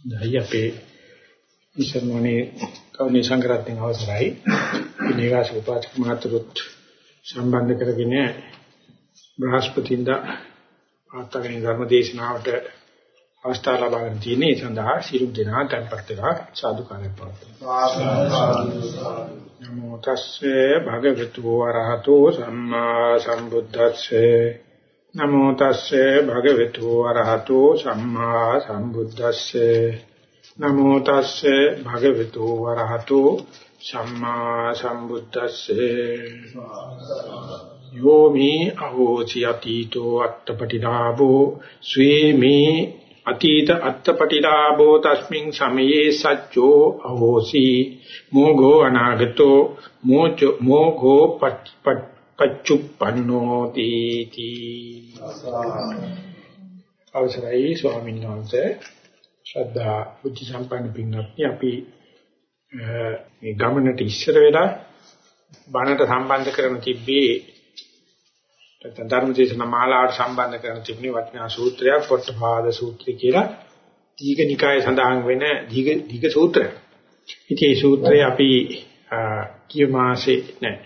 දැයි අපේ ඉස්සරමනේ කවුනේ සංග්‍රහයෙන් අවසරයි. ඉනිවාස උපාසක මහතුරුත් සම්බන්ධ කරගෙන බ්‍රහස්පතින්දා ආත්තරගෙන ධර්ම දේශනාවට අවස්ථාව ලබා ගන්න තියෙන්නේ සඳහා සියලු දෙනා tempත් වෙලා සාදුකාරය පවත්වනවා. නමෝ තස්සේ භගවතු වරහතෝ සම්මා සම්බුද්දස්සේ නමෝ තස්සේ භගවතු වරහතෝ සම්මා සම්බුද්දස්සේ. නමෝ තස්සේ භගවතු වරහතෝ සම්මා සම්බුද්දස්සේ. යෝමි අවෝචි අතීතෝ අත්තපටිලාභෝ. ස්වේමේ අතීත අත්තපටිලාභෝ තස්මින් සමයේ සච්චෝ අවෝසි මොගෝ අනාගතෝ මොචෝ මොගෝ පච්ච පච්චුප්පන්නෝති තී. අවසරයි ස්වාමීන් වහන්සේ. ශ්‍රද්ධා බුද්ධ සම්පන්න පින්වත්නි අපි මේ ගමනට ඉස්සර වෙලා බණට සම්බන්ධ කරන තිබ්බේ නැත්නම් ධර්ම දේශනා මාලාවට සම්බන්ධ කරන තිබුණේ වටිනා සූත්‍රයක් පොට්ටපාද සූත්‍රය කියලා. දීඝනිකායේ සඳහන් වෙන දීඝ දීඝ සූත්‍රය. ඉතින් මේ සූත්‍රය අපි කිය මාසේ නෑ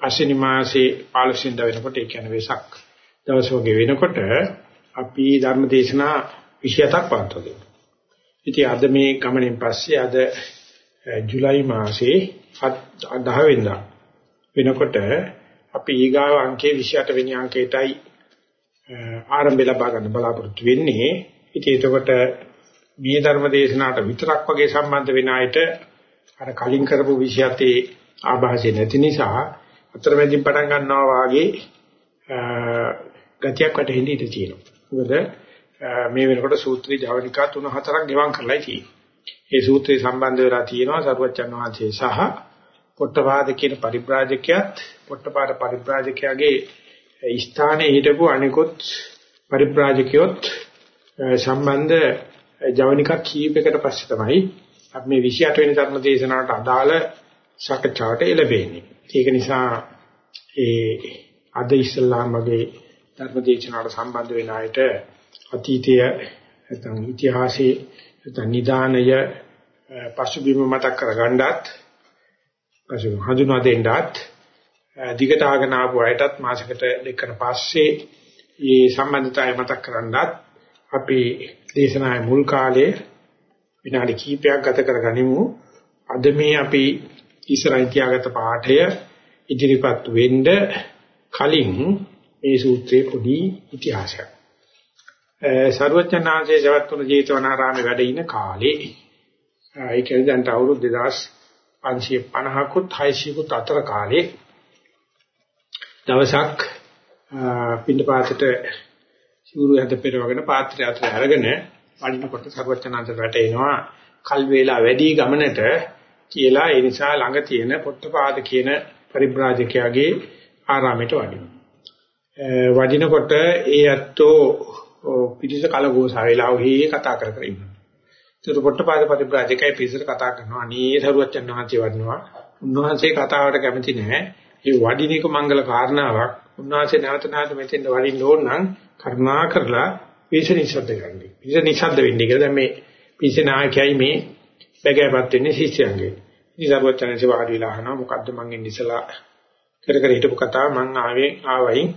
පස්වෙනි මාසේ 15 වෙනිදා වෙනකොට ඒ කියන්නේ වෙසක් දවස් වගේ වෙනකොට අපි ධර්ම දේශනා 27ක් පවත්වනවා. ඉතින් අද මේ ගමනෙන් පස්සේ අද ජූලයි මාසේ 10 වෙනිදා වෙනකොට අපි ඊගාව අංකයේ 28 වෙනි අංකයටයි ආරම්භය ලබා ගන්න බලාපොරොත්තු වෙන්නේ. ඉතින් එතකොට මේ ධර්ම දේශනාවට විතරක් වගේ සම්බන්ධ වෙන අයට අර කලින් කරපු 27 ආభాසය නැති නිසා අතරමැදින් පටන් ගන්නවා වාගේ ගතියක් වැටෙන්න ඉඩ තියෙනවා. මොකද මේ වෙනකොට සූත්‍රී ජවනිකා තුන හතරක් ගෙවම් කරලා තියෙනවා. ඒ සූත්‍රේ සම්බන්ධ වෙලා තියෙනවා සරුවච්චන් වහන්සේ සහ පොට්ටපාද කියන පරිබ්‍රාජකයාත් පොට්ටපාද පරිබ්‍රාජකයාගේ ස්ථානයේ හිටපු අනිකුත් පරිබ්‍රාජකයොත් සම්බන්ධ ජවනිකා කීපයකට පස්සේ තමයි අපි මේ 28 වෙනි ධර්ම දේශනාවට අදාළ සාකච්ඡාවට එළඹෙන්නේ. ඒක නිසා ඒ අද ඉස්ලාම් වගේ ධර්මදේශනාවට සම්බන්ධ වෙන අයට අතීතය නැත්නම් ඉතිහාසයේ නැත්නම් නිදානය පසුබිම මතක් කරගන්නත් පසු හඳුනා දෙන්නත් දිගට ආගෙන ආපු අයටත් මාසකට දෙකකට පස්සේ මේ සම්බන්ධතාවය මතක් කරගන්නත් අපි දේශනාවේ මුල් කාලයේ විනාඩි කිහිපයක් ගත කරගනිමු. අද මේ අපි ඉස්සරහින් තියාගත්ත පාඩය ඉදිරිපත් වෙන්න කලින් මේ සූත්‍රයේ පොඩි ඉතිහාසයක්. සර්වඥාන්සේ ජවත්තුන ජේතවනාරාමේ වැඩ ඉන කාලේ ඒ කියන්නේ දැන් අවුරුදු 2550කුත් 600කුත් අතර කාලේ දවසක් පින්නපාතට සිවුරු හැද පෙරවගෙන පාත්‍රය අතර අරගෙන වඩිනකොට සර්වඥාන්සේ වැටෙනවා කල් වේලා වැඩි ගමනට කියලා ඒ නිසා ළඟ තියෙන පොට්ටපාද කියන පරිබ්‍රාජකයාගේ ආරාමයට වඩිනවා. වඩිනකොට ඒ ඇත්තෝ පිටිස කලගෝසා වෙලා ඔහි කතා කර කර ඉන්නවා. ඒක පොට්ටපාද පරිබ්‍රාජකයි පිටිසට කතා කරනවා. අනේ සරුවච්චන් වහන්සේ වඩිනවා. උන්වහන්සේ කතාවට කැමති නැහැ. ඒ වඩින එක මංගල කාරණාවක්. උන්වහන්සේ නැවත නැවත මෙතෙන් වඩින්න ඕන නම් කරුණා කරලා පිටිස නිශ්ශබ්ද කරන්න. පිටිස නිශ්ශබ්ද වෙන්නේ කියලා දැන් මේ පිටිස නායකයයි මේ බැගෑපත් වෙන්නේ ශිෂ්‍යයන්ගේ. ඉතින් සර්වචනසේ වාඩි වෙලා අහනවා මොකද්ද මං ඉන්නේ ඉස්සලා කර කර හිටපු කතාව මං ආවේ ආවයින්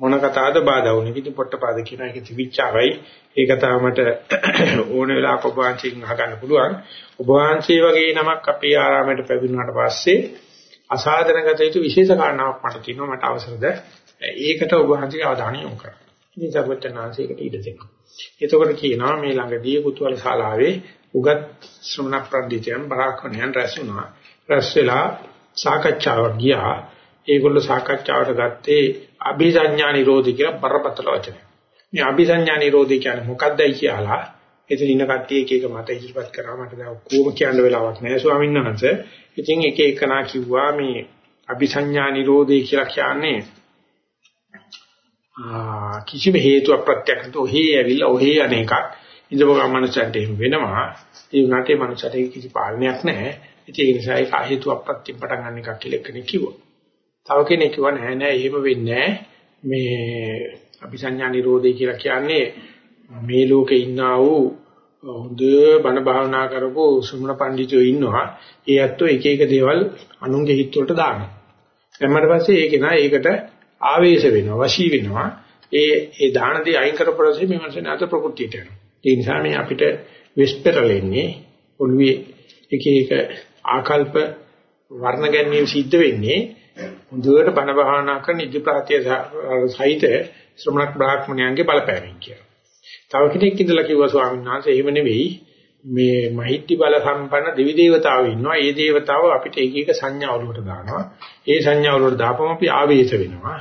මොන කතාවද බාධා වුනේ. ඉතින් පොට්ටපාද කියන එක තිවිච්චාවයි. ඒ කතාව මට ඕන වෙලාවක ඔබ වහන්සේගෙන් අහගන්න පුළුවන්. ඔබ වහන්සේ වගේ නමක් අපේ ආරාමයට පැවිදුණාට පස්සේ අසාධනගත යුතු විශේෂ කාරණාවක් මට තියෙනවා. මට අවසරද ඒකට ඔබ වහන්සේගේ අවධානය යොමු කරන්න. ඉතින් සර්වචනාංශයකට ඉඩ දෙනවා. එතකොට කියනවා මේ ළඟදී කුතුහල ශාලාවේ උගත් ශ්‍රමණ ප්‍රඥිතයන් බරාක්මණයන් රැස් වුණා. රැස් වෙලා සාකච්ඡාවක් ගියා. ඒගොල්ලෝ සාකච්ඡාවට ගත්තේ අභිසඤ්ඤා නිරෝධය කියලා බරපතල වචනයක්. මේ අභිසඤ්ඤා නිරෝධය කියන්නේ මොකක්දයි කියලා එතන ඉන්න කට්ටිය එක එක මත ඉදිරිපත් කරා මට දැන් ඔක්කොම කියන්න වෙලාවක් නැහැ ස්වාමීන් වහන්සේ. ඉතින් එක එකනා කිව්වා මේ අභිසඤ්ඤා නිරෝධය කියලා කියන්නේ කිසිම හේතුවක් ප්‍රත්‍යක්ෂ තෝ හේ ඇවිල්ලා ඔහේ අනේකක් ඉඳපුවා මනසට එහෙම වෙනවා. ඒ උනාට ඒ මනසට කිසි පාලනයක් නැහැ. ඒ නිසා ඒක හේතු අප්‍රත්‍ය පටන් ගන්න එකක් කියලා කෙනෙක් කිව්වා. තව කෙනෙක් කිව්වා නෑ නෑ එහෙම වෙන්නේ මේ අபிසඤ්ඤා නිරෝධය කියලා කියන්නේ මේ ලෝකේ ඉන්නා වූ හොඳ බණ භාවනා කරපු සුමන පඬිතුයෝ ඉන්නවා. ඒ ඇත්තෝ එක එක දේවල් අනුන්ගේ හිත වලට දානවා. දැම්මට පස්සේ ඒක නා ඒකට ආවේශ වෙනවා, වශී වෙනවා. ඒ ඒ දාන දේ අයින් කරපුවාසේ මේ මනසේ නැත ප්‍රകൃතියට යනවා. ඒ නිසා මේ අපිට විස්පරලෙන්නේ ඔළුවේ එක එක ආකල්ප වර්ණ ගැනීම සිද්ධ වෙන්නේ හොඳට බණ භාවනා කරන ඉදි ප්‍රාත්‍ය සහිත ශ්‍රමණක් බ්‍රාහ්මණයන්ගේ බලපෑමෙන් කියලා. තව කෙනෙක් ඉඳලා කිව්වා ස්වාමීන් වහන්සේ එහෙම නෙවෙයි මේ මහිත්‍ති බල සම්පන්න දෙවි දේවතාවෝ ඉන්නවා. ඒ දේවතාව අපිට එක එක සංඥා වලට දානවා. ඒ සංඥා වලට දාපම අපි ආවේශ වෙනවා.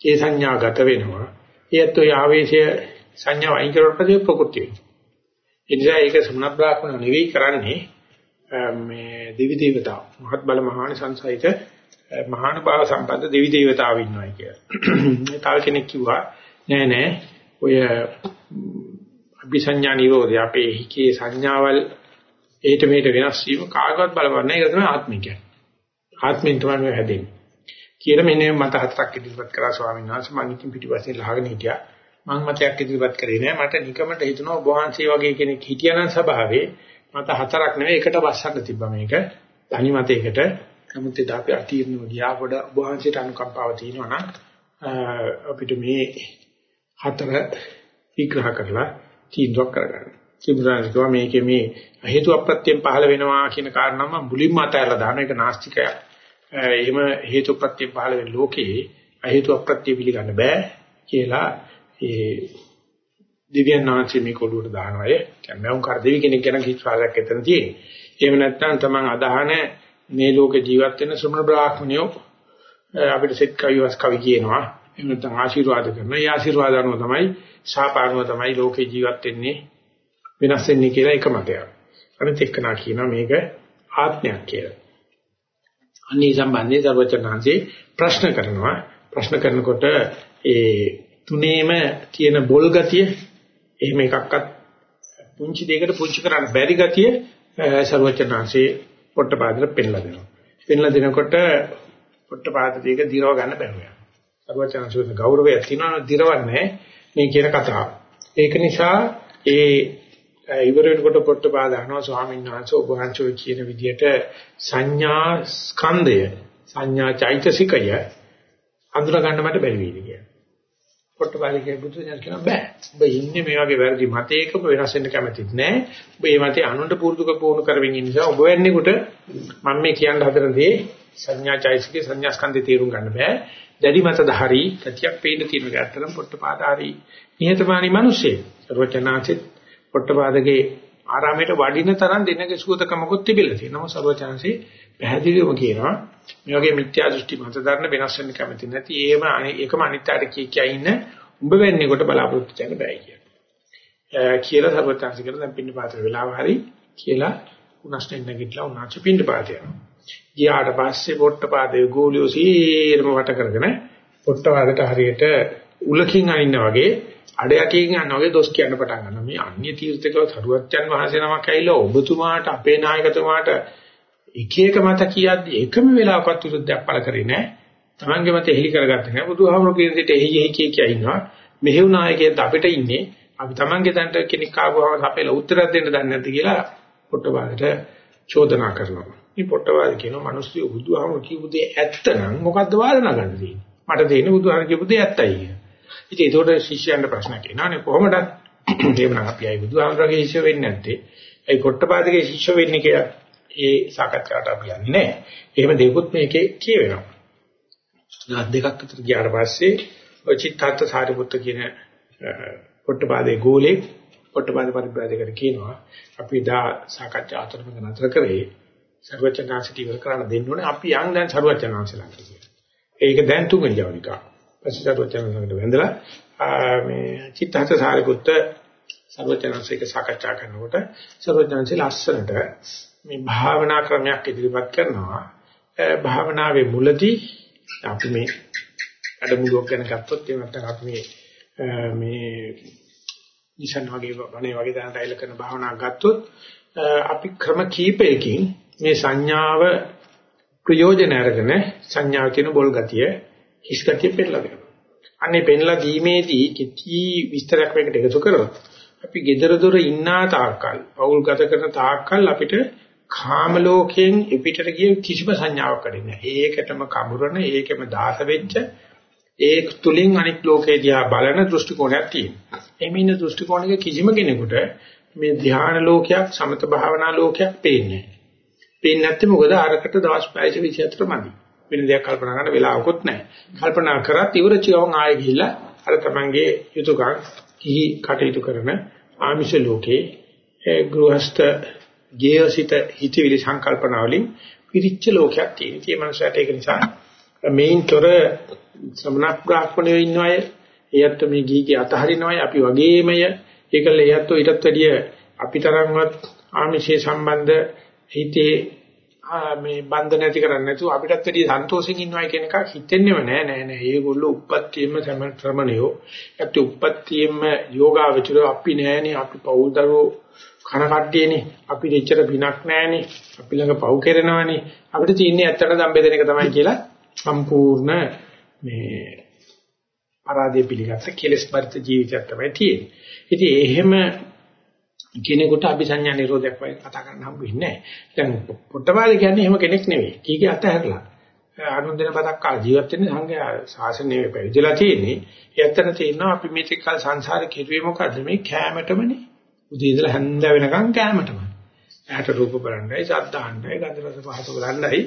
ඒ සංඥා ගත වෙනවා. ඒත් ඔය ආවේශය සංඥා වයින් කරවට පස්සේ ප්‍රකෘති වෙනවා. ඒ නිසා ඒක සම්ණ බ්‍රාහ්මණ නෙවෙයි කරන්නේ මේ දෙවි දේවතාව. මහත් බල මහානි සංසයිත මහාන භාව සම්පන්න දෙවි දේවතාවෝ ඉන්නවා කියලා. තව කෙනෙක් කිව්වා නෑ නෑ ඔය අபிසඤ්ඤා නිරෝධය අපේ හිකේ සංඥාවල් ඒට මේට වෙනස් වීම කාගවත් බලවන්නේ ඒක තමයි ආත්මිකය. ආත්මෙන් තමයි හැදෙන්නේ. කියලා මෙන්න මත හතරක් ඉදිරිපත් කරා ස්වාමීන් වහන්සේ මම ඉතින් පිටිපස්සේ ලහගෙන හිටියා. මම මතයක් ඉදිරිපත් කරේ නෑ මට නිකමට හිතුණා ඔබ වහන්සේ වගේ කෙනෙක් හිටියානම් සභාවේ මත හතරක් නෙවෙයි එකට වස්සන්න තිබ්බා මේක. තනි මතයකට නමුත් ඒක අපි අතීර්ණව ගියා පොඩ ඔබ වහන්සේට අනුකම්පාව තියෙනවා නම් අපිට මේ හතර විග්‍රහ කරලා තීන්දුවක් කරගන්න. කිඹුරාණන් කිව්වා මේකේ මේ හේතු අප්‍රත්‍යයෙන් පහළ වෙනවා කියන කාරණාව මම මුලින්ම අතහැරලා දාන එක නාස්තිකය. එහෙම හේතු ප්‍රත්‍යයෙන් පහළ වෙන ලෝකේ හේතු අප්‍රත්‍ය පිළිගන්න බෑ කියලා ඒ දිව්‍යනාංශي මේ කොළුවට දානවා. ඒ කියන්නේ මම කර දෙවි කෙනෙක් ගැන කිසි ප්‍රශ්නයක් එතන තියෙන්නේ. එහෙම නැත්නම් තමන් අදහන මේ ලෝකේ ජීවත් වෙන ශ්‍රමණ බ්‍රාහ්මණයෝ අපිට සෙත් කවිවස් කවි කියනවා. එහෙම නැත්නම් ආශිර්වාද කරනවා. ඒ ආශිර්වාද අනුව තමයි ශාපානුව තමයි ලෝකේ ජීවත් වෙන්නේ වෙනස් වෙන්නේ කියලා එක මතයක්. අනිත් එක්කනා කියනවා මේක ආත්මයක් කියලා. අන්නේ සම්බන්ධයෙන් සර්වචනාංශේ ප්‍රශ්න කරනවා. ප්‍රශ්න කරනකොට ඒ තුනේම තියෙන බොල් ගතිය එහෙම එකක්වත් පුංචි දෙයකට පුංචි කරන්න බැරි ගතිය සර්වචනාංශේ පොට්ටපාදට පෙන්ලා දෙනවා. පෙන්ලා දෙනකොට පොට්ටපාද දෙක දිරව ගන්න බැහැ. සර්වචනාංශයේ ගෞරවයක් තියෙනවා දිරවන්නේ මේ කියන කතාව. ඒක නිසා ඒ ඉවර වෙනකොට පොට්ටපාද අහනවා ස්වාමීන් වහන්සේ ඔබ වහන්සේ කියන විදිහට සංඥා ස්කන්ධය සංඥා චෛතසිකය අඳුර ගන්න මට බැරි වෙයිද කියලා. පොට්ටපාදගේ බුදු දහම කියන බෑ. ඔබ ඉන්නේ මේ වගේ වැරදි මතයකම වෙනස් වෙන්න කැමතිත් නෑ. ඔබ මේ මතය අනුන්ට පුරුදුක පුහුණු කරමින් ඉන්න නිසා ඔබ වෙන්නේකට මම මේ කියන්න හදන දේ සංඥා චෛතසිකේ සංඥා ස්කන්ධේ තේරුම් ගන්න බෑ. දැඩි මතධාරී ගතියක් පේන්න තියෙන ගැටතරම් පොට්ටපාදාරී නිහතමානී මිනිස්සේ. සර්වචනාචිත් පොට්ටපාදගේ ආරාමයට වඩින තරම් දෙනගේ සුගතකමකුත් තිබිලා තියෙනවා. සර්වචනසේ පැහැදිලිවම කියනවා මේ වගේ මිත්‍යා දෘෂ්ටි මතධාරණ වෙනස් වෙන්න කැමති නැති ඒම ඒකම අනිත්‍යයට කිය කිය ඉන්න උඹ වෙන්නේ කොට බලාපොරොත්තු වෙන්න බෑ කියලා. කියලා සර්වචනසේ කියලා දැන් පින්න පාත්‍ර වෙලාව හරි කියලා උනස්ටෙන් නැගිටලා උනාච පින්න පාතය. ගියාට පස්සේ පොට්ටපාදේ ගෝලියෝ සීරම වට කරගෙන පොට්ටපාදට හරියට උලකින් අනින්න වගේ අඩයකින් යනවා වගේ දොස් කියන්න පටන් ගන්නවා. මේ අන්‍ය තීර්ථකව සරුවච්චන් වහන්සේ නමක් ඇවිල්ලා ඔබතුමාට අපේ නායකතුමාට එක එක මත කියද්දි එකම වෙලාවකවත් විරුද්ධයක් පළ කරේ නැහැ. Tamange මත එහි කරගත්තේ නැහැ. බුදුහාමුදුරු කියන දෙයට එහි එහි කිය කිය ඉන්නවා. මෙහෙව් නායකයෙක් අපිට ඉන්නේ. අපි Tamange තන්ට කෙනෙක් ආවම අපේලා උත්තරයක් දෙන්න දන්නේ නැද්ද කියලා පොට්ටපාදට චෝදනා කරනවා. මේ පොට්ටපාද කියනවා මිනිස්සු බුදුහාමුදුරු කියපු දේ ඇත්ත නම් මොකද්ද වාදනා ගන්න තියෙන්නේ? මට දෙන්නේ බුදුහාමුදුරු කියපු දේ ඇත්තයි කියලා. ඉතින් ඒකට ශිෂ්‍යයන්ට ප්‍රශ්නක් එනවානේ කොහොමද? එහෙමනම් අපි අයි බුදුහාමරගේ ශිෂ්‍ය වෙන්නේ නැත්තේ. ඒ කොට්ටපාදගේ ශිෂ්‍ය වෙන්නේ කියලා ඒ සාකච්ඡාවට අපි යන්නේ නැහැ. එහෙම දෙකුත් මේකේ කියවෙනවා. නාත් දෙකක් අතර ගියාට පස්සේ ඔය චිත්තාර්ථ සාරිපුත්ත කියන කොට්ටපාදේ ගෝලේ කොට්ටපාද පරිබ්‍රාජකට කියනවා අපි දා සාකච්ඡා අතරම නතර කරේ සර්වචනාංශටි ඉවර කරන්න දෙන්න ඕනේ අපි යන් දැන් සර්වචනාංශ ළඟට කියලා. ඒක දැන් තුන්වෙනි ජවනිකා. පස්සිසරුවචනසකට වැඳලා මේ චිත්තහත සාරිපුත්ත සර්වචනසේක සාකච්ඡා කරනකොට සර්වචනසේ ලස්සනට මේ භාවනා ක්‍රමයක් ඉදිරිපත් කරනවා. භාවනාවේ මුලදී අපි මේ අඩමුලක් ගැන ගත්තොත් එහෙම නැත්නම් අපි මේ මේ නිසන් වගේ වනේ වගේ දැනට අයල කරන භාවනාවක් ගත්තොත් අපි ක්‍රම කීපයකින් මේ සංඥාව ප්‍රයෝජන අරගෙන සංඥාව කියන බොල් ගතිය හිස් ගතිය පෙන්නලා දෙනවා. අන්නේ පෙන්නලා දීමේදී කිති විස්තරයක් මේකට එකතු කරොත් අපි gedara dora ඉන්නා තාක්කල් පෞල් ගත කරන තාක්කල් අපිට කාම ලෝකයෙන් පිටට ගිය කිසිම සංඥාවක් කඩින්නේ නැහැ. ඒකටම කඹරන, ඒකෙම දාස වෙච්ච, ඒ තුලින් අනික් ලෝකේ දිහා බලන දෘෂ්ටි කෝණයක් තියෙනවා. එමින දෘෂ්ටි කෝණයක කිසිම කෙනෙකුට මේ ධ්‍යාන ලෝකයක්, සමත භාවනා ලෝකයක් පේන්නේ නැහැ. පේන්නේ නැත්නම් මොකද අරකට දවස් 5 24 මදි. වෙන දෙයක් කල්පනා කරන්න වෙලාවකුත් නැහැ. කල්පනා කරත් ඉවරචි ගමන් ආයෙ ගිහිල්ලා අර තමන්ගේ යුතුයකම් කිහි කටයුතු කරන ආමිෂ ලෝකේ ගෘහස්ත ජීවසිත හිතවිලි සංකල්පනාවලින් පිරිච්ච ලෝකයක් තියෙන. ඒ මනසට ඒක නිසා මේන්තර සමනක් බ්‍රාහ්මණයෝ ඉන්න අය එයත් මේ ගීගේ අතහරිනවයි අපි වගේමය ඒකල එයත් ඊටත් වැඩිය අපිතරම්වත් ආමිෂයේ සම්බන්ධ හිතේ මේ බන්ධ නැති කරන්නේ නැතුව අපිටත් වැඩි සන්තෝෂෙන් ඉන්නවයි කියන එකක් හිතෙන්නේම නෑ නෑ නෑ. ඒගොල්ලෝ උප්පත්තියෙම ශ්‍රමණයෝ. ඒත් උප්පත්තියෙම යෝගාවචරය අපි නෑනේ. අපි පෞල්දරෝ කන කට්ටියනේ අපිට එච්චර පිනක් නෑනේ. අපි ළඟ පව් කරනවනේ. අපිට තියෙන්නේ ඇත්තට දම්බේ දෙන එක තමයි කියලා සම්පූර්ණ මේ පරාදේ පිළිගත්ත කෙලස් පරිත ජීවිතයක් තමයි තියෙන්නේ. ඉතින් එහෙම කෙනෙකුට අபிසඤ්ඤා නිරෝධයක් වගේ කතා කරන්න හම්බ වෙන්නේ නැහැ. දැන් පොට්ටපාද කියන්නේ එහෙම කෙනෙක් නෙවෙයි. කීකේ අතහැරලා. අනුන්දෙන බතක් කාල ජීවත් වෙන්නේ සංඝයා ශාසනයේ පැවිදිලා තියෙන්නේ. ඒ ඇත්තට තියෙනවා අපි මේ තික කල සංසාරේ කෙරුවේ මොකද්ද මේ කැමැටමනේ. උදේ ඉඳලා හැන්ද වෙනකන් කැමැටමයි. ඇහැට රූප බලන්නයි, ශබ්ද අහන්නයි, ගන්ධ රස පහස බලන්නයි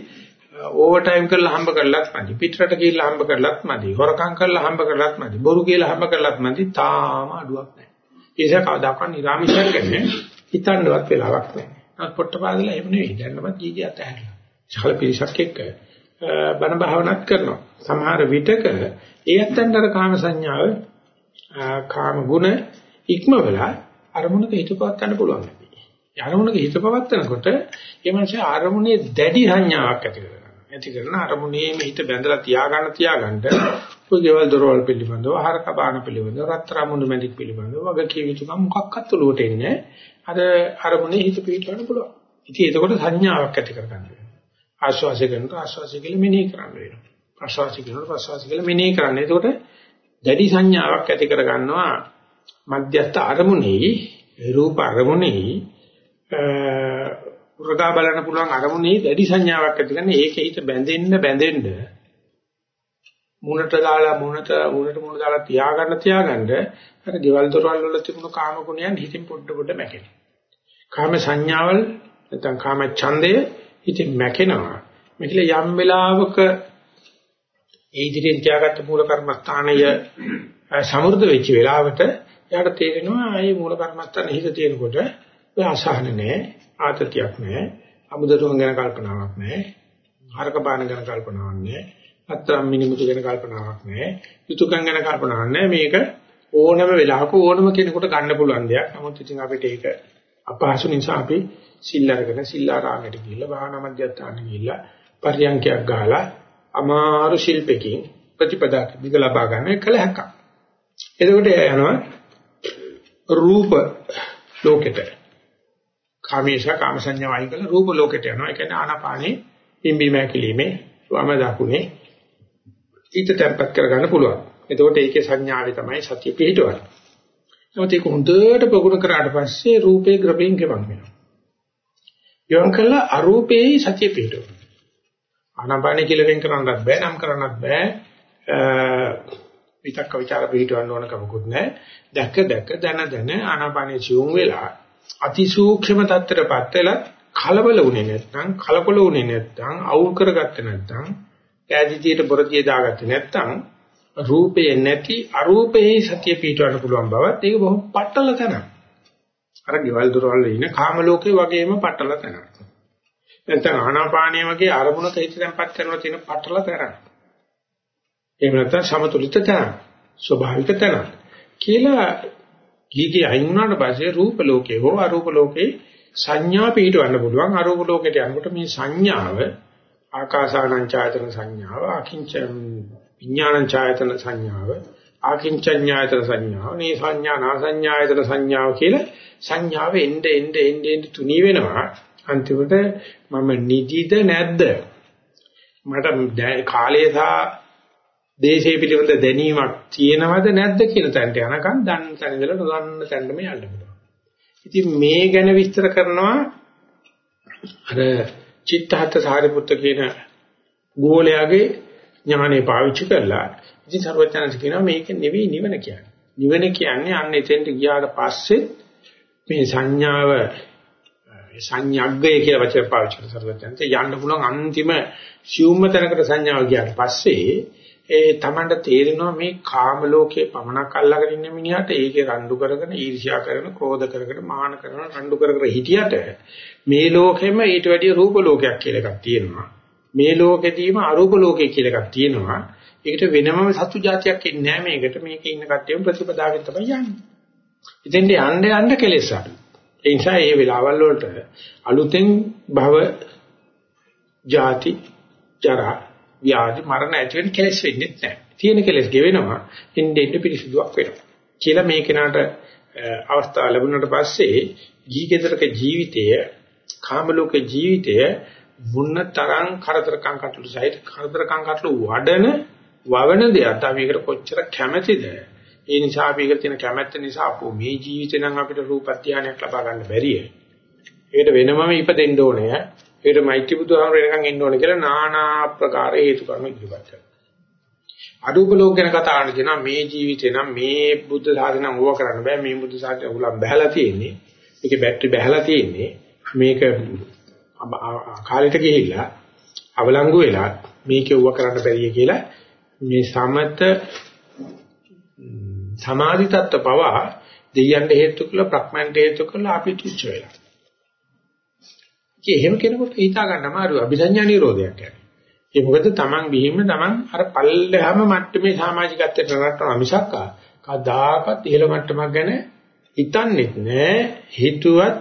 ඕවර් ටයිම් කරලා හම්බ කරලත් මදි. පිටරට ගිහිල්ලා හම්බ කරලත් මදි. හොරකම් කරලා හම්බ කරලත් මදි. බොරු කියලා හම්බ කරලත් මදි. තාම අඩුවක් නැහැ. ඒක කවදාකවත් නිරාමිෂයක් කරන්නේ හිතන්නවත් වෙලාවක් නැහැ. නමුත් පොට්ටපාදලා එහෙම නෙවෙයි. දැන්නමත් ජීජි අතහැරලා. සකල පිරිසක් එක්ක බණ භාවනාත් කරනවා. සමහර විටක ඒ ඇත්තන්ට අර කාම සංඥාව කාම ගුණ ඉක්මවලා අරමුණක හිතපවත් ගන්න පුළුවන්. අරමුණක හිතපවත්තනකොට ඒ මනුස්සයා අරමුණේ දැඩි සංඥාවක් ඇති කරගන්නවා. ඇති කරන අරමුණේ හිත බැඳලා තියාගන්න තියාගන්න ඔය ගෙවල් දොරවල් පිළිබඳව, ආහාර කබාන පිළිබඳව, රත්තරන් මුණු මැදික් පිළිබඳව වගේ කියවිතුකම් මොකක්වත් උලුවට එන්නේ අර අරමුණේ හිත පිටවන්න පුළුවන්. ඉතින් එතකොට සංඥාවක් ඇති කරගන්න වෙනවා. ආශ්වාසය කරනකොට ආශ්වාසය කියලා මෙනෙහි කරන්න වෙනවා. ප්‍රශ්වාසය කරනකොට ප්‍රශ්වාසය කියලා මෙනෙහි කරන්න. එතකොට දැඩි සංඥාවක් ඇති කරගන්නවා මධ්‍යස්ථ අරමුණේ රූප අරමුණේ උරගා බලන්න පුළුවන් අරමුණේ දැඩි සංඥාවක් ඇති කරන ඒකේ හිත බැඳෙන්න බැඳෙන්න මුණට දාලා මුණට මුණට මුණ දාලා තියාගන්න තියාගන්න අර ගෙවල් දොරවල් වල තිබුණු කාම ගුණයන් හිතින් පොඩ පොඩ මැකෙනවා. කාම සංඥාවල් නැත්නම් කාම ඡන්දය හිතින් මැකෙනවා. මේකල යම් වෙලාවක ඒ ඉදිරියෙන් තියාගත්ත මූල කර්මස්ථානය සමෘද්ධ වෙච්ච වෙලාවට එයාට තේරෙනවා මේ මූල කර්මස්ථානේ හිත තියෙනකොට ඔය අසහන නැහැ, ආතතියක් නැහැ, අමුදරුවන් ගැන කල්පනාවක් නැහැ, හරක බාන ගැන කල්පනාවක් නැහැ. අත්‍තරම් මිනිමුතු ගැන කල්පනාවක් නැහැ. යුතුයකම් ගැන කල්පනාවක් නැහැ. මේක ඕනම වෙලාවක ඕනම කෙනෙකුට ගන්න පුළුවන් දෙයක්. නමුත් ඉතින් අපිට ඒක අපහසු නිසා අපි සිල් අරගෙන සිල්ලාරාමයට ගිහිල්ලා භාවනා මධ්‍යස්ථානෙ ගිහිල්ලා පරියන්කයක් ගහලා අමාරු ශිල්පකින් ප්‍රතිපදාක දිග ලබා ගන්න එකලහක. එතකොට යනවා රූප ලෝකෙට. කාමේශ කාම සංඥා වයින් කළ රූප ලෝකෙට යනවා. ඒ කියන්නේ ආනාපානේ පිම්බි මෑකිලිමේ වම දකුණේ ඊට තැම්පත් කරගන්න පුළුවන්. එතකොට ඒකේ සංඥාවේ තමයි සතිය පිහිටවන්නේ. නමුත් ඒක හොඳට ප්‍රගුණ කරාට පස්සේ රූපේ ග්‍රපෙන් ගෙවන් වෙනවා. ගෙවන් කළා අරූපේ සතිය පිහිටවනවා. ආනාපානෙ කියලා වෙන් කරන්නත් බෑ නම් කරන්නත් බෑ. විතක්ක ਵਿਚාර පිහිටවන්න ඕන කමකුත් නැහැ. දැක දැක දන දන ආනාපානෙ සිවුම් වෙලා අතිසූක්ෂම තත්ත්වයටපත් වෙලා කලබල වුණේ නැත්නම් කලකොල වුණේ නැත්නම් අවුල් කරගත්තේ නැත්නම් ඈදිතියට බොරදියේ දාගත්තේ නැත්නම් රූපේ නැති අරූපේ සතිය පිටවන්න පුළුවන් බවත් ඒක බොහොම පටල තැනක්. අර ගෙවල් දොරවල් ඉන්න කාම ලෝකේ වගේම පටල තැනක්. නැත්නම් ආනාපානිය වගේ අරමුණක හිත තැම්පත් කරනවා තියෙන පටල තැනක්. එහෙම නැත්නම් සමතුලිත තැනක්. ස්වභාවික තැනක්. කියලා කීකේ අයින් වුණාට පස්සේ රූප ලෝකේ හෝ අරූප ලෝකේ සංඥා පිටවන්න පුළුවන් අරූප ලෝකයට යනකොට මේ සංඥාව ආකාසානං ඡායතන සංඥාව අකින්ච විඥානං ඡායතන සංඥාව ආකින්චඤ්ඤායතන සංඥාව මේ සංඥා නාසඤ්ඤායතන සංඥාව කියලා සංඥාව එnde එnde එnde එnde තුනී වෙනවා. අන්තිමට මම නිදිද නැද්ද? මට කාලය සහ දේශේ පිළිබඳ දැනීමක් තියෙනවද නැද්ද කියන තැනට යනකම් දන්න තැන ඉඳලා නොදන්න තැනටම යන්න පුළුවන්. ඉතින් මේ ගැන විස්තර කරනවා අර චිත්තහත් සාරිපුත්ත කියන ගෝලයාගේ ඥානෙ පාවිච්චි කරලා ඉතින් සර්වඥාන්ස කියනවා මේක නෙවෙයි නිවන කියන්නේ. නිවන කියන්නේ අන්න එතෙන්ට ගියාට පස්සේ මේ සංඥාව සංඥග්ගය කියලා වචන පාවිච්චි කරන සර්වඥාන්ත යන්න පුළුවන් අන්තිම සියුම්ම තැනකට සංඥාව ගියාට පස්සේ ඒ Tamanට තේරෙනවා මේ කාම ලෝකයේ පමණක් අල්ලාගෙන ඉන්න මිනිහට ඒකේ රණ්ඩු කරගෙන ඊර්ෂ්‍යා කරන, ක්‍රෝධ කරගෙන, මාන කරන, රණ්ඩු කර කර හිටියට මේ ලෝකෙම ඊට වැඩිය රූප ලෝකයක් කියලා එකක් තියෙනවා. මේ ලෝකෙදීම අරූප ලෝකය කියලා එකක් තියෙනවා. ඒකට වෙනමම සතු જાතියක් ඉන්නේ නැහැ මේකට. මේකේ ඉන්න කට්ටියම ප්‍රතිපදාවෙන් තමයි යන්නේ. ඉතින් යන්න යන්න කෙලෙස් අඩු. ඒ නිසා මේ වෙලාවල් වලට අලුතෙන් භව ಜಾති ජරා ව්‍යාධි මරණ ඇති වෙන කෙලෙස් වෙන්නේ නැහැ. තියෙන කෙලෙස් ගෙවෙනවා. ඉන්නේ ඉන්න පිරිසිදුවක් වෙනවා. කියලා මේ කෙනාට අවස්ථාව ලැබුණාට පස්සේ ජීවිතයක ජීවිතය කාම ලෝක ජීවිතය මුන්න තරම් කරදරකම් කටළු සහිත කරදරකම් කටළු වඩන වවන දෙයක් අපි ඒකට කොච්චර කැමැතිද ඒ නිසා අපි ඒකට තියෙන කැමැත්ත නිසා අපෝ මේ ජීවිතේ නම් අපිට රූප ධානයක් ලබා ගන්න බැරිය ඒකට වෙනමම ඉපදෙන්න ඕනේ ඒකට මෛත්‍රී බුදුහාමර වෙනකන් ඉන්න ඕනේ කියලා নানা ආකාර හේතු කර්ම ඉදිරිපත් කරනවා. අරූප ලෝක ගැන කතා කරන කෙනා මේ ජීවිතේ නම් මේ බුද්ධ සාධන ඕව කරන්න බෑ. මේ බුද්ධ සාධන උලම් බහැලා තියෙන්නේ. මේකේ බැටරි බහැලා තියෙන්නේ. මේක කාලෙට ගිහිල්ලා අවලංගු වෙලා මේක උව කරන්න බැරිය කියලා මේ සමත සමාධි තත්ත්ව පවා දෙයයන්ට හේතු කළ ප්‍රඥාන්ට හේතු කළ අපි තුච්ච වෙලා. ඒ එහෙම කෙනෙකුට හිතා ගන්න අමාරුයි අභිසඤ්ඤා නිරෝධයක් කියන්නේ. ඒ මොකද Taman බිහිම Taman අර පල්ලෙහාම මට්ටමේ සමාජිකත්වයට නරටන මිසක් කදාකත් ඉහළ මට්ටමක් ගැන හිතන්නේත් නෑ. හිතුවත්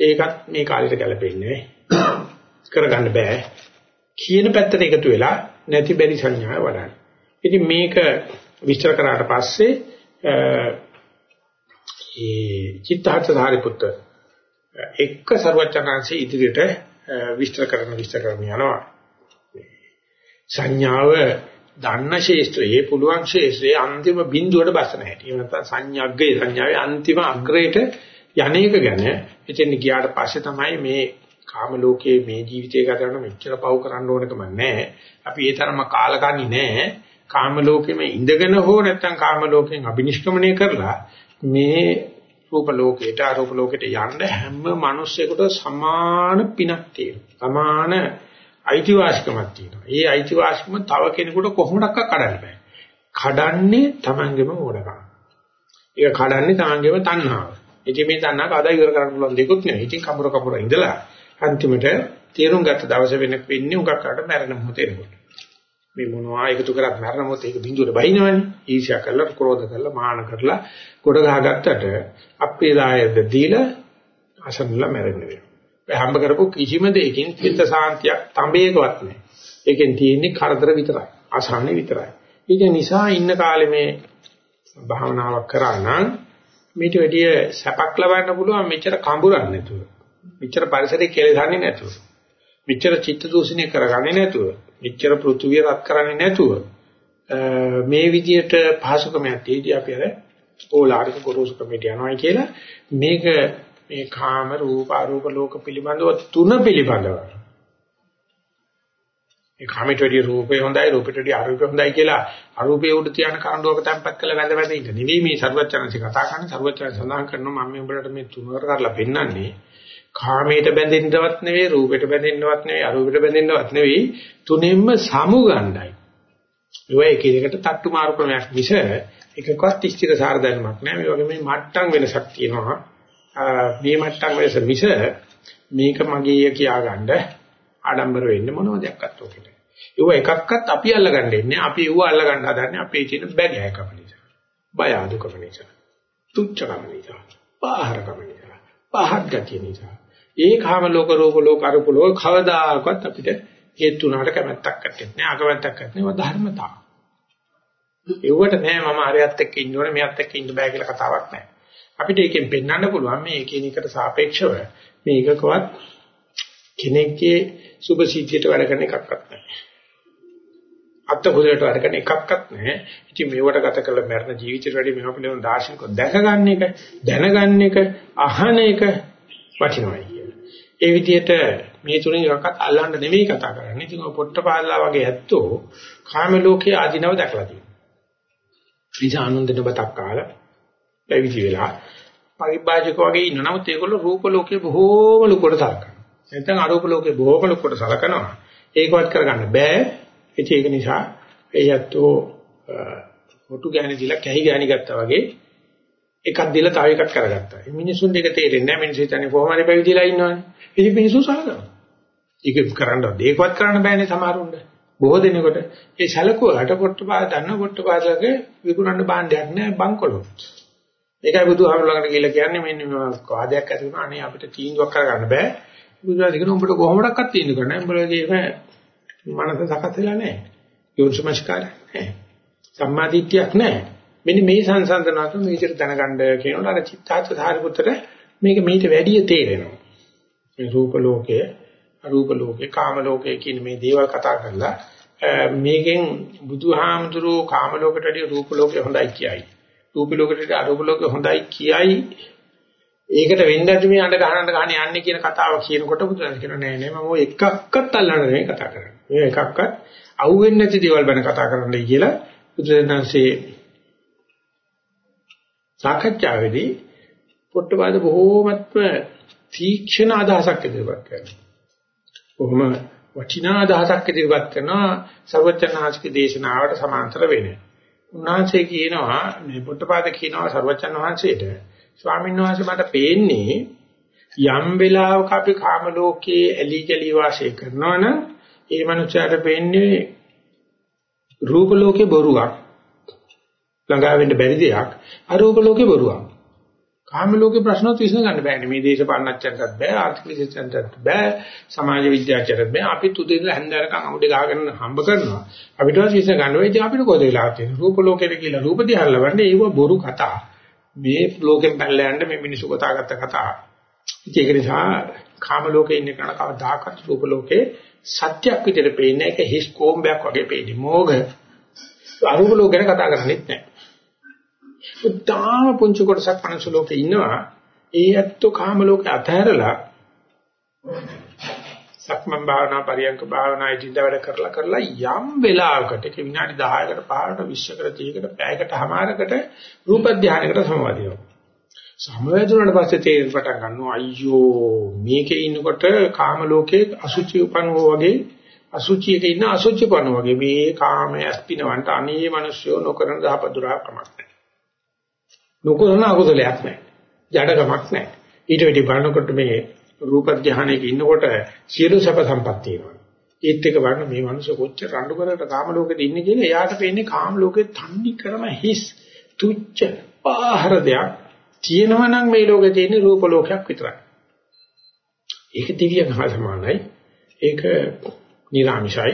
ඒකත් මේ කාලෙට ගැලපෙන්නේ කරගන්න බෑ. කියන පැත්තට එකතු වෙලා නැති බැරි සංඥාව වඩන්න. ඉතින් මේක විස්තර කරාට පස්සේ ඒ චිත්තහත් සාරිපුත්‍ර එක්ක ਸਰවචනාංශයේ ඉදිරියට විස්තර කරන විස්තර කරන යනවා. සංඥාව දන්න ශේෂ්ත්‍රයේ පුළුවන් ශේෂ්ත්‍රයේ අන්තිම බිඳුවට බසන හැටි. ඒ නැත්නම් සංඥග්ගේ සංඥාවේ අන්තිම අග්‍රයට යන්නේක ගැන එතෙන් ගියාට පස්සේ තමයි මේ කාම ලෝකයේ මේ ජීවිතය ගත කරන මෙච්චර පව් කරන්න ඕනකම නැහැ. අපි ඒ තරම කාලකන්ණි නැහැ. කාම ලෝකෙම ඉඳගෙන හෝ නැත්නම් කාම ලෝකෙන් අබිනිෂ්ක්‍මණය කරලා මේ රූප ලෝකයට අරූප ලෝකයට යන්න හැම මිනිස්සෙකුට සමාන පිනක් තියෙනවා. සමාන අයිතිවාසිකමක් තියෙනවා. ඒ අයිතිවාසිකම තව කෙනෙකුට කොහොමඩක්ක කඩන්න බෑ. කඩන්නේ Tamangeම ඕනකම. ඒක කඩන්නේ Tamangeම තණ්හාව. ඉතින් මේ තණ්හාව කවදා ඉවර කරන්න පුළුවන් දෙකුත් නෙවෙයි. ඉතින් කඹර කඹර ඉඳලා අන්තිමට තේරුම් ගත්ත දවසේ වෙන වෙන්නේ උගක් කරට මැරෙන මොහොතේ එනකොට. මේ මොනවා එකතු කරත් මරණ මොහොතේ ඒක බිඳුවට බහිනවනේ. ඊර්ෂ්‍යා කරලා, ක්‍රෝධ කරලා, මාන කරලා කොට ගහගත්තට අපේ දායද දීලා අසන්නලා මැරෙන්න වෙනවා. හම්බ කරපු කිසිම දෙයකින් චිත්ත සාන්තියක් තඹේකවත් නැහැ. ඒකෙන් තියෙන්නේ කරදර විතරයි. අසහනෙ විතරයි. ඒක නිසා ඉන්න කාලේ මේ භාවනාවක් කරා නම් මේට වැඩිය සැපක් ලබන්න පුළුවන් මෙච්චර කඹරන්නේ නැතුව. මෙච්චර පරිසරේ කෙලෙසන්නේ නැතුව. මෙච්චර චිත්ත දූෂණය කරගන්නේ නැතුව. මෙච්චර පෘථුවිය රත් කරන්නේ නැතුව මේ විදියට පහසුකමක් තියදී අපි අර ඕලාරික ගොරෝසු කමිටිය යනවා කියලා මේක මේ කාම රූප අරූප ලෝක පිළිබඳව තුන පිළිබඳව. ඒ කාමයට වැඩි රූපේ හොඳයි රූපයට වැඩි අරූපේ හොඳයි කියලා අරූපේ උඩ තියන කාණ්ඩුවක තැම්පත් කරලා වැඳ වැඳ ඉන්න. නෙවෙයි මේ සර්වචනන්සේ කතා කරන්නේ සර්වචන සඳහන් කරනවා මම මේ උඹලට මේ තුනකට කරලා පෙන්නන්නේ කාමයට බැඳෙන්නවත් නෙවෙයි රූපයට බැඳෙන්නවත් නෙවෙයි අරූපයට බැඳෙන්නවත් නෙවෙයි තුනෙන්ම සමු ගන්නයි. ඒවා එක එකකට තට්ටු මාරු ක්‍රමයක් මිස එකකවත් ස්ථිර සාර දැනුමක් නෑ. මේ වගේ මේ මට්ටම් වෙනසක් තියෙනවා. මේ මට්ටම් වෙනස මිස මේක මගේ කියාගන්න ආඩම්බර වෙන්න මොනවද දෙයක්වත් ඔකට. ඒව එකක්වත් අපි අල්ලගන්න ඉන්නේ. අපි ඒව අල්ලගන්න හදන්නේ අපේ තියෙන බැගෑකම නිසා. බය අඩුකම නිසා. තුච්චකම නිසා. පාහරකම නිසා. පහත් ගතිය නිසා. ඒ කාම ලෝක රූප ලෝක අරූප ලෝක කවදාකවත් අපිට හේතු උනාට කැමැත්තක් නැත්තේ නෑ අකමැත්තක් නැත්තේ ඒවා ධර්මතා. ඒවට නෑ මම අරයත් එක්ක ඉන්න ඕනේ මෙයත් එක්ක ඉන්න බෑ කියලා කතාවක් නෑ. අපිට ඒකෙන් පෙන්වන්න පුළුවන් මේ එකිනෙකට සාපේක්ෂව මේ එකකවත් කෙනෙක්ගේ සුභ සිද්ධියට වැඩ කරන එකක්වත් නැහැ. අත්ත කුසලට අරගෙන එකක්වත් නැහැ. ඉතින් මේවට ගත කළ මරණ ජීවිතේට වැඩි මේව පිළිබඳ දාර්ශනිකව දැකගන්න එක, දැනගන්න එක, අහන එක වටිනවයි කියලා. ඒ විදිහට මේ තුنين එකක්වත් අල්ලන්න නෙවෙයි කතා කරන්නේ. ඉතින් ඔය පොට්ටපාලා වගේ ඇත්තෝ කාම ලෝකයේ ආධිනව දැකලා තියෙනවා. ඉතින් ආනන්දන බතක් කාලා පැවිදි වෙලා පරිබාජක වගේ ඉන්න. නමුත් ඒගොල්ලෝ රූප ලෝකේ බොහෝම ලොකුට සලකනවා. නැත්නම් අරූප ලෝකේ බොහෝම ලොකුට සලකනවා. ඒකවත් කරගන්න බෑ. ඒක නිසා ඒ ඇත්තෝ හොටු ගෑණි දිලා කැහි ගෑණි ගත්තා වගේ එකක් දීලා තව එකක් කරගත්තා. මිනිසුන් දෙක තේරෙන්නේ නැහැ. මිනිස්සු හිතන්නේ කොහොම හරි පැවිදිලා ඉන්නවනේ. ඉතින් මිනිස්සු සලකනවා. ඒක කරන්න දෙයක්වත් කරන්න බෑනේ සමහරුන්ට. බොහෝ දෙනෙකුට ඒ සැලකුවාට පොට්ටපාද දන්න පොට්ටපාදලගේ විකුණන්න භාණ්ඩයක් නෑ බංකොලොත්. ඒකයි බුදුහාමුදුර ළඟට ගිහිල්ලා කියන්නේ මෙන්න මේ වාදයක් ඇති වුණා අනේ අපිට තීන්දුවක් කරගන්න බෑ. බුදුරජාණන් කියන උඹට කොහොමඩක්වත් තීන්දුව කරන්න උඹලගේ මනස සකස් වෙලා නැහැ. යෝනිසමස්කාරය නැහැ. සම්මාදිට්ඨියක් නැහැ. මෙන්න මේ සංසන්දනාත්ම මේ විදිහට දැනගන්න කියනකොට අර චිත්තාච ධාරිපුත්‍ර මේක මීට වැඩිය තේරෙනවා. මේ රූප ලෝකය, අරූප ලෝකය, කාම ලෝකය කියන මේ දේවල් කතා කරලා මේකෙන් බුදුහාමුදුරුවෝ කාම ලෝකයට වඩා රූප ලෝකය හොඳයි කියයි. රූප ලෝකයට වඩා අරූප ලෝකය හොඳයි කියයි. ඒකට වෙන්න ඇති මේ අඬ ගහනට ගහන යන්නේ කියන කතාව කියනකොට බුදුන් කියනවා නෑ නෑ මම ඔය එකක්වත් අල්ලන්න නෙමෙයි කතා කරන්නේ. මේ එකක්වත් අහුවෙන්නේ නැති දේවල් ගැන කතා කරන්නයි කියලා බුදුරජාණන්සේ සාකච්ඡාවේදී පොට්ටපාද බොහෝමත්ම තීක්ෂණ අදහසක් ඉදිරිපත් කරනවා. බොහොම වටිනා අදහසක් ඉදිරිපත් කරනවා සර්වචනාංශික දේශනාවට සමාන්තර වෙන්නේ. උන්වහන්සේ කියනවා මේ පොට්ටපාද කියනවා සර්වචන් වහන්සේට ස්වාමීන් වහන්සේ මට පේන්නේ යම් වෙලාවක අපි කාම ලෝකයේ ඇලි ගලි වාසය කරනවා නම් ඒ මනුස්සයාට පේන්නේ රූප ලෝකේ බොරුවක්. ළඟා වෙන්න බැරි දෙයක්. අරූප ලෝකේ බොරුවක්. කාම ලෝකේ ප්‍රශ්නත් විසඳ ගන්න බෑනේ. මේ දේශපාලනච්චන්ටත් බෑ, ආර්ථික විද්‍යාචන්ටත් බෑ, සමාජ විද්‍යාචන්ටත් බෑ. අපි තුදෙන්න හැන්දරකම් අමුඩේ ගහගෙන හම්බ කරනවා. අපිට විසඳ ගන්න වෙයි. ඉතින් අපිට කොහෙද වෙලා තියෙන්නේ? රූප ලෝකෙට කියලා රූප දිහා ලවන්නේ ඒව බොරු කතා. මේ ලෝකෙන් පැනලා යන්න මේ මිනිස්සු කතා කරත කතා. ඒක නිසා කාම ලෝකේ ඉන්න කෙනා කවදාකවත් රූප ලෝකේ සත්‍යයක් විදිහට පේන්නේ ඒක හිස් කොම්බයක් වගේ පේන්නේ. මෝග අරූප ලෝක ගැන කතා කරන්නේත් නැහැ. උදාම පුංචි කොටසක් මනස ලෝකේ ඉන්නවා. ඒ ඇත්තෝ කාම ලෝකේ අතහැරලා සක්මන් භාවනා පරියන්ක භාවනා ඉදින්ද වැඩ කරලා කරලා යම් වෙලාවකට ඒක විනාඩි 10කට 15කට 20කට 30කට පැයකට හමාරකට රූප ධානයකට සමවදිනවා. සමවැදුනට පස්සේ තේරෙන්න පටන් ගන්නවා අයියෝ මේකේ ඉන්නකොට කාම ලෝකේ අසුචි උපන්වෝ වගේ අසුචියක ඉන්න අසුචි පනෝ වගේ මේ කාමයේ අස්පිනවන්ට අනේ මිනිස්සු නොකරන දහපදුරා කමක් නැහැ. නොකරන අකුසලයක් නැහැ. ජඩකමක් නැහැ. ඊට වෙඩි බලනකොට මේ රූප ධානයක ඉන්නකොට සියලු සැප සම්පත් තියෙනවා. ඒත් එක බලන මේ මිනිස්සු කොච්චර රණ්ඩු කරකට කාම ලෝකෙද ඉන්නේ කියලා එයාට පේන්නේ කාම ලෝකේ තන්නේ කරම හිස් තුච්ච පාහර දෙයක් තියෙනවා නම් මේ ලෝකේ තියෙන රූප ලෝකයක් විතරයි. ඒක දිව්‍යම සමානයි. ඒක නිර්ආමිෂයි.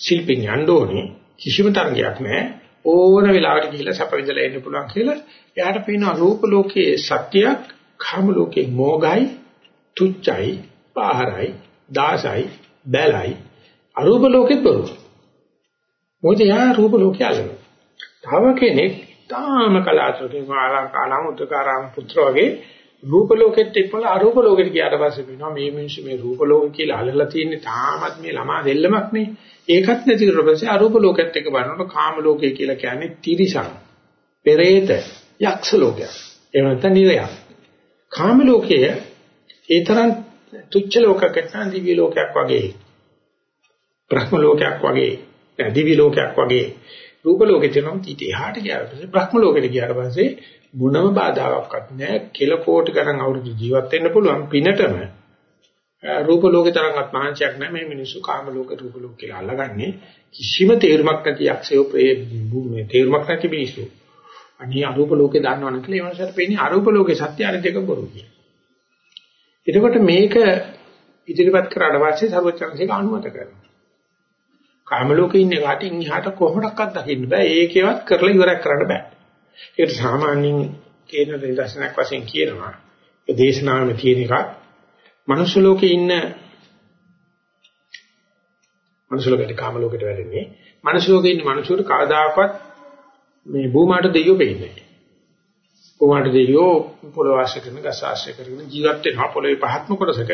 ශිල්පින් යන්න ඕනේ. කිසිම තරගයක් නැහැ. ඕන වෙලාවට ගිහිල්ලා සැප විඳලා එන්න පුළුවන් කියලා එයාට පේනවා රූප ලෝකයේ සත්‍යයක් කාම ලෝකයේ මෝගයි තුච්චයි පාහරයි දාසයි බැලයි අරූප ලෝකෙත් බරු මොකද යා රූප ලෝකය අල්ලන තව කෙනෙක් තාම කලාතුරකින් ආලංකාලම් උද්දකාරාම පුත්‍ර වගේ රූප ලෝකෙත් එක්කලා අරූප ලෝකෙට ගියාට පස්සේ වෙනවා මේ මිනිස්සු මේ රූප ලෝක කියලා අල්ලලා තියෙන්නේ තාමත් මේ ළමා දෙල්ලමක් නේ. ඒකත් නැති කරලා පස්සේ අරූප ලෝකෙත් එක්ක බලනකොට කාම ලෝකය කියලා කියන්නේ තිරිසන් පෙරේත යක්ෂ ලෝකයක්. එහෙම නැත්නම් නිරයක්. කාම ලෝකයේ ඒ තරම් තුච්ච ලෝකයකට නම් දිව්‍ය ලෝකයක් වගේ බ්‍රහ්ම ලෝකයක් වගේ දිව්‍ය ලෝකයක් වගේ. රූප ලෝකේ තියෙනවා ඊට එහාට ගියාට පස්සේ බ්‍රහ්ම ලෝකෙට ගියාට පස්සේ මොනම බාධාවක්වත් නැහැ කෙල කෝටි ගණන් අවුරුදු ජීවත් වෙන්න පුළුවන් පිනටම රූප ලෝකේ තරම්වත් මහන්සියක් නැහැ මේ මිනිස්සු කාම ලෝක රූප ලෝක කියලා අල්ලගන්නේ කිසිම තේරුමක් නැති යක්ෂයෝ මේ තේරුමක් නැති මිනිස්සු අනිත් අරූප ලෝකේ දන්නවනම් කියලා ඒ වන්සට පේන්නේ අරූප ලෝකේ සත්‍ය අර දෙක බොරු කියන. එතකොට මේක ඉදිරිපත් කරාට පස්සේ සර්වචන්සික අනුමත කරනවා. කාම ලෝකේ ඉන්න කාටින් එහාට කොහොමඩක්වත් දකින්න බෑ. ඒකේවත් කරලා ඉවරයක් කරන්න බෑ. ඒකට සාමාන්‍යයෙන් තේන නිදර්ශනයක් වශයෙන් කියනවා. ඒ දේශනාවෙම තියෙන එක මනුස්ස ලෝකේ ඉන්න මනුස්ස ලෝකේ කාම ලෝකෙට වැටෙන්නේ මනුෂ්‍ය ලෝකේ ඉන්න මනුෂ්‍යරු කවදාකවත් මේ භූමාට දෙයියෝ පෙන්නේ නැහැ. භූමාට දෙයියෝ පොළොව ආශ්‍රය කරන ගස් ආශ්‍රය කරගෙන ජීවත් වෙනවා පොළොවේ පහත්ම කොටසක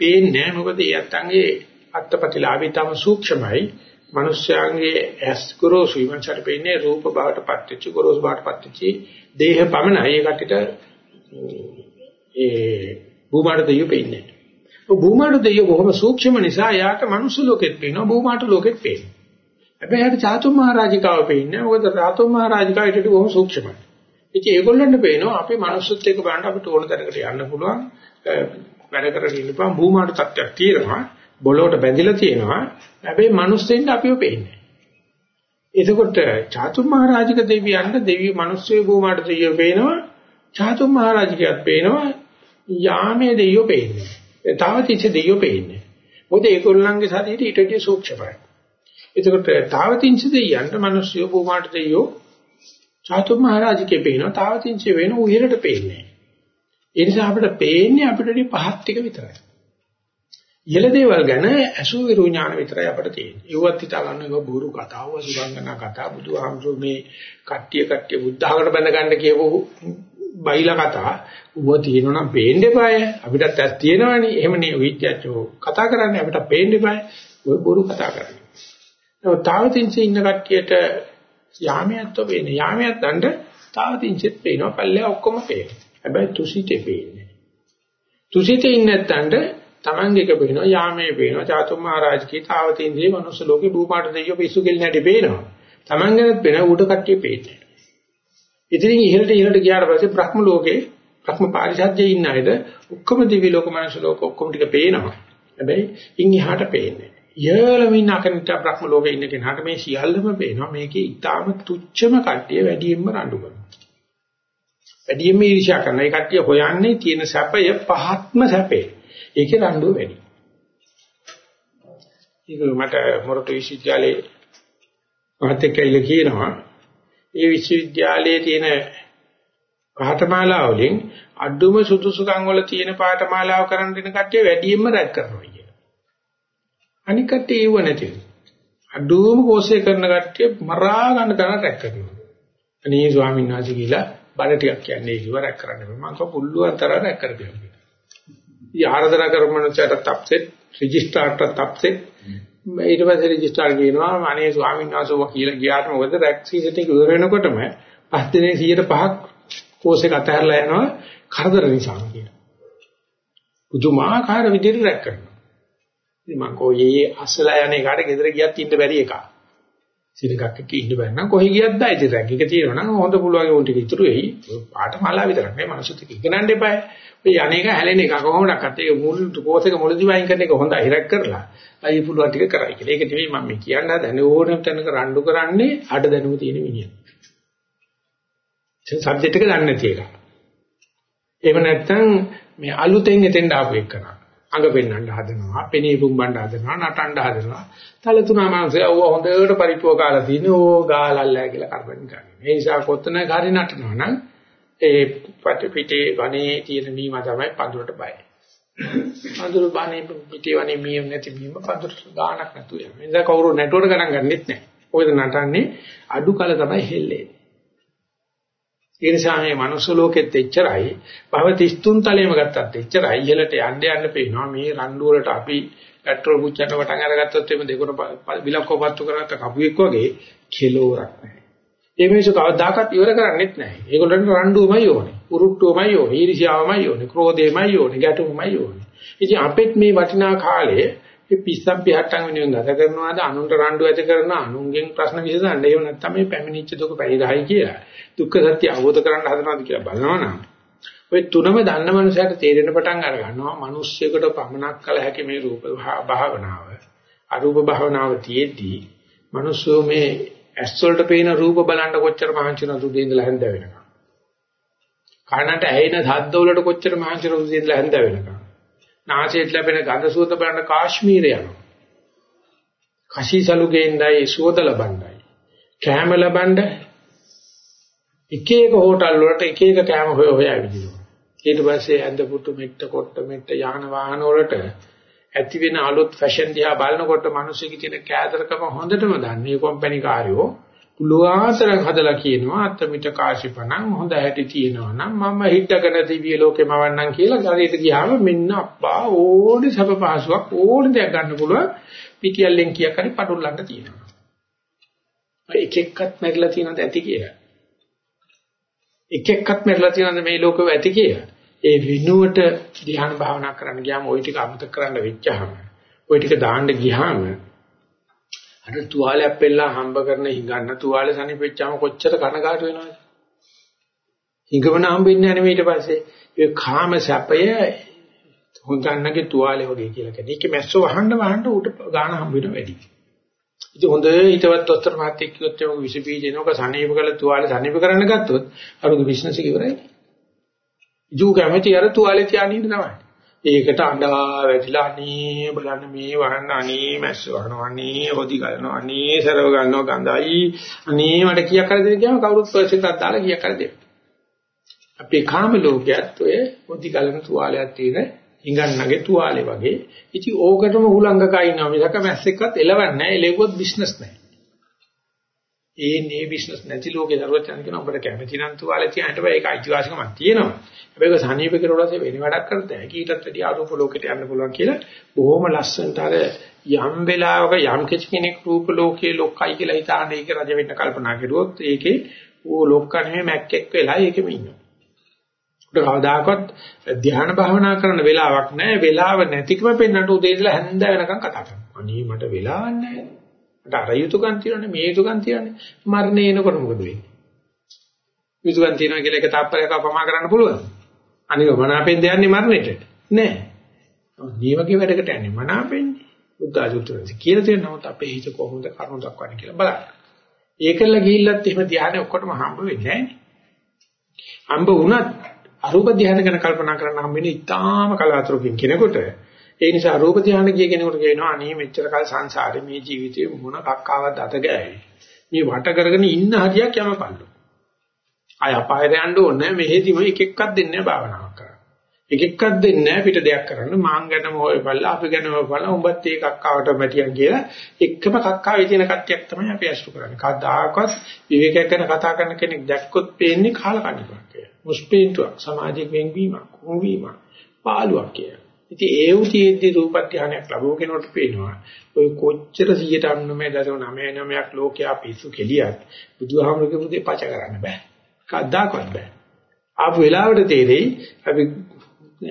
පේන්නේ නැහැ මොකද ඒ අත්තන්ගේ අත්පටිලාභී තම සූක්ෂමයි මිනිස්යාගේ ඇස් ගොරෝසු ඉවන්සට පෙන්නේ රූප බවට පත්‍ච්ච ගොරෝසු බවට පත්‍ච්ච දේහ පමණයි ඒ කටට ඒ භූමාට දෙයියෝ පෙන්නේ. ඔය භූමාට දෙයියෝ බොහොම සූක්ෂම නිසා යාට මනුස්ස ලෝකෙත් පේනවා භූමාට ලෝකෙත් පේනවා. හැබැයි යාට චාතුම් මහරජිකාව පේන්නේ මොකද රාතුම් මහරජිකාවට වඩා බොහොම සූක්ෂමයි. ඉතින් ඒගොල්ලන්ට පේනවා අපි මනුස්සත් එක්ක බලන්න අපිට ඕන තැනකට යන්න පුළුවන් වැඩ කරගෙන ඉන්න පුළුවන් භූමාට තත්ත්වයක් තියෙනවා බොලවට බැඳිලා තියෙනවා. හැබැයි මනුස්සෙන්ට අපිව පේන්නේ එතකොට චාතුම් මහරජික දෙවියන්ට දෙවියෝ මිනිස්සු භූමාට දෙවියෝ පේනවා. චාතුම් මහරජිකයත් පේනවා. යාමේ දෙවියෝ පේන්නේ තාවතිච්ච දෙවියෝ පේන්නේ මොකද ඒගොල්ලන්ගේ ශරීරය ඊට වඩා සූක්ෂමයි. එතකොට තාවතිංච දෙවියන්ට මිනිස්සු භූමාට දෙවියෝ චාතුම් මහරජිකේ පේනවා. තාවතිංච වෙන උහිරට පේන්නේ ඒ නිසා අපිට පේන්නේ අපිට පහක් ටික විතරයි. ඉහළ දේවල් ගැන අසු විරු ඥාන විතරයි අපිට තියෙන්නේ. ඒවත් හිතා ගන්න එක බොරු කතාව, සුගංගනා කතා, බුදුහාමුදුරු මේ කට්ටිය කට්ටිය බුද්ධහකට බැඳ ගන්න කියපු බයිලා කතා ඌව තියෙනවා නම් පේන්න eBay. අපිටත් ඇස් තියෙනවනේ. එහෙම නේ විද්‍යාඥයෝ කතා කරන්නේ අපිට පේන්න eBay. ඔය බොරු කතා කරන්නේ. නමුත් තාවතින්සේ ඉන්න කට්ටියට යාමියත්ව පේන්නේ. යාමියත් දඬ තාවතින්සෙත් පේනවා. පල්ලෙය ඔක්කොම පේනවා. හැබැයි තුසිතේ පේන්නේ. තුසිතේ ඉන්නේ නැත්තඳ Tamange එක පේනවා යාමේ පේනවා චාතුම් මහරජකී තාවතින්දී මනුස්ස ලෝකේ භූපාට දෙයියෝ පිස්සු කෙල් නැටි පේනවා. Tamangeත් පේන උඩ කට්ටිය පේන්නේ ඉතින් ඉහළට ඉහළට ගියාට පස්සේ බ්‍රහ්ම ලෝකේ බ්‍රහ්ම පාරිශාද්ධයේ ඉන්න අයද ඔක්කොම දිවි ලෝක මනුස්ස ලෝක ඔක්කොම ටික පේනවා. හැබැයි ඉන් එහාට පේන්නේ ඉහළම ඉන්න අකනිට බ්‍රහ්ම ලෝකේ ඉන්න කෙනාට මේ සියල්ලම පේනවා. මේකේ ඊටාම තුච්චම කට්ටිය වැඩියෙන්ම රණ්ඩු කරනවා. වැඩියෙන්ම ඊර්ෂ්‍යා කරන. ඒ කට්ටිය හොයන්නේ තියෙන සැපය පහත්ම සැපේ. ඒකේ රණ්ඩුව වැඩි. ඒක මට මොරටු විශ්වවිද්‍යාලයේ මහත්තයෙක් කියනවා ඒ විශ්වවිද්‍යාලයේ තියෙන පාඨමාලා වලින් අඩුම සුදුසුකම් වල තියෙන පාඨමාලාව කරන් දෙන කට්ටිය වැඩියෙන්ම රැක් කරනවා කියලා. අනික කට්ටිය ඒව නැති. අඩුම කෝසය කරන කට්ටිය මරා ගන්න තරම් රැක් කරනවා. අනේ ස්වාමීන් වහන්සේ කියලා බණ ටිකක් කියන්නේ ඉව රැක් කරන්න බෑ. මම කව පුළුවන් තරම් රැක් කරගන්න. ඉතින් ආරාධනා කරමනසට තප්සෙත් රෙජිස්ට්‍රාර්ට තප්සෙත් ඊට පස්සේ රෙජිස්ට්‍රාර් කියනවා අනේ ස්වාමීන් වහන්සේ කියලා ගියාට මොකද රැක් සීසන් එක ඉවර වෙනකොටම පස් දිනේ 105ක් කෝස් එක අතහැරලා යනවා කරදර නිසා කියලා. පුදුමාකාර විදිහට රැක් කරනවා. ඉතින් මම කොහේ අසලා යන්නේ කාට ගෙදර ගියත් ඉන්න බැරි එකක්. සිනකක් එක්ක ඉන්න බැරි නම් කොහේ ගියත් දැයි රැක් එක තියෙනවා නම් හොඳ පුළුවන් උන් ටික ඉතුරු වෙයි. පාඨමාලා විතරක් නෙවෙයි මනසත් එක්ක ඉගෙනන්න එපායි. මේ යන්නේක හැලෙන එක කොහොමදක්වත් ඒක මුල් කෝස් එක මුලදි වයින් කරන එක හොඳයි හිරක් කරලා අයි පුළුවන් ටික කරයි කියලා. ඒක නෙවෙයි මම මේ කියන්න හදන්නේ ඕනම තැනක රණ්ඩු කරන්නේ අඩ දැනුම තියෙන මිනිහ. දැන් සබ්ජෙක්ට් එක දන්නේ නැති එක. එහෙම නැත්නම් මේ අලුතෙන් එතෙන්ට ආපු එකන. අඟ පෙන්වන්න හදනවා, පෙනී පුම්බන්න හදනවා, නටන්න හදනවා. තල තුනා මාංශය ඔව හොඳට පරිප්පුව කාලා තියෙන ඕ ගාලල්ලා කියලා කරපන් ගන්න. ඒ නිසා කොත්තන කාරි නටනවා නම් ඒ පිටේ වනේ තියෙන මීම තමයි පඳුරට බයයි. පඳුර වනේ පිටේ වනේ මීම නැති මීම පඳුර ගානක් නැතු යනවා. එනිසා කවුරු නැටුවට ගණන් ගන්නෙත් නැහැ. ඔයද නටන්නේ අඩු කල තමයි හෙල්ලෙන්නේ. ඒ නිසා මේ මනුස්ස ලෝකෙත් එච්චරයි භව 33 තලයේම ගත්තත් එච්චරයි ඉහළට යන්න යන්න පේනවා මේ රණ්ඩු වලට අපි පෙට්‍රල් පුච්චන්න පටන් අරගත්තොත් එimhe දෙකොන බිලක්කෝ පත්තු කරගත්ත කපුවෙක් වගේ කෙලෝරක් නැහැ. ඒ මිනිස්සු කවදාකවත් ඉවර කරන්නේත් නැහැ. ඒගොල්ලන්ට රණ්ඩුවමයි ඕනේ. උරුට්ටුවමයි ඕනේ. ඊර්ෂ්‍යාවමයි ඕනේ. ක්‍රෝධයමයි ඕනේ. ගැටුමයි ඕනේ. ඉතින් අපෙත් මේ වටිනා කාලයේ මේ පිස්සම් පිහට්ටම් වෙනුවෙන් ගත කරනවාද අනුන්ට රණ්ඩු ඇති කරන අනුන්ගෙන් ප්‍රශ්න විසඳන්න. එහෙම නැත්නම් මේ පැමිණිච්ච දුක පරිදායි කියලා. දුක්ඛ සත්‍ය අවබෝධ කරගන්න හදනවාද කියලා බලනවනම් ඔය තුනම දන්න මනුස්සයට තේරෙන පටන් අර ගන්නවා. මිනිස්සුෙකුට පමනක් කල හැකි මේ රූප භාවනාව. අරූප භාවනාව තියේදී මිනිස්සු මේ ඇස් වලට පේන රූප බලන්න කොච්චර මහන්සි වෙනවද උදේ ඉඳලා හැන්ද වෙනකම්. කනට ඇහෙන ශබ්ද වලට කොච්චර මහන්සි වෙනවද උදේ ඉඳලා හැන්ද වෙනකම්. නාසයට ලැබෙන ගඳ සුවඳ බලන්න කාශ්මීර යනවා. කෂිසලු ගේන්නයි සුවඳ ලබන්නයි. කැම ලබන්න එක එක හෝටල් වලට එක එක කැම හොය හොය ඇවිදිනවා. ඊට පස්සේ ඇඳ පුටු මෙට්ට කොට්ට මෙට්ට යාන වාහන වලට ඇති වෙන අලුත් ෆැෂන් දිහා බලනකොට මිනිස්සුගේ තියෙන කෑදරකම හොඳටම දන්නේ කම්පැනි කාර්යෝ පුලුවාතරක් හදලා කියනවා අත්තමිට කාශිපණන් හොඳ හැටි තියෙනවා නම් මම හිටගෙන දිව්‍ය ලෝකෙම වන්නම් කියලා ගාරියට ගියාම මෙන්න අප්පා ඕනේ සබ පහසුවක් ඕනේ දෙයක් ගන්න පුළුවන් පිටියල්ලෙන් කියක් හරි පටුල්ලන්න තියෙනවා එක එක්කත් මැරිලා තියෙනවද ඇති කියලා එක එක්කත් මැරිලා තියෙනවද මේ ලෝකෙව ඇති කියලා ඒ විනුවට ධ්‍යාන භාවනා කරන්න ගියාම ওই ටික අමතක කරන්න වෙච්චාම ওই ටික දාන්න ගියාම අර තුවාලයක් පෙල්ලා හම්බ කරන හිඟන්න තුවාලේ සනිපෙච්චාම කොච්චර කනගාටු වෙනවද? හිඟවන හම්බෙන්නේ නැහැ ඊට පස්සේ. ඒ කාම සැපය හොඳන්නගේ තුවාලේ වගේ කියලා කියන්නේ. ඒකේ මැස්සෝ වහන්න වහන්න උට ගාන හම්බ වෙන වැඩි. ඉතින් හොඳ හිතවත් ඔස්තර මාත්‍යෙක් කිව්වොත් එමු විස බීජ එනක සනීප කළ තුවාලේ සනීප කරන්න ගත්තොත් අරුගේ බිස්නස් එක ඉවරයි. ජූ කැමති අර තුවාලේ තියාගෙන ඉන්න තමයි. ඒකට අඬා වැටිලා අනේ බලන්න මේ වහන්න අනේ මැස්ස වහනවා අනේ හොදි ගන්නවා අනේ සරව ගන්නවා ගඳයි අනේ මට කීයක් කර දෙන්න කියම කවුරුත් පර්සෙන්ට් එකක් දාලා කීයක් කර දෙන්න. අපේ කාම ලෝකයේත් ඔය හොදි ගලන තුවාලයක් තියෙන ඉංගන්නගේ තුවාලේ වගේ. ඉතින් ඕකටම හුලංගකා ඉන්නවා මිසක මැස්සෙක්වත් එලවන්නේ නැහැ. එලෙව්වොත් බිස්නස් නැහැ. ඒ නේ බිස්නස් නැති ලෝකේ දරුවත් යන කෙනා ඔබට කැමති නම් තුවාලේ තියන්නට බෑ ඒක අයිතිවාසිකමක් තියෙනවා. හැබැයි ඒක සනීප කරවලසේ වෙන වැඩක් කරද්දී ඊටත් වැඩි ආරූප ලෝකෙට යන්න පුළුවන් කියලා බොහොම ලස්සනට අර යම් වෙලාවක යම් කෙනෙක් රූප ලෝකයේ ලොක්කයි කියලා හිතාන ඒක රජ වෙන්න කල්පනා කරුවොත් ඒකේ ඌ ලොක්ක නෙමෙයි මැක්කෙක් වෙලා ඒකෙම ඉන්නවා. උඩ කවදාකවත් ධ්‍යාන භාවනා කරන වෙලාවක් නැහැ. වෙලාව නැතිකම පෙන්නට උදේ ඉඳලා හැන්ද වෙනකන් කතා කරනවා. අනේ මට වෙලාවක් නැහැ. මට අර යුතුයකම් තියෙනනේ මේ යුතුයකම් තියෙනනේ. මරණය එනකොට මොකද වෙන්නේ? යුතුයකම් තියෙනවා කියලා එක තාප්පරයක් අපමා කරන්න පුළුවන්. අනික මනාපෙන් දෙන්නේ මරණයට. නෑ. මේ වගේ වැඩකට යන්නේ මනාපෙන්නේ. බුද්ධ ආධුත්‍රය කියලා තියෙන නමුත් අපේ හිත කොහොමද කරුණු දක්වන්නේ කියලා බලන්න. ඒකල ගිහිල්ලත් එහෙම ධානය ඔක්කොටම හම්බ වෙන්නේ නෑනේ. හම්බ වුණත් අරූප ධානය ගැන කල්පනා කරන්න හම්බෙන්නේ ඉතාම කලාතුරකින් කෙනෙකුට. ඒ නිසා රූප ධානය කිය කෙනෙකුට කියනවා අනේ මෙච්චර කල් සංසාරේ මේ ජීවිතේ මොන කක්කාවක් අත ගෑවේ. මේ වට කරගෙන ඉන්න හරියක් යමපල්ලු. අය අපායට යන්න ඕනේ මෙහෙදිම එක එකක් දෙන්නේ භාවනාවක් කරන්න. එක එකක් දෙන්නේ පිට දෙයක් කරන්න මාං ගැනම හොයපල්ලා අපි ගැනම බලලා උඹත් ඒ කක්කාවට මැටියන් කියලා එකම කක්කාවේ තියෙන කට්ටියක් තමයි අපි අසු කරන්නේ. කවදාකවත් විවේකයක් ගැන කතා කරන කෙනෙක් දැක්කොත් පේන්නේ කාලකන්නිකක් කියලා. මුස්පීන්තුවක් සමාජික වෙන්වීමක්, කොහොමවීමක්, පාළුවක් කියලා. ඉතින් ඒ උතියෙද්දි රූප ධානයක් ලැබුව කෙනෙකුට පේනවා. ඔය කොච්චර 99.99ක් ලෝකයා පිස්සු කෙලියක් බුදුහාමුදුරුවෝ පුතේ පච කරන්න බෑ. කද්දාකවත් බෑ. ආපු වෙලාවට තේරෙයි අපි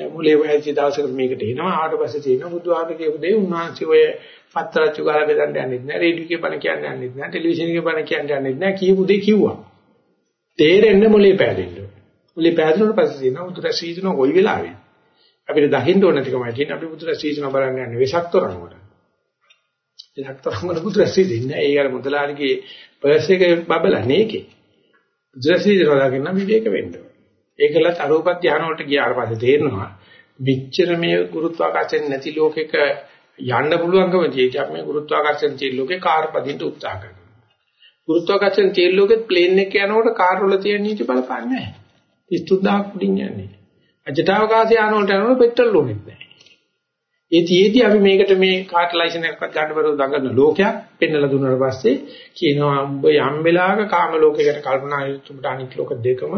මුලේ වැච්ච දවසකට මේකට එනවා. ආවට පස්සේ තියෙනවා බුදුහාමුදුරුවෝ කියපු දේ උන්වහන්සේ ඔය පත්‍රාච්චු ගාලා බෙදන්න යන්නෙත් නෑ. රේඩියෝ එකේ බණ කියන්න යන්නෙත් නෑ. ටෙලිවිෂන් එකේ බණ කියන්න යන්නෙත් නෑ. කියපු දේ කිව්වා. තේරෙන්නේ මුලේ පෑදෙන්න. මුලේ පෑදුනට පස්සේ තියෙනවා උතුර සීසන කොයි වෙලාවෙද අපිට දකින්න ඕන නැතිකමයි තියෙන්නේ අපි බුදුර සීසන බලන්න යන්නේ වෙසක් තොරන් වල. වෙසක් තොරන් වල බුදුර සීදින්නේ ඒ අර මුදලාලිගේ පර්ස් එක බබලන්නේ ඒකේ. බුදුර සීසන වලකින් නම් විවේක වෙන්න ඕන. ඒකලත් අරූප ධානය වලට ගියාට පස්සේ තේරෙනවා මෙච්චර මේ ගුරුත්වාකර්ෂණ නැති ලෝකෙක යන්න පුළුවන්කම තියෙයි. අපි මේ ගුරුත්වාකර්ෂණ තියෙන ලෝකේ කාර් පදින්න උත්සාහ කරනවා. ගුරුත්වාකර්ෂණ තියෙන ලෝකෙත් ප්ලේන් එක යනකොට කාර් වල තියෙන නීති බලපන්නේ නැහැ. 33000 උඩින් යන්නේ. අජටවකාශ යාන වලට යනකොට පෙට්‍රල් ඕනෙත් නැහැ. ඒ තියේදී අපි මේකට මේ කාට් ලයිසන් එකක්වත් ගන්න බැරුව දඟන ලෝකයක් පෙන්නලා දුන්නාට පස්සේ කියනවා උඹ යම් වෙලාවක කාම ලෝකයකට කල්පනා යුතුමට අනිත් ලෝක දෙකම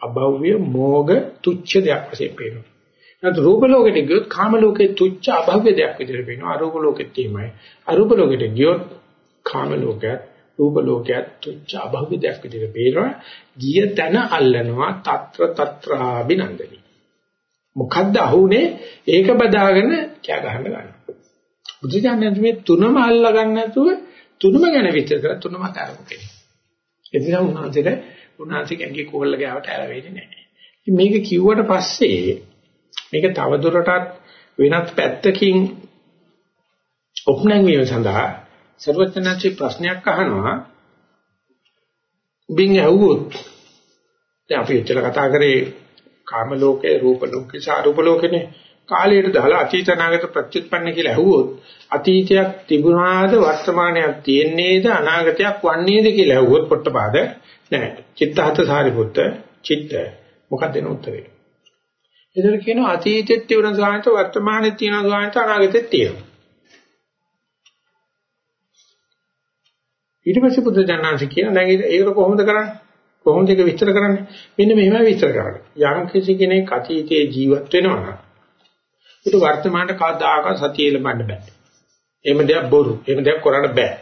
අභව්‍ය මෝග තුච්ඡ දෙයක් වශයෙන් පේනවා. නැත්නම් රූප ලෝකෙට ගියොත් කාම ලෝකේ තුච්ඡ අභව්‍ය දෙයක් විදිහට පේනවා. අරූප ලෝකෙත් එහෙමයි. අරූප ලෝකෙට ගියොත් කාම ලෝකයක් රූප ලෝකයක් තුච්ඡ අභව්‍ය දෙයක් විදිහට පේනවා. ගිය තැන අල්ලනවා తත්‍ර తත්‍රා බිනන්දනි. මොකද්ද අහුනේ ඒක බදාගෙන කෑ ගහන්න ගන්නවා. බුදුජානක මේ තුනම අල්ලා ගන්න නැතුව තුනම ගැන විතර කර තුනම අතාරමු කෙනෙක්. එදින උන්වහන්සේට උන්වහන්සේගේ කෝල්ල ගාවට ඇලවෙන්නේ නැහැ. මේක කිව්වට පස්සේ මේක තවදුරටත් වෙනත් පැත්තකින් ඔප්නැංවීම සඳහා සර්වඥාචි ප්‍රශ්නයක් අහනවා. බින් ඇහුවොත් දැන් අපි එච්චර කතා කරේ කාම ලෝකේ රූප ලෝකේ සාරූප ලෝකනේ කාලයට දාලා අතීත අනාගත ප්‍රත්‍යুৎපන්න කියලා ඇහුවොත් අතීතයක් තිබුණාද වර්තමානයක් තියෙන්නේද අනාගතයක් වන්නේද කියලා ඇහුවොත් පොට්ටපාද නෑ චිත්තහත සාරිපුත්ත චිත්ත මොකක්ද දෙන උත්තරේ ඒතර කියනවා අතීතෙත් තියෙන සාහිත වර්තමානෙත් තියෙන සාහිත අනාගතෙත් තියෙනවා. ඊට පස්සේ බුදු දඥාන්සේ කියන දැන් ඒක කොහොමද කරන්නේ? කොහොමද ඒක විස්තර කරන්නේ? මෙන්න මෙහෙමයි විස්තර කරන්නේ. යම් කිසි කෙනෙක් අතීතයේ ජීවත් වෙනවා නම් ඒක වර්තමානට කවදාකවත් සතිය ලබන්න බෑ. එහෙම දෙයක් බොරු. එහෙම දෙයක් කරන්න බෑ.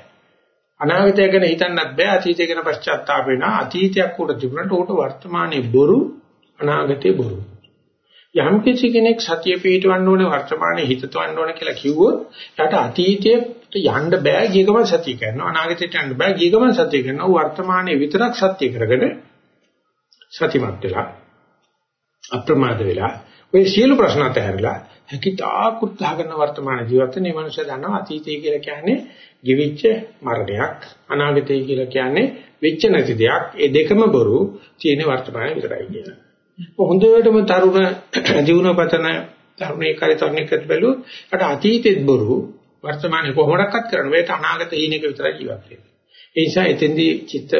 අනාගතය ගැන හිතන්නත් බෑ. අතීතය ගැන පශ්චාත්තාප වෙනවා. අතීතයක් උඩ තිබුණාට උට වර්තමානයේ බොරු අනාගතේ බොරු. යම් කිසි කෙනෙක් සතිය පිටවන්න ඕනේ වර්තමානයේ හිතතවන්න ඕනේ කියලා කිව්වොත් එයාට අතීතයට යන්න බෑ ගියගම සතිය කරනවා අනාගතයට යන්න බෑ ගියගම සතිය කරනවා වර්තමානයේ විතරක් සත්‍ය කරගෙන සතිමත් වෙලා අප්‍රමාද වෙලා ඔය සියලු ප්‍රශ්න අතහැරලා හැකිතාක් උත්සාහ කරන වර්තමාන ජීවිතේ මේ මනුස්සය දන්නවා අතීතය කියලා කියන්නේ ගිවිච්ච මරණයක් අනාගතය කියලා කියන්නේ වෙච්ච නැති දෙයක් ඒ දෙකම බොරු තියෙන වර්තමානයේ විතරයි කියලා. හොඳටම තරුණ ජීවනපතන තරුණේ කාර්යතරණයකට බැලුවොත් අට අතීතෙත් බොරු වර්තමානයේ කොහොමඩක්වත් කරන්න බෑ අනාගත හීනෙක විතරයි ජීවත් වෙන්නේ. ඒ නිසා එතෙන්දී චිත්ත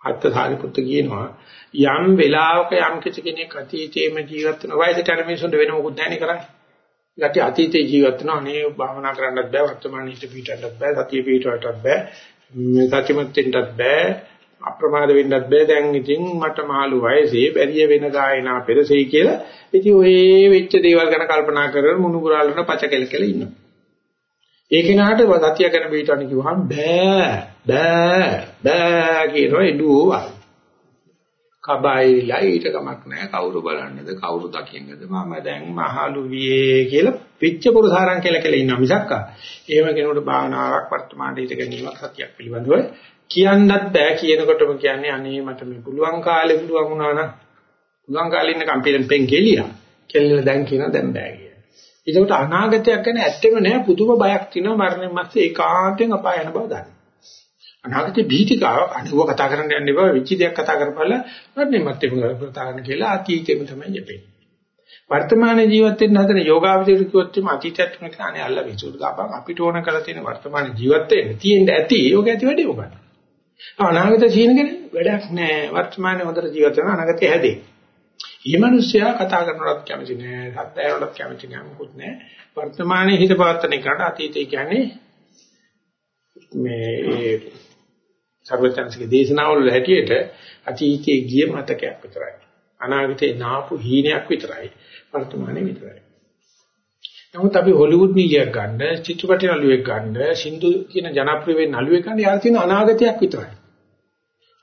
අත්ථාරිපුත්තු කියනවා යම් වෙලාවක යම් කිසි කෙනෙක් අතීතයේම ජීවත් වෙන වයසට යන මිනිසුන්ට වෙන මොකුත් නැහැ නේ කරන්නේ. ඊට අතීතයේ ජීවත් වෙනවා අනේ භාවනා කරන්නත් බෑ වර්තමානයේ හිත පිටන්නත් බෑ සතිය පිටවටත් බෑ සත්‍යමත් වෙන්නත් බෑ අප්‍රමාද වෙන්නත් බෑ. දැන් ඉතින් මට මාළු වයසේ බැරිය වෙන ගායනා පෙරසෙයි කියලා. ඉතින් ඔය වෙච්ච දේවල් ගැන කල්පනා කරගෙන මුණුබුරාලන පච කෙලකෙල ඉන්නවා. ඒ කෙනාට සතිය ගැන පිටවන්න කිව්වහම බෑ බෑ බෑ කියනවා එළුවා. කබයිලා ඊට කමක් නැහැ කවුරු බලන්නද කවුරු දකින්නද? මම දැන් මහලු වියේ කියලා පිච්ච පුරුසාරං කියලා කියලා ඉන්නවා මිසක් එහෙම කෙනෙකුට භාවනාවක් වර්තමානයේ ඉඳ ගැනීමක් සතියක් පිළිබඳව කියන්නත් බෑ කියනකොටම කියන්නේ අනේ මට මේ පුළුවන් කාලේ පුළුවන් වුණා නම් පුළුවන් කාලේ ඉන්න කම්පියුටර් පෙන් කෙලියා කෙල්ලලා දැන් කියනවා දැන් බෑ කියලා. ඒකට අනාගතයක් ගැන ඇත්තෙම නෑ පුදුම බයක් තියෙනවා මරණයන් මැස්සේ ඒකාන්තයෙන් අපාය යන බව දන්න. අනාගතේ බීතිකාව අනුව කතා කරන්න යන්න එපා විචි දෙයක් කතා කරපළ මරණයන් මැත්තේ කතා කරන්න කියලා අතීතෙම තමයි යපෙන්නේ. වර්තමාන ජීවත් වෙන්න හදන යෝගාවචර කිව්වොත් එimhe අතීතයත් තුන කියන්නේ අල්ල විසුරු ගාපන් අපිට ඕන කරලා තියෙන වර්තමාන ජීවත් වෙන්න තියෙන්න ඇති යෝග ඇති වැඩි උගන්න. අනාගත සීනගෙන වැඩක් නැහැ. වර්තමානයේ හොඳට ජීවත් වෙන අනාගතය හැදේ. මේ මිනිස්සයා කතා කරනවත් කැමති නෑ, සද්දයනවත් කැමති නෑ මොකුත් නෑ. වර්තමානයේ හිත පවත්තන එකට අතීතය කියන්නේ මේ සර්වඥාන්සේගේ දේශනාවල හැටියට අතීතයේ ගිය මතකයක් විතරයි. අනාගතේ නාපු හීනයක් විතරයි. වර්තමානයේ විතරයි. නමුත් අපි හොලිවුඩ් මීඩියක් ගන්න, චිත්‍රපට නළුවෙක් ගන්න, සින්දු කියන ජනප්‍රිය වෙන නළුවෙක් ගන්න යාර තියෙන අනාගතයක් විතරයි.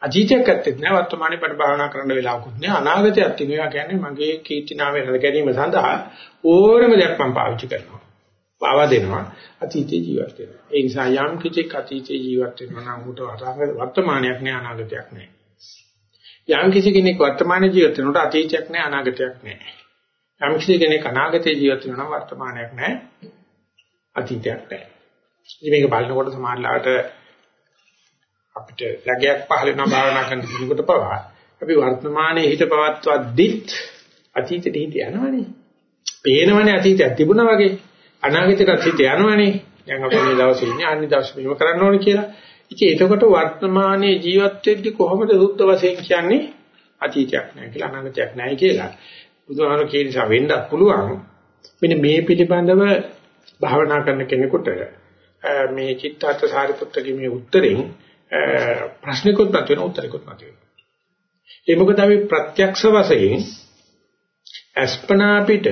අතීතයක් ඇත්තෙත් නෑ වර්තමානයේ පඩ භාවනා කරන්න වෙලාවකුත් නෑ අනාගතයක් තියෙනවා කියන්නේ මගේ කීර්ති නාමය රැඳ ගැනීම සඳහා ඕනම දෙයක් මම පාවිච්චි කරනවා. පාවා දෙනවා අතීතේ ජීවත් වෙනවා. ඒ නිසා යම් කිසික් අතීතේ ජීවත් වෙනවා නම් උට වර්තමානයක් නෑ අනාගතයක් නෑ. යම් කිසි කෙනෙක් වර්තමාන ජීවිත වෙනකොට අතීතයක් නෑ අනාගතයක් නෑ. යම් කිසි කෙනෙක් අනාගතේ ජීවත් වෙනවා නම් වර්තමානයක් නෑ අතීතයක් නෑ. ඉතින් මේක බලනකොට සමාජලාට අපිට රැගයක් පහල වෙනවා භාවනා කරන කෙනෙකුට පවා අපි වර්තමානයේ හිත පවත්වද්දිත් අතීතෙට හිත යනවනේ. පේනවනේ අතීතයක් තිබුණා වගේ. අනාගතයට හිත යනවනේ. දැන් අපි මේ දවසේ ඉන්නේ අනිත් දවසේ මෙහෙම කරන්න ඕනේ කියලා. ඉතින් එතකොට වර්තමානයේ ජීවත් වෙද්දි කොහොමද සුද්ධ වශයෙන් කියන්නේ අතීතයක් නැහැ කියලා අනාගතයක් නැහැ කියලා. බුදුහාම කියන නිසා වෙන්නත් පුළුවන්. මෙන්න මේ පිළිබඳව භාවනා කරන කෙනෙකුට මේ චිත්තාර්ථ සාරිපුත්තගේ මේ උත්තරෙන් ප්‍රශ්නිකුත් නැති වෙන උත්තරකුත් නැති වෙනවා. ඒ මොකද අපි ප්‍රත්‍යක්ෂ වශයෙන් අස්පනා පිට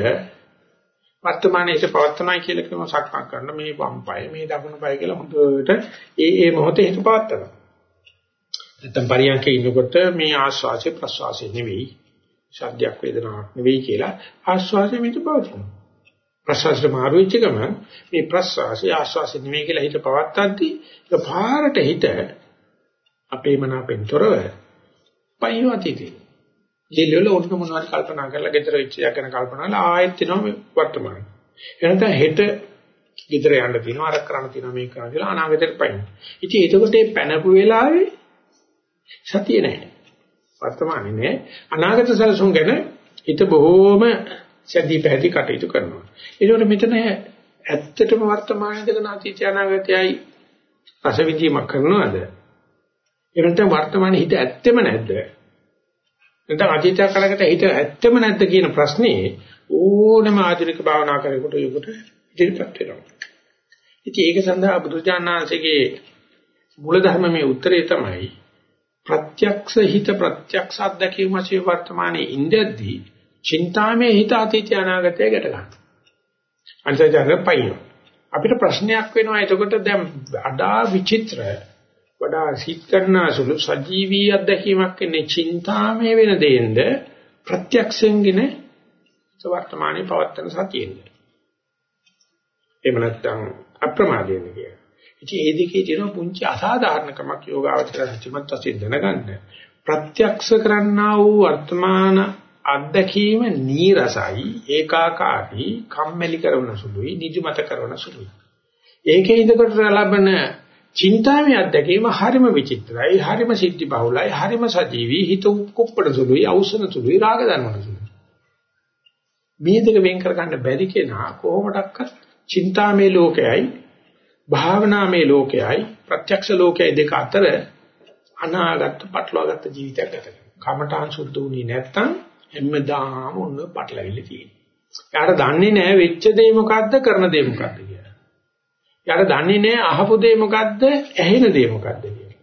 වර්තමානයේ ඉත පවත්නයි කියලා කියනවා සක්මන් කරන මේ වම් පාය මේ දකුණු පාය කියලා හොඳට ඒ ඒ මොහොතේ හිත පවත්නවා. නැත්තම් පරියන්කේ ඉන්නකොට මේ ආස්වාසය ප්‍රස්වාසය නෙවෙයි ශබ්දයක් වේදනාවක් නෙවෙයි කියලා ආස්වාසය මිට පවතිනවා. ප්‍රස්වාසය මාරු වෙච්ච ගමන් මේ ප්‍රස්වාසය ආස්වාසය නෙවෙයි කියලා හිත පවත්තද්දී ඒක පාරට හිත අපේ මනාපෙන් තොරව පයින්වතිදී ජීවිතවල උඩට මොනවද කල්පනා කරලා ගෙදර වෙච්ච එක ගැන කල්පනා කරලා ආයෙත් එනවා මේ වර්තමාන. එනත හෙට ගෙදර යන්න තියෙනවා අර කරන්න තියෙනවා මේක කරන්න කියලා අනාගතයට පයින්. ඉතින් එතකොට මේ පැනපු වෙලාවේ සතිය නැහැ. වර්තමානේ නෑ අනාගත සැලසුම් ගැන හිත බොහෝම සැදී පැහැදි කටයුතු කරනවා. ඒකෝට මෙතන ඇත්තටම වර්තමානයේ දෙකන අතීතය අනාගතයයි රස විඳීමක් කරනවද? එහෙනම් වර්තමානයේ හිත ඇත්තෙම නැද්ද? නැත්නම් අතීත කාලයකට හිත ඇත්තම නැද්ද කියන ප්‍රශ්නේ ඕනම ආධුනික භාවනා කරේකට යොකට ඉදිරිපත් වෙනවා. ඉතින් ඒක සඳහා බුදුජානනාංශගේ මූලධර්මයේ උත්තරේ තමයි ප්‍රත්‍යක්ෂ හිත ප්‍රත්‍යක්ෂ අත්දැකීම වශයෙන් වර්තමානයේ ඉඳද්දී චින්තාමේ හිත අතීත අනාගතය ගැට ගන්න. අන්තර්ජාලය පයින්. අපිට ප්‍රශ්නයක් වෙනවා එතකොට දැන් අඩා විචිත්‍ර වඩා සිත් කරනාසුළු සජීවී අත්දැකීමක් වෙන්නේ චින්තාමේ වෙන දෙයෙන්ද ප්‍රත්‍යක්ෂයෙන්ගෙන වර්තමානයේ පවත්තන සතියෙන්ද. එහෙම නැත්නම් අප්‍රමාදයෙන් කියන. ඉතින් ඒ දෙකේ තියෙන පුංචි අසාධාරණකමක් යෝගාවචර සත්‍යමත් වශයෙන් දැනගන්න. ප්‍රත්‍යක්ෂ කරන්නා වූ වර්තමාන අත්දැකීම නීරසයි ඒකාකාරී කම්මැලි කරන සුළුයි නිදිමත කරන සුළුයි. ඒකේ ඉඳකට ලබන චින්තාවේ අත්දැකීම හරිම විචිත්‍රයි හරිම සිද්ධි බහුලයි හරිම සජීවී හිත කුප්පඩ සුළුයි අවසන සුළුයි රාග දන්වන සුළුයි. මේ දෙක වෙන් කර ගන්න බැරි කෙනා කොහොමඩක්වත් චින්තාමේ ලෝකයයි භාවනාමේ ලෝකයයි ප්‍රත්‍යක්ෂ ලෝකයයි දෙක අතර අනාගත පටලවාගත්ත ජීවිතයක් ගත කරනවා. කමඨාන් සුද්ධ වුණේ නැත්තම් හැමදාම ඔන්න පටලවිලි තියෙනවා. යාට දන්නේ නැහැ වෙච්ච දේ මොකද්ද කරන දේ මොකද්ද කියලා. යාට දන්නේ නැහැ අහපු දේ මොකද්ද ඇහෙන දේ මොකද්ද කියලා.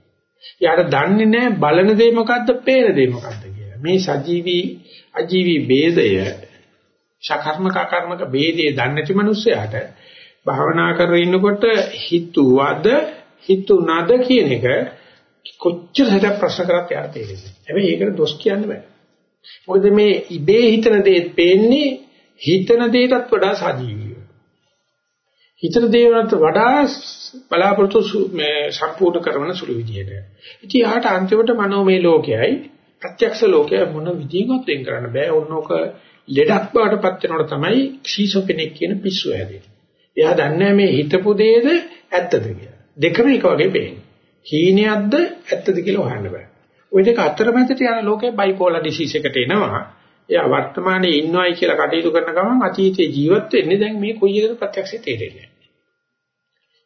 යාට දන්නේ නැහැ බලන දේ මොකද්ද පේන දේ මොකද්ද කියලා. මේ සජීවී අජීවී ભેදය ශකර්මක කර්මක ભેදේ දන්නේ නැති මිනිස්සයාට භාවනා කරගෙන ඉන්නකොට හිතුවද හිතුණද කියන එක කොච්චර හිතක් ප්‍රශ්න කරත් යාට තේරෙන්නේ. හැබැයි ඒකට දොස් කියන්න බෑ. මොකද මේ ඉබේ හිතන දේත් පේන්නේ හිතන දේටත් වඩා සජීවීව. හිතන දේවලට වඩා බලාපොරොත්තු සම්පූර්ණ කරන සුළු විදියට. ඉතින් යාට අන්තිමට මනෝමය ලෝකයයි ප්‍රත්‍යක්ෂ ලෝකය මොන විදිහකට වෙන් කරන්න බෑ. ඕනෝක ලෙඩක් බවටපත් වෙනකොට තමයි ක්ෂීසොපෙනික් කියන පිස්සු හැදෙන්නේ. එයා දන්නේ මේ හිතපු දේද ඇත්තද කියලා. දෙකම එක වගේ පේන්නේ. හීනයක්ද ඇත්තද කියලා හොයන්න බෑ. ওই දෙක අතරමැදට යන ලෝකේ බයිපෝලර් ඩිසීස් එකට එනවා. එයා වර්තමානයේ ඉන්නවයි කියලා කටයුතු කරන ගමන් අතීතයේ ජීවත් වෙන්නේ දැන් මේ කොයි එකද ප්‍රත්‍යක්ෂේ තේරෙන්නේ නැහැ.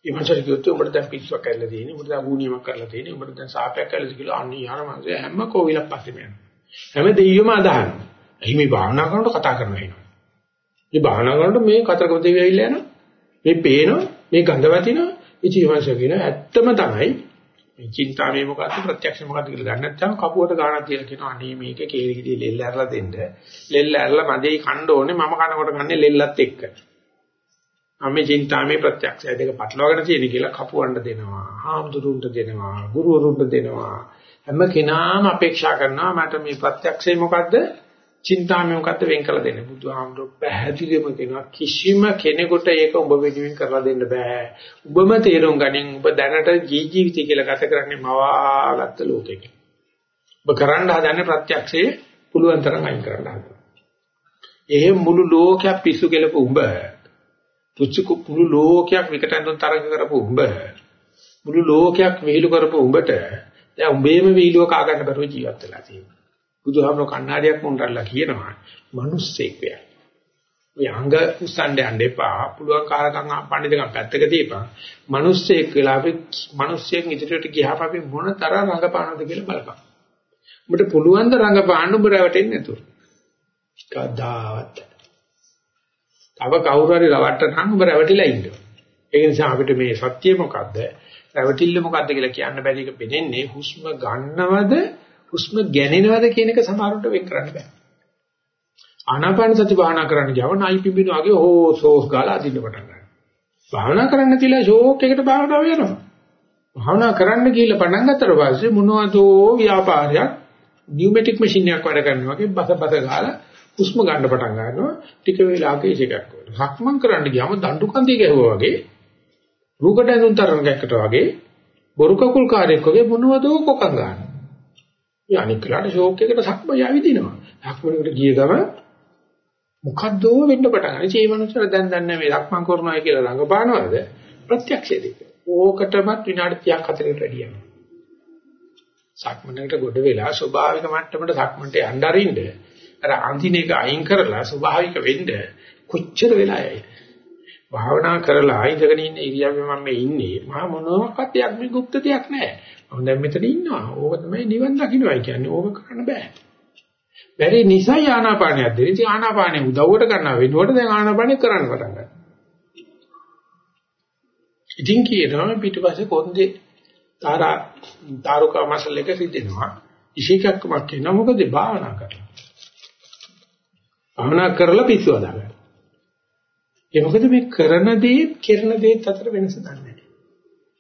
මේ මනසට කිව්වොත් උඹට දැන් පිස්සුවක් කරලා තියෙන්නේ, උඹට දැන් ගුණියමක් කරලා තියෙන්නේ, උඹට දැන් සාපයක් කරලා කියලා අන්නේ යන මනසේ හැම කෝවිලක් පස්සෙම යනවා. හැම දෙයියම අදහන. එහි මේ භාවනා කරනකොට කතා කරනවා එනවා. මේ භාවනා කරනකොට මේ කතරගම දෙවියෝ ඇවිල්ලා යනවා. මේ පේනවා, මේ ගඳ වදිනවා. ඉතින් මනස කියන ඇත්තම තමයි මේ චින්තාවේ මොකද්ද ප්‍රත්‍යක්ෂ මොකද්ද කියලා දන්නේ නැත්නම් කපුවට ගානක් කියලා කියනවා අනේ මේක කේලිගිඩි ලෙල්ල ඇරලා දෙන්න. ලෙල්ල ඇරලා මදේ කන්න ඕනේ මම කනකොට කන්නේ ලෙල්ලත් එක්ක. මම මේ චින්තාවේ ප්‍රත්‍යක්ෂය දෙක පටලවාගෙන තියෙන කියලා කපුවන්ට දෙනවා. හාමුදුරුන්ට දෙනවා. ගුරුවරුන්ට දෙනවා. හැම කෙනාම අපේක්ෂා කරනවා මට මේ ප්‍රත්‍යක්ෂය මොකද්ද චින්තාමය මොකද්ද වෙන් කළ දෙන්නේ? බුදුහාමුදුරුවෝ පැහැදිලිවම කියනවා කිසිම කෙනෙකුට ඒක ඔබ වෙනුවෙන් කරලා දෙන්න බෑ. ඔබම තේරුම් ගනින්. ඔබ දැනට ජී ජීවිතය කියලා ගත කරන්නේ මවාගත්ත ලෝකෙක. ඔබ කරන්න හදන්නේ ප්‍රත්‍යක්ෂයේ පුළුවන් තරම් අයින් කරන්න හදනවා. එහෙම මුළු ලෝකයක් පිස්සු කෙලපු උඹ පුච්චු මුළු ලෝකයක් විකට ඇඳුම් තරඟ කරපු උඹ මුළු ලෝකයක් විහිළු කරපු උඹට දැන් උඹේම විහිළුව කා ගන්න බැරුව ජීවත් වෙලා තියෙනවා. බුදුහාමර කණ්ණාඩියක් මොන්ටල්ලා කියනවා මිනිස්සෙක් වෙයි. මේ අංග උස්සන්න යන්න එපා. පුළුවන් කාලකම් පඬිතුකම් පැත්තක තියපන්. මිනිස්සෙක් වෙලා අපි මිනිස්සෙක් ඉදිරියට ගියාම අපි මොන තරම් රඟපානවද කියලා බලපන්. උඹට පුළුවන් ද රඟපාන්න උඹ රැවටෙන්නේ නැතුව. කදාවත්. තව කවුරු හරි රවට්ටනම් උඹ රැවටිලා ඉන්න. ඒ නිසා අපිට මේ සත්‍ය මොකද්ද? රැවටිල්ල මොකද්ද කියලා කියන්න බැරි එක පෙනෙන්නේ හුස්ම ගන්නවද හුස්ම ගැනෙනවද කියන එක සමහරවිට වෙන් කරන්න බෑ. ආනාපාන සති භාවනා කරන්න ගියව නයි පිඹින වගේ හෝ සෝස් ගාලා අදින්න පටන් ගන්නවා. භාවනා කරන්න තියලා ෂෝක් එකට භාවනාව වෙනවා. භාවනා කරන්න කියලා පටන් ගත්තට පස්සේ මොනවදෝ ව්‍යාපාරයක් නියුමැටික් මැෂින් එකක් වැඩ කරනවා වගේ බස බස ගාලා හුස්ම ගන්න පටන් ගන්නවා. ටික වෙලාවක ඒක එකක් වෙනවා. සක්මන් කරන්න ගියාම දඬු කන්දේ ගැහුවා වගේ රූකඩ ඇඳුම් තරංගයකට වගේ බොරු කකුල් කාර්යයක් වගේ මොනවදෝ කොකම් ගන්නවා. ඒ අනික් කලට ෂෝක් එකට සක්ම යවිදිනවා. සක්මනකට ගිය ගම මොකද්ද වෙන්න පටන් ගන්න. ඒ මනුස්සයා දැන් දන්නේ මේ ලක්මන් කරනවා කියලා රඟපානවද ප්‍රත්‍යක්ෂයේද? ඕකටමත් විනාඩි 30ක් 40කට වැඩි යනවා. සක්මනකට ගොඩ වෙලා ස්වභාවික මට්ටමට සක්මන්ට යන්න අරින්න අර අන්තිම එක අයින් කරලා ස්වභාවික වෙන්න කොච්චර වෙලායයි. භාවනා කරලා ඉඳගෙන ඉන්න ඉරියව්වේ මම මේ ඉන්නේ. මහා මොනවාක්වත් දෙයක් මේ গুপ্ত දෙයක් නැහැ. මම දැන් මෙතන ඉන්නවා. ඕක තමයි නිවන් දකින්නයි කියන්නේ. ඕක කරන්න බෑ. බැරි නිසා ආනාපානියක් දෙන්නේ. ඉතින් ආනාපානෙ උදව්වට ගන්නවා වෙනුවට දැන් ආනාපානෙ කරන්න පටන් ගන්නවා. ඉතින් කියනවා පිටිපස්සේ කොන්දේ තාරා තාරුකා මසල් එක සිදෙනවා. ඉෂිකක්කමක් කියනවා මොකද භාවනා කරලා. භාවනා කරලා පිස්සු හදාගන්න. ඒ මොකද මේ කරන දේ කරන දේ අතර වෙනස දන්නේ නැහැ.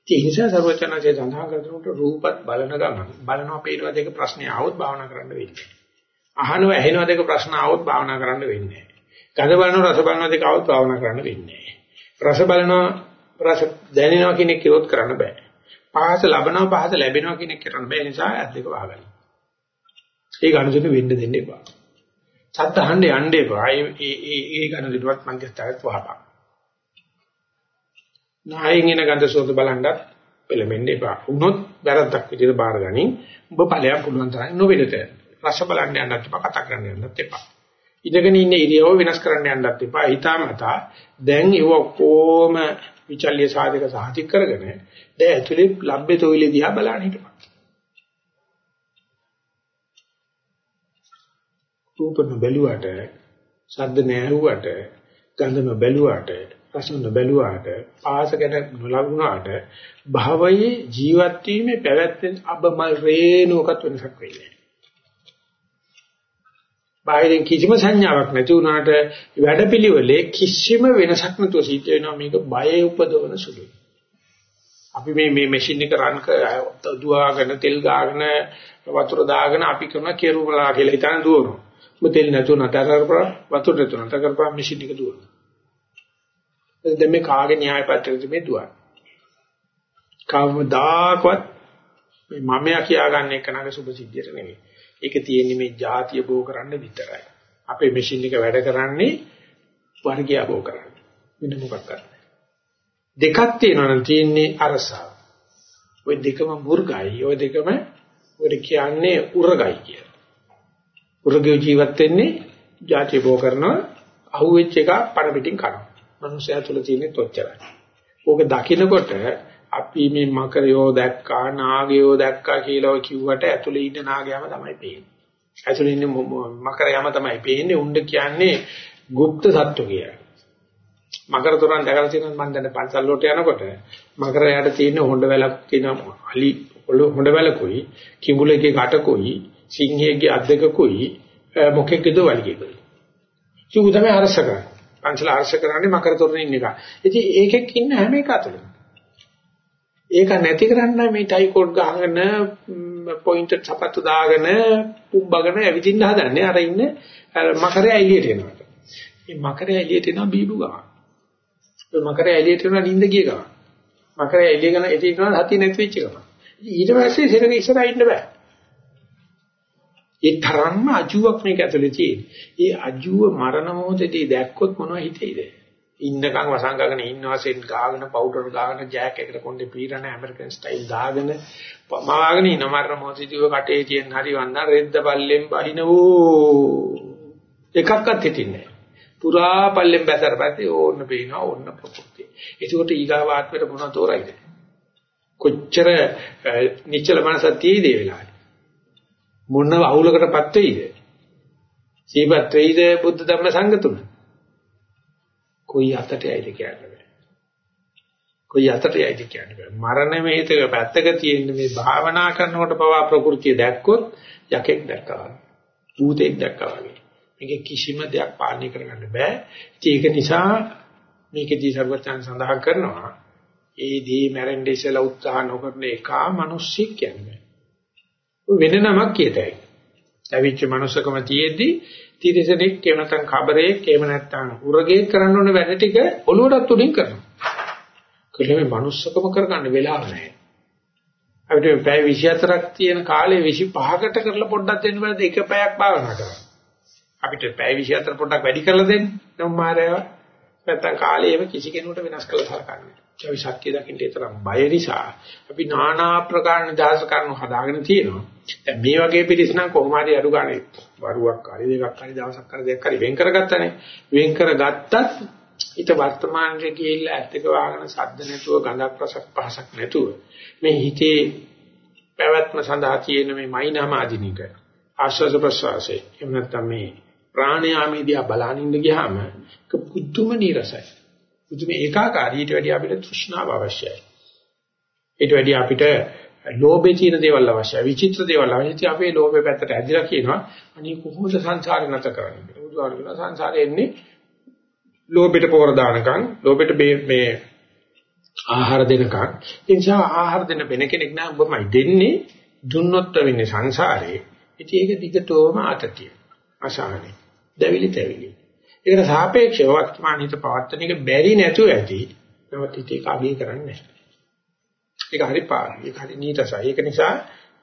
ඒ නිසා සර්වචනසේ සඳහන් කරනකොට රූපත් බලන ගමන් බලනවා පේනවා දෙක ප්‍රශ්නේ ආවොත් භාවනා කරන්න වෙන්නේ. අහනවා ඇහෙනවා දෙක ප්‍රශ්න ආවොත් භාවනා කරන්න වෙන්නේ නැහැ. ගඳ බලනවා රස බලනවා දෙක ආවොත් භාවනා කරන්න වෙන්නේ නැහැ. රස බලනවා රස දැනෙනවා කියන එක කිව්වොත් කරන්න බෑ. පහස ලබනවා පහස ලැබෙනවා කියන එක කරන්න බෑ. ඒ නිසා ඇස් දෙක වහගන්න. ඒක අනුසුත වෙන්න දෙන්න එපා. සද්ද අහන්න යන්න එපා. ඒ ඒ ඒ ගණනෙවත් මංගස්තරත් වහපන්. නායෙන් එන ගඳ සෝත බලන්නත් පෙළඹෙන්න එපා. වුණොත් වැරද්දක් විදිහට බාර ගනින්. ඔබ ඵලයක් පුළුවන් තරම් නොවෙලට. රස බලන්න යන්නත් එපා. කතා කරන්න යන්නත් එපා. ඉඳගෙන ඉන්න ඉරියව වෙනස් කරන්න යන්නත් එපා. හිතාමතා දැන් ඒව කොහොම විචල්්‍ය සාධක සාහිත කරගෙන දැන් ඇතුලේ ලබ්බේ තොইলে දිහා බලන්න හිටපන්. රූපන බැලුවට, ශබ්ද නැහුවට, ගන්ධන බැලුවට, රසන බැලුවට, ආස ගැන නොලඟුණාට භවයේ ජීවත් වීමේ පැවැත්මෙන් අබමල් රේණුවකට වෙනසක් වෙන්නේ නැහැ. බාහිරින් කිසිම සංඥාවක් නැති වුණාට වැඩපිළිවෙලේ කිසිම වෙනසක් නැතුව සිද්ධ වෙනවා මේක බය උපදවන සුළුයි. අපි මේ මේ මැෂින් එක රන් දුවාගෙන තෙල් ගාගෙන වතුර දාගෙන අපි කරන කෙරුමලා කියලා හිතන දුවනවා. මෙතෙල් නැතුව නතර කරපුවා වතුර නැතුව නතර කරපුවා මැෂින් එක දුවනවා. දැන් මේ කාගේ න්‍යාය පත්‍රයද මේ දුවන්නේ. කවදාකවත් මේ මමයා කියාගන්න එක නගේ සුභ සිද්ධියට නෙමෙයි. ඒක තියෙන්නේ මේ જાතිය බෝ කරන්න විතරයි. අපේ මැෂින් එක වැඩ කරන්නේ වර්ගය බෝ කරන්න. වෙන මොකක් කරන්නේ? දෙකක් තියෙනවනම් තියෙන්නේ අරසාව. ওই දෙකම මුර්ගයි. ওই දෙකම ඔය කියන්නේ උරගයි කියලා. උරගේ ජීවත් වෙන්නේ જાති භෝ කරනවා අහුවෙච්ච එක පණ පිටින් කනවා. මනුස්සයා තුල තියෙන තොච්චරයි. ඕක දකිනකොට අපි මේ මකරයෝ දැක්කා නාගයෝ දැක්කා කියලා කිව්වට ඇතුලේ ඉන්න නාගයම තමයි පේන්නේ. ඇතුලේ ඉන්න මකරයම තමයි පේන්නේ. උණ්ඩ කියන්නේ গুপ্ত සත්තු කියලා. මකර තොරන් දැකලා තියෙනවා මම දැන් පන්සල් වලට යනකොට මකරයාට තියෙන හොඬ වැලක් තියෙන අලි හොඬ වැලකුයි කිඹුලකේ කටකුයි සිංහයේ අත් දෙකකුයි මොකෙක්ද වලිගෙකුයි. ඒක තමයි අරස කරන්නේ. පන්සල අරස කරන්නේ මකර තොරනේ ඉන්න එක. ඉතින් ඒකෙක් ඉන්න හැම එක අතුලම ඒක නැති කරන්න මේ ටයි කෝඩ් ගහගෙන පොයින්ටර් සපත්තු දාගෙන පුම්බගෙන ඇවිදින්න හදන්නේ අර ඉන්නේ මකරය එළියට එනවා. මේ මකරය එළියට එනවා බීබු ගමන්. ඒ මකරය එළියට එනවා නිින්ද ගිය ගමන්. මකරය එළිය ගන එළියට එනවා හති නැති වෙච්ච ගමන්. ඊට පස්සේ සිරක ඉස්සරහා ඉන්න බෑ. ඒ තරම්ම අජුවක් මේක ඇතුලේ තියෙන. ඒ අජුව මරණ මොහොතේදී දැක්කොත් මොනව හිතෙයිද? ඉන්නකම් වසංගගෙන ඉන්නවා සෙන් ගාගෙන පවුඩර් ගාගෙන ජෑක් එකට කොණ්ඩේ පීරන ඇමරිකන් ස්ටයිල් දාගෙන පමාගෙන ඉන මරණ මොහොතේදී කටේ තියෙන හරි වන්දන රෙද්ද පල්ලෙන් බහිනවෝ එකක්වත් හිටින්නේ පුරා පල්ලෙන් බැසර පස්සේ ඕන්න පේනවා ඕන්න ප්‍රකෘතිය. ඒකට ඊගාව ආත්මයට මොනවද තෝරයිද? කොච්චර නිශ්චල මනසක් තියෙයිද ඒ වෙලාවේ? මොන අවුලකටපත් වෙයිද? සීපත් වෙයිද බුද්ධ ධර්ම සංග තුන? කොයි අතට යයිද කියන්න බෑ. කොයි අතට යයිද කියන්න බෑ. මරණ මෙහෙතක පැත්තක තියෙන මේ භාවනා කරනකොට පවා ප්‍රകൃතිය දැක්කොත් යකෙක් දැක්කා. භූතෙක් දැක්කා වගේ. මේක කිසිම දෙයක් පාලනය කරගන්න බෑ. ඒක නිසා මේකදී සර්වචන් සඳහන් කරනවා ඒ දී මැරෙන්න ඉස්සලා උත්සාහ නොකරන එක මිනිස්සෙක් කියන්නේ. වෙන නමක් කියතයි. ඇවිච්ච මනුස්සකම තියේදී තිරසනෙක් එහෙම නැත්නම් කබරේක් එහෙම නැත්නම් උරගේ කරන්න ඕන වැඩ ටික ඔළුවටත් උඩින් කරනවා. කලේ මේ manussකම කරගන්න වෙලාව නැහැ. අපිට පැය 24ක් තියෙන කාලේ 25කට කරලා පොඩ්ඩක් දෙන්න බෑද එක පැයක් භාවනා කරන්න. අපිට පැය 24 පොඩ්ඩක් වැඩි කරලා දෙන්න. නම් මාරේව නැත්නම් කාලේ එහෙම කිසි කෙනෙකුට වෙනස් කරලා සලකන්නේ. ඒ සත්‍ය දකින්න තරම් බය නිසා අපි নানা ආකාර නිදහස කරනු හදාගෙන තියෙනවා. දැන් මේ වගේ පිළිස් නම් කොහොම හරි අඩු ගානේ වරුවක් හරි දෙකක් හරි දවසක් හරි දෙකක් හරි වෙන් කරගත්තානේ. වෙන් කරගත්තත් ඊට වර්තමානයේ ගිහිල්ලා ඇත්තක වාගෙන සද්ද නැතුව ගඳක් රසක් පහසක් නැතුව මේ හිතේ පැවැත්ම සඳහා තියෙන මේ මයින්හම ආධිනික ආශ්වාස ප්‍රශ්වාසයේ එහෙම නැත්නම් මේ ප්‍රාණයාමේදී බලනින්න ගියාම පුදුම නිරසයි. පුදුම ඒකාකාරී ඊට වැඩි අපිට තෘෂ්ණාව අවශ්‍යයි. ඊට වැඩි අපිට ලෝභේ තියෙන දේවල් අවශ්‍යයි. විචිත්‍ර දේවල් අවශ්‍යයි. අපේ ලෝභේ පැත්තට ඇදලා කියනවා අනේ කොහොමද සංසාරේ නැත කරන්නේ කියලා. බුදුහාම කියනවා සංසාරේ එන්නේ ලෝභයට පෝර දානකම්, ලෝභයට මේ ආහාර දෙනකම්. ඒ නිසා ආහාර දෙන වෙන කෙනෙක් නෑ ඔබමයි දෙන්නේ. දුන්නොත් වෙන්නේ සංසාරේ. ඉතින් ඒක දිගටම ආතතිය. අසහනේ. දැවිලි තැවිලි. ඒකට සාපේක්ෂව වර්තමාන හිත පවත්තන එක බැරි නැතුව ඇති. නමුත් ඉතින් ඒක අගය කරන්නේ නැහැ. ඒක හරි පාරයි. ඒක හරි නීතසයි. ඒක නිසා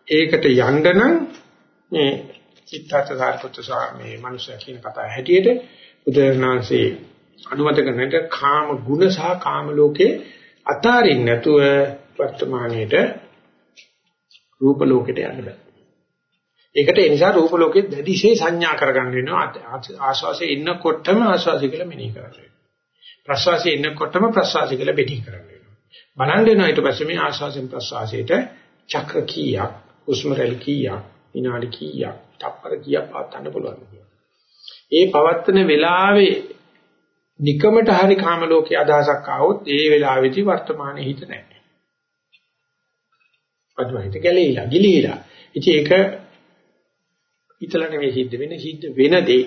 ඒකට යන්න නම් මේ චිත්තත සාරපුත්‍ර මේ මනුෂ්‍ය කියන කතාව හැටියට බුදුරණාංශේ අනුමත කරන්නට කාම ගුණ සහ කාම ලෝකේ අතාරින්න නැතුව වර්තමානයේට රූප ලෝකෙට යන්න බෑ. ඒකට ඒ නිසා රූප ලෝකෙ දැඩිශේ සංඥා කරගන්න වෙනවා. ආශ්වාසයේ ඉන්නකොටම ආශ්වාසය කියලා මෙනෙහි කරන්න වෙනවා. ප්‍රශ්වාසයේ ඉන්නකොටම ප්‍රශ්වාසය කියලා මෙනෙහි කරන්න වෙනවා. බලන්න වෙනවා ඊට පස්සේ මේ ආශ්වාසයෙන් ප්‍රශ්වාසයට චක්‍ර කීයක්, හුස්ම රැලි කීයක්, විනාඩි කීයක්, තප්පර කීයක් පාත්තන්න පුළුවන් කියලා. ඒ පවත්තන වෙලාවේ නිකමට හරි කාම ලෝකයේ අදහසක් ආවොත් ඒ වෙලාවේදී වර්තමානයේ හිත නැහැ. අද්වෛත ගැලීලා, ගිලීලා. ඉතින් ඒක හිතලා නෙවෙයි සිද්ධ වෙන්නේ සිද්ධ වෙන දේ.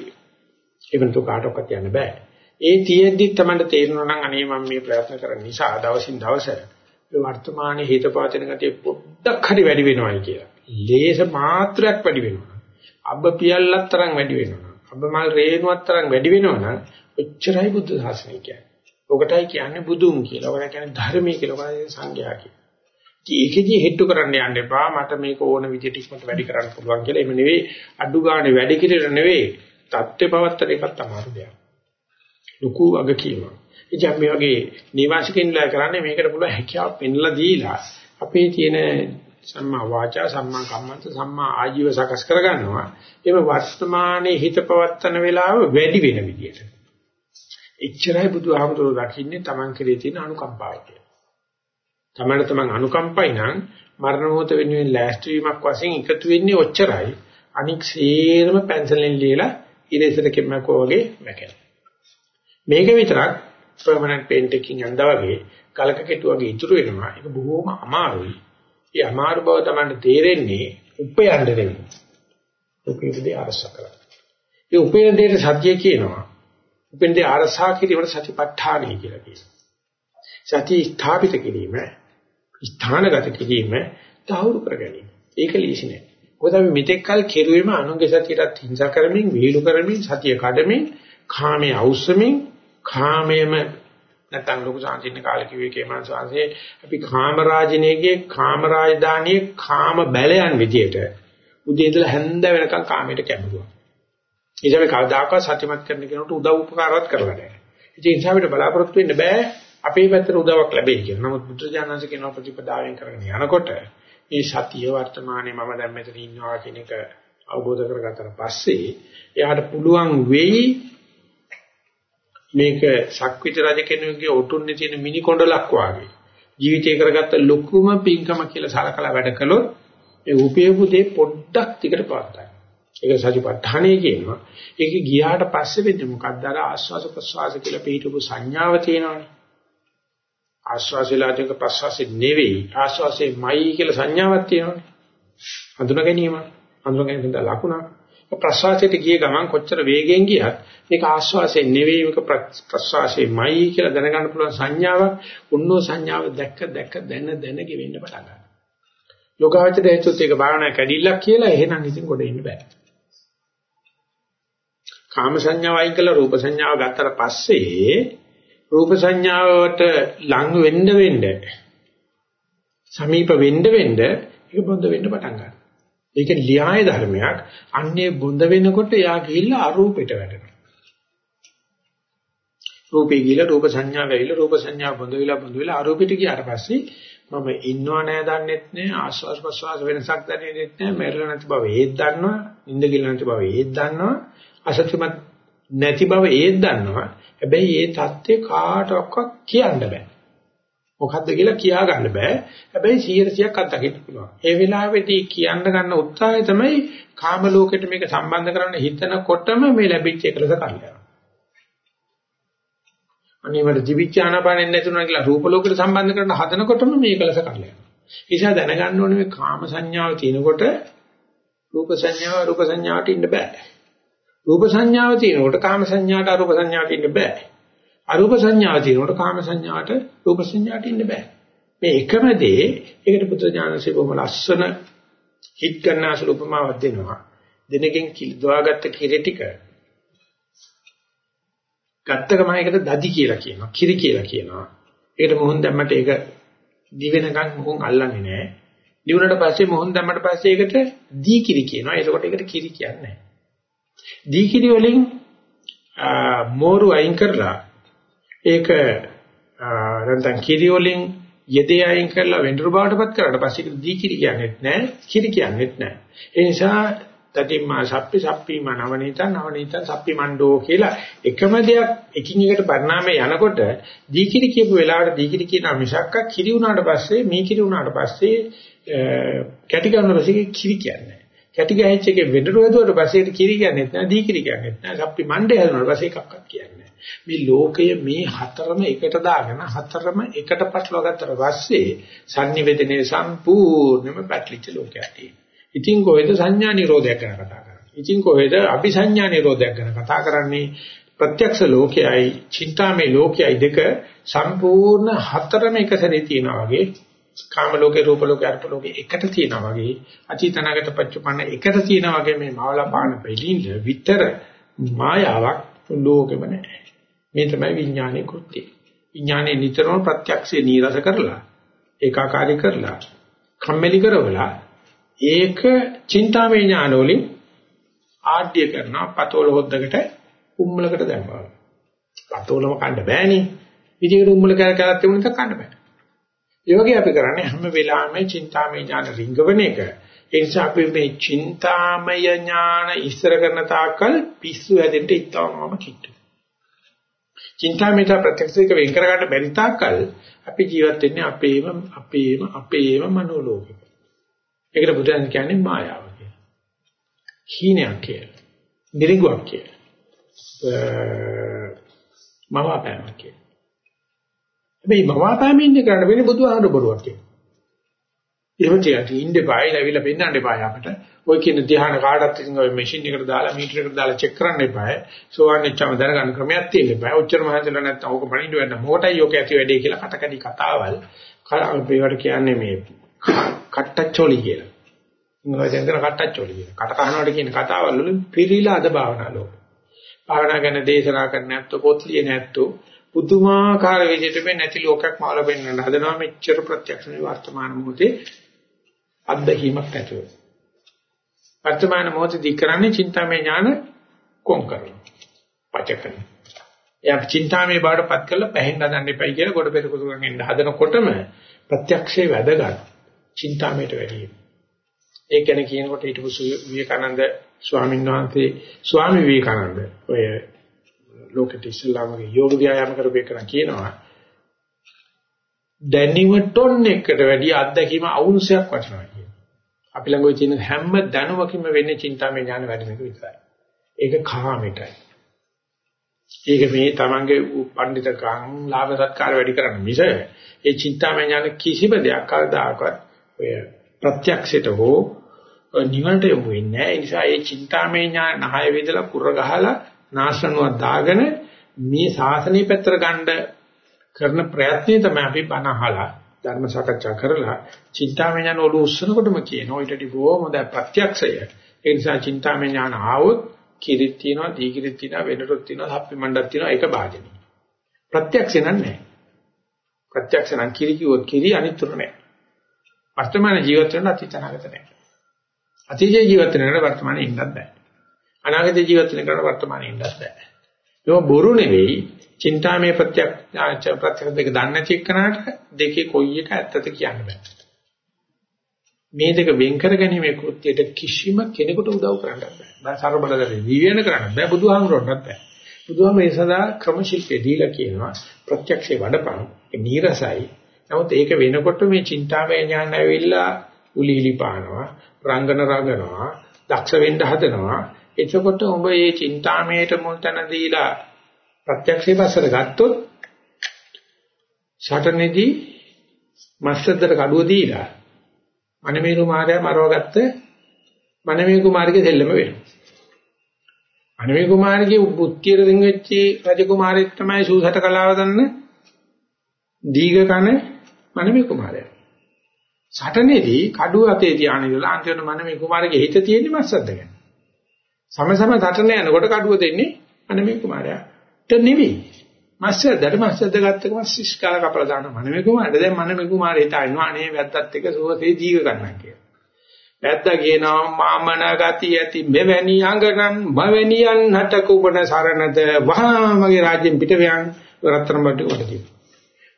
ඒක නතු කාටවත් කියන්න බෑ. ඒ තියෙද්දි තමයි තේරෙනවා නම් අනේ මම මේ ප්‍රයත්න කරන නිසා දවසින් දවස ඒ වර්තමානයේ හිත පාතන ගතිය පොඩ්ඩක් හරි වැඩි වෙනවායි කියලා. ලේස මාත්‍රයක් වැඩි වෙනවා. අබ්බ පියල්ලක් තරම් වැඩි වෙනවා. අබ්බ මල් රේණුවක් තරම් වැඩි වෙනවා නම් ඔච්චරයි බුද්ධ ශාසනය කියන්නේ. ඔකටයි කියන්නේ බුදුන් කියලා. ඔකට කියන්නේ ධර්මයේ කියලා. ඔකට සංඝයා කියලා. ඒකෙදි හෙට්ටු කරන්න යන්න එපා මට මේක ඕන විදිහට ඉක්මනට වැඩි කරන්න පුළුවන් කියලා. එහෙම නෙවෙයි අඩු ගානේ වැඩි කිරෙල නෙවෙයි தත්ත්ව පවත්තන එකත් අමාරු දෙයක්. ලুকু අගකීම. ඉතින් මේ වගේ නිවාසිකින්ලා කරන්නේ මේකට පුළුවන් හැකියාව පෙන්ලා දීලා අපේ තියෙන සම්මා වාචා සම්මා කම්මන්ත සම්මා ආජීව සකස් කරගන්නවා. ඒක වර්තමානයේ හිත පවත්තන වෙලාව වැඩි වෙන විදිහට. එච්චරයි බුදුහාමුදුරුවෝ දකින්නේ Taman කෙරේ තියෙන අනුකම්පාව කියලා. තමන්න තමන් අනුකම්පයි නම් මරණ මොහොත වෙනුවෙන් ලෑස්ති වීමක් වශයෙන් එකතු වෙන්නේ ඔච්චරයි. අනික් සේරම පැන්සලෙන් ලියලා ඉරේසර කෙම්මකෝ වගේ වැකෙන. මේක විතරක් පර්මනන්ට් පේන්ට් එකකින් යන්දා වගේ කලක කෙටු වගේ ඉතුරු වෙනවා. ඒක බොහොම අමාරුයි. ඒ අමාරු බව තමයි තේරෙන්නේ උපයන්න නෙවෙයි. උපේදී අරස කරා. ඒ උපේන දෙයට සත්‍ය කියනවා. උපෙන් දේ අරසා කිරීමට සතිපට්ඨානයි කියලා කියනවා. සතිය ස්ථාපිත කිරීම ස්ථානගත කිරීම තහවුරු කර ගැනීම. ඒක ලීසි නෑ. මොකද අපි මෙතෙක් කල කෙරුවේම අනුන්ගේ සතියටත් හිංසා කරමින්, වීලු කරමින්, සතිය කඩමින්, කාමයේ අවශ්‍යමින්, කාමයේම නැත්නම් ලොකු සාන්තින්න කාලේ කිව්වේ කේමන් සාංශේ අපි කාම රාජිනේගේ කාම රාජධානියේ කාම බැලයන් විදියට උදේ ඉඳලා හැන්ද වෙනකන් කාමයට කැඹුරුවා. ඒ කියන්නේ කවදාකවත් සත්‍යමත් කරන්න කෙනෙකුට උදව් උපකාරවත් කරලා නැහැ. ඉතින් ඒ නිසා අපිට බලාපොරොත්තු වෙන්න බෑ අපේ පැත්තට උදව්වක් ලැබෙයි කියලා. නමුත් බුදුජානක කියන ප්‍රතිපදාවෙන් කරගෙන යනකොට මේ සතිය වර්තමානයේ මම දැන් මෙතන ඉන්නවා කියන එක අවබෝධ කරගත්තට පස්සේ එයාට පුළුවන් වෙයි මේක ශක්විත රජ කෙනෙකුගේ ඔටුන්නේ තියෙන මිනි කොණ්ඩලක් වාගේ ජීවිතේ කරගත්ත ලොකුම පින්කම කියලා සලකලා වැඩ කළොත් ඒ උපයපු දේ පොඩ්ඩක් ටිකට පාත්තයි. ඒක සතිපට්ඨානය කියනවා. ඒක ගියාට පස්සේ වෙන්නේ මොකක්ද? අර ආස්වාද ප්‍රසවාස කියලා පිටුපු සංඥාව තියෙනවානේ. ආශ්වාසයලාදීක ප්‍රශ්වාසෙ නෙවෙයි ආශ්වාසෙමයි කියලා සංඥාවක් තියෙනවානේ. හඳුනා ගැනීම. හඳුනා ගැනීම ලකුණක්. ප්‍රශ්වාසයට ගිය ගමන් කොච්චර වේගෙන් ගියත් මේක ආශ්වාසයෙන් නෙවෙයි මේක ප්‍රශ්වාසයෙන්මයි කියලා දැනගන්න පුළුවන් සංඥාවක් උන්නෝ සංඥාව දැක්ක දැක්ක දැන දැන ගෙවෙන්න පටන් ගන්නවා. යෝගාවචර හේතුත් ඒක භාවනා කැඩිල්ලක් කියලා එහෙනම් ඉතින් කොට ඉන්න බෑ. කාම සංඥාව අයින් කළා රූප සංඥාව ගත්තට පස්සේ රූප සංඥාවට ලං වෙන්න වෙන්න සමීප වෙන්න වෙන්න ඒක බොඳ වෙන්න පටන් ගන්නවා. ඒක ලියාය ධර්මයක්. අන්නේ බොඳ වෙනකොට එයා ගිහිල්ලා අරූපෙට වැටෙනවා. රූපේ ගිහිල්ලා රූප සංඥා වෙයිලා රූප සංඥා බොඳ වෙලා බොඳ වෙලා අරූපෙට ගියාට පස්සේ මම ඉන්නව නෑ දන්නෙත් නෑ ආස්වාස් ප්‍රස්වාස් වෙනසක් දන්නෙත් නෑ මෙරළ නැති බව ඒත් දන්නවා නිින්ද කියලා නැති බව ඒත් දන්නවා අසත්‍යමත් නැති බව ඒත් දන්නවා හැබැයි ඒ தත්ත්වේ කාටවත් කියන්න බෑ. මොකද්ද කියලා කියා ගන්න බෑ. හැබැයි 100%ක් අත්දකින්න පුළුවන්. ඒ වෙලාවේදී කියන්න ගන්න උත්සාහය තමයි කාම ලෝකෙට මේක සම්බන්ධ කරන්න හිතනකොටම මේ ලැබිච්ච එකලස කල්යනවා. අනිවාර්ය දිවිචානපානෙන් නැතුණා කියලා රූප ලෝකෙට සම්බන්ධ කරන්න හදනකොටම මේ එකලස කල්යනවා. ඒ නිසා දැනගන්න ඕනේ මේ කාම සංඥාව තියෙනකොට රූප සංඥාව රූප සංඥාවට ඉන්න බෑ. රූප සංඥාව තියෙනකොට කාම සංඥාට අරූප සංඥාවට ඉන්න බෑ. අරූප සංඥාව තියෙනකොට කාම සංඥාට රූප සංඥාට ඉන්න බෑ. මේ එකම දේ ඒකට පුත්‍ර ඥානසේ බොහොම ලස්සන හිට ගන්න අසල උපමාවක් දෙනවා. දිනකින් කිල්දවාගත්ත කිරි ටික ගත්ත ගමන් ඒකට දදි කියලා කියනවා. කිරි කියලා කියනවා. ඒකට මොහොන් දැම්මට ඒක දිවෙනකන් මොහොන් අල්ලන්නේ නැහැ. දිනුනට පස්සේ මොහොන් දැම්මට පස්සේ ඒකට දී කිරි කියනවා. ඒකට ඒකට කිරි කියන්නේ නැහැ. දී කිරි වලින් මෝරු අයින් කරලා ඒක නැත්නම් කිරි වලින් යෙදේ අයින් කරලා වෙඬරු බවටපත් කරාට පස්සේ ඒක දී කිරි කියන්නේත් නැහැ කිරි කියන්නේත් නැහැ ඒ නිසා තතිම්මා සප්පි සප්පිම නවනීත නවනීත සප්පි මණ්ඩෝ කියලා එකම දෙයක් එකින් එකට පරිණාමය යනකොට දී කිරි කියපු වෙලාවට දී කිරි කියන මිසක්ක කිරි වුණාට පස්සේ මේ කිරි වුණාට පස්සේ කැටි කරන පස්සේ කිරි කියන්නේ. කැටි ගහච්ච එකේ වෙඬරු හදුවට පස්සේ ඒක කිරි කියන්නේත් නැහැ දී කිරි කියන්නේත් නැහැ සප්පි මණ්ඩේ හදුනට පස්සේ එකක්වත් කියන්නේ මේ ලෝකය මේ හතරම එකට දාගෙන හතරම එකට පටලවා ගත්තට පස්සේ sannivedanaye සම්පූර්ණයෙන්ම පැටලිච්ච ලෝකයක් තියෙනවා. ඉතින් කොහෙද සංඥා නිරෝධයක් ගැන කතා කරන්නේ? ඉතින් කොහෙද අபிසංඥා නිරෝධයක් ගැන කතා කරන්නේ? ප්‍රත්‍යක්ෂ ලෝකයයි, චින්තාමේ ලෝකයයි දෙක සම්පූර්ණ හතරම එක සැරේ තියෙනවා වගේ කාම ලෝකේ රූප ලෝකේ අර්ථ ලෝකේ එකට තියෙනවා වගේ අචීතනාගත පච්චපන්න එකට තියෙනවා වගේ මේ මාවලා පාන බෙලින්ද විතර මායාවක් ලෝකෙම නැහැ. මේ තමයි විඥානයේ කෘත්‍යය. විඥානයේ නිතරම ප්‍රත්‍යක්ෂේ නීරස කරලා ඒකාකාරී කරලා කම්මැලි කරවලා ඒක චින්තාමය ඥාන වලින් ආඩ්‍ය කරනවා පතෝල හොද්දකට උම්මලකට දැම්මා. පතෝලම කන්න බෑනේ. විදිහට උම්මල කර කරත් තිබුණත් කන්න බෑ. ඒ වගේ අපි කරන්නේ හැම වෙලාවෙම චින්තාමය ඥාන රිංගවන එක. ඒ නිසා අපි මේ චින්තාමය ඥාන ඉස්සර කරන තාක්කල් පිස්සු හැදෙන්න ඉතාමම කිට්ටු. චින්තාමිත ප්‍රත්‍යක්ෂයක වෙන් කර ගන්න බැරි තාක්කල් අපි ජීවත් වෙන්නේ අපේම අපේම අපේම මනෝලෝකෙක. ඒකට බුදුන් කියන්නේ මායාව කියලා. හීනයක් කියලා. නිරිඟුවක් කියලා. මවාපෑමක් කියලා. හැබැයි මවාපෑමෙන් ඉන්න කරන්න වෙන්නේ බුදුහාමුදුර බරුවක් කියලා. එහෙම තියටි ඉන්න බයයි ලැබිලා පෙන්නන්න එපා අපට. ඔය කියන ධ්‍යාන කාටත් ඉතින් ඔය මැෂින් එකට දාලා මීටර එකට දාලා චෙක් කරන්න එපා. සෝවන් වෙච්චම දැනගන්න ක්‍රමයක් තියෙන්න එපා. ඔච්චර මහන්සිලා නැත්නම් ඕක බණින්න වෙන්න මොකටයි ඔක ඇති වැඩේ කියලා කටකඩි කතාවල්. අපේවට කියන්නේ මේ කට්ටච්චෝලි කියලා. ඉංග්‍රීසියෙන් කියන කට්ටච්චෝලි කියලා. කට කහනවට කියන කතාවල් වලින් පිළිලා අද භාවනා ලෝක. භාවනා ගැන දේශනා කරන්න නැත්නම් පොත් ලියන්නේ නැත්නම් පුදුමාකාර විදිහට මේ නැති ලෝකයක් මාල පෙන්වන්න හදනවා මෙච්චර ප්‍රත්‍යක්ෂ වර්තමාන මොහොතේ අත්දැකීමක් නැතුව. වර්තමාන මොහොතදී කරන්නේ චින්තාමය ඥාන කොම් කරනවා. පචකන. එයා චින්තාමය බාඩපත් කරලා පැහෙන්න හදන්න එපයි කියලා කොට පෙර කුසුකම් එන්න හදනකොටම ප්‍රත්‍යක්ෂේ වැදගත්. චින්තාමයට වැඩි. ඒ කියන්නේ කියනකොට හිටපු විවේකානන්ද ස්වාමීන් වහන්සේ ස්වාමි විවේකානන්ද ඔය ලෝකෙට ඉස්ලාමගේ යෝග ව්‍යායාම කරපේ කරන කියනවා දැනීම ටොන් එකකට වැඩි අත්දැකීම අවුන්සයක් වටිනවා කියනවා. අපි ළඟ ওই තියෙන හැම දැනුමකින්ම වෙන්නේ චින්තාමය ඥාන වැඩි එක විතරයි. ඒක කාමයටයි. ඒක මේ තමන්ගේ පඬිතකම් ලාභ සත්කාර වැඩි කරන්න මිස ඒ චින්තාමය ඥාන කිසිම දෙයක් කවදාකවත් ඔය ප්‍රත්‍යක්ෂයට හෝ නිවනට යොමු වෙන්නේ නැහැ. ඒ නිසා ඒ චින්තාමය ඥාන නහය වේදලා කුර ගහලා නාශනුවක් දාගෙන මේ ශාසනය පැත්තට ගන්න කරන ප්‍රයත්නය තමයි අපි බණ අහලා ධර්ම සාකච්ඡා කරලා චින්තාමය ඥාන වල උස්සනකොටම කියනවා ඊටදී බොහොම දැන් ප්‍රත්‍යක්ෂය. ඒ නිසා චින්තාමය ඥාන ආවොත් කිරිත් තියෙනවා, දීකිරිත් තියෙනවා, වෙනරොත් තියෙනවා, හප්පි මණ්ඩක් තියෙනවා ඒක භාජනයි. ප්‍රත්‍යක්ෂ නන්නේ. ප්‍රත්‍යක්ෂ නම් කිරි කිව්වොත් කිරි අනිත්තුර නෑ. වර්තමාන ජීවිත වෙන අතීතනාගත නෑ. අතීත ජීවිත වෙන වර්තමානයේ ඉන්නත් බෑ. අනාගත ජීවිත වෙන කරන වර්තමානයේ ඉන්නත් බෑ. ඒක බොරු නෙවෙයි චින්තාමය ප්‍රත්‍යක්ෂ ප්‍රත්‍යක්ෂ දෙක දන්නේ නැති එක්කනට දෙකේ කොයි එක ඇත්තද කියන්න බෑ. මේ දෙක වෙන් කර ගැනීමේ කෘත්‍යයට කිසිම කෙනෙකුට උදව් කරන්න බෑ. බෑ ਸਰබලදරේ විවේන කරන්න බෑ බුදුහාමුදුරන්වත් බෑ. බුදුහාම මේ සදා ක්‍රම ශිල්පේ දීලා කියනවා ප්‍රත්‍යක්ෂේ වඩපන් ඒ නීරසයි නමුත් ඒක වෙනකොට මේ චින්තාමය ඥාන ඇවිල්ලා උලිලි පානවා, රංගන රංගනවා, දක්ෂ වෙන්න හදනවා. එතකොට ඔබ මේ චින්තාමයට මුල් තැන දීලා ප්‍රත්‍යක්ෂේ පස්සට ගත්තොත් ෂටනේදී මස්සද්දට කඩුව දීලා මනමේරු මාර්යා මරවගත්ත මනමේ කුමාරගේ දෙල්ලම වෙනවා. මනමේ කුමාරගේ බුද්ධියට දෙන් වෙච්ච රජ කුමාරයෙක් තමයි සූසට කලාව දන්න දීඝ කන මනමේ කුමාරයා. සටනේදී කඩුව අතේ තියාගෙන ඉඳලා අන්තිමට මනමේ කුමාරගේ හිත තියෙන්නේ මස්සද්ද ගැන. සම සම සටන යනකොට කඩුව දෙන්නේ මනමේ කුමාරයාට නෙවෙයි. මස්සද්දට මස්සද්ද ගත්තකම ශිෂ්කාල කපලා දාන මනමේ කුමාරට දැන් මනමේ කුමාරය හිතනවා අනේ වැද්දත් එක්ක සුවසේ දීඝ ගන්නවා කියලා. වැද්දා කියනවා මාමන ගති ඇති මෙවැනි අඟනන් මවැනියන් හට කුබන සරණද වහා මගේ රාජ්‍යෙන් පිට වයන් රත්තරන් බඩ කොට කියනවා.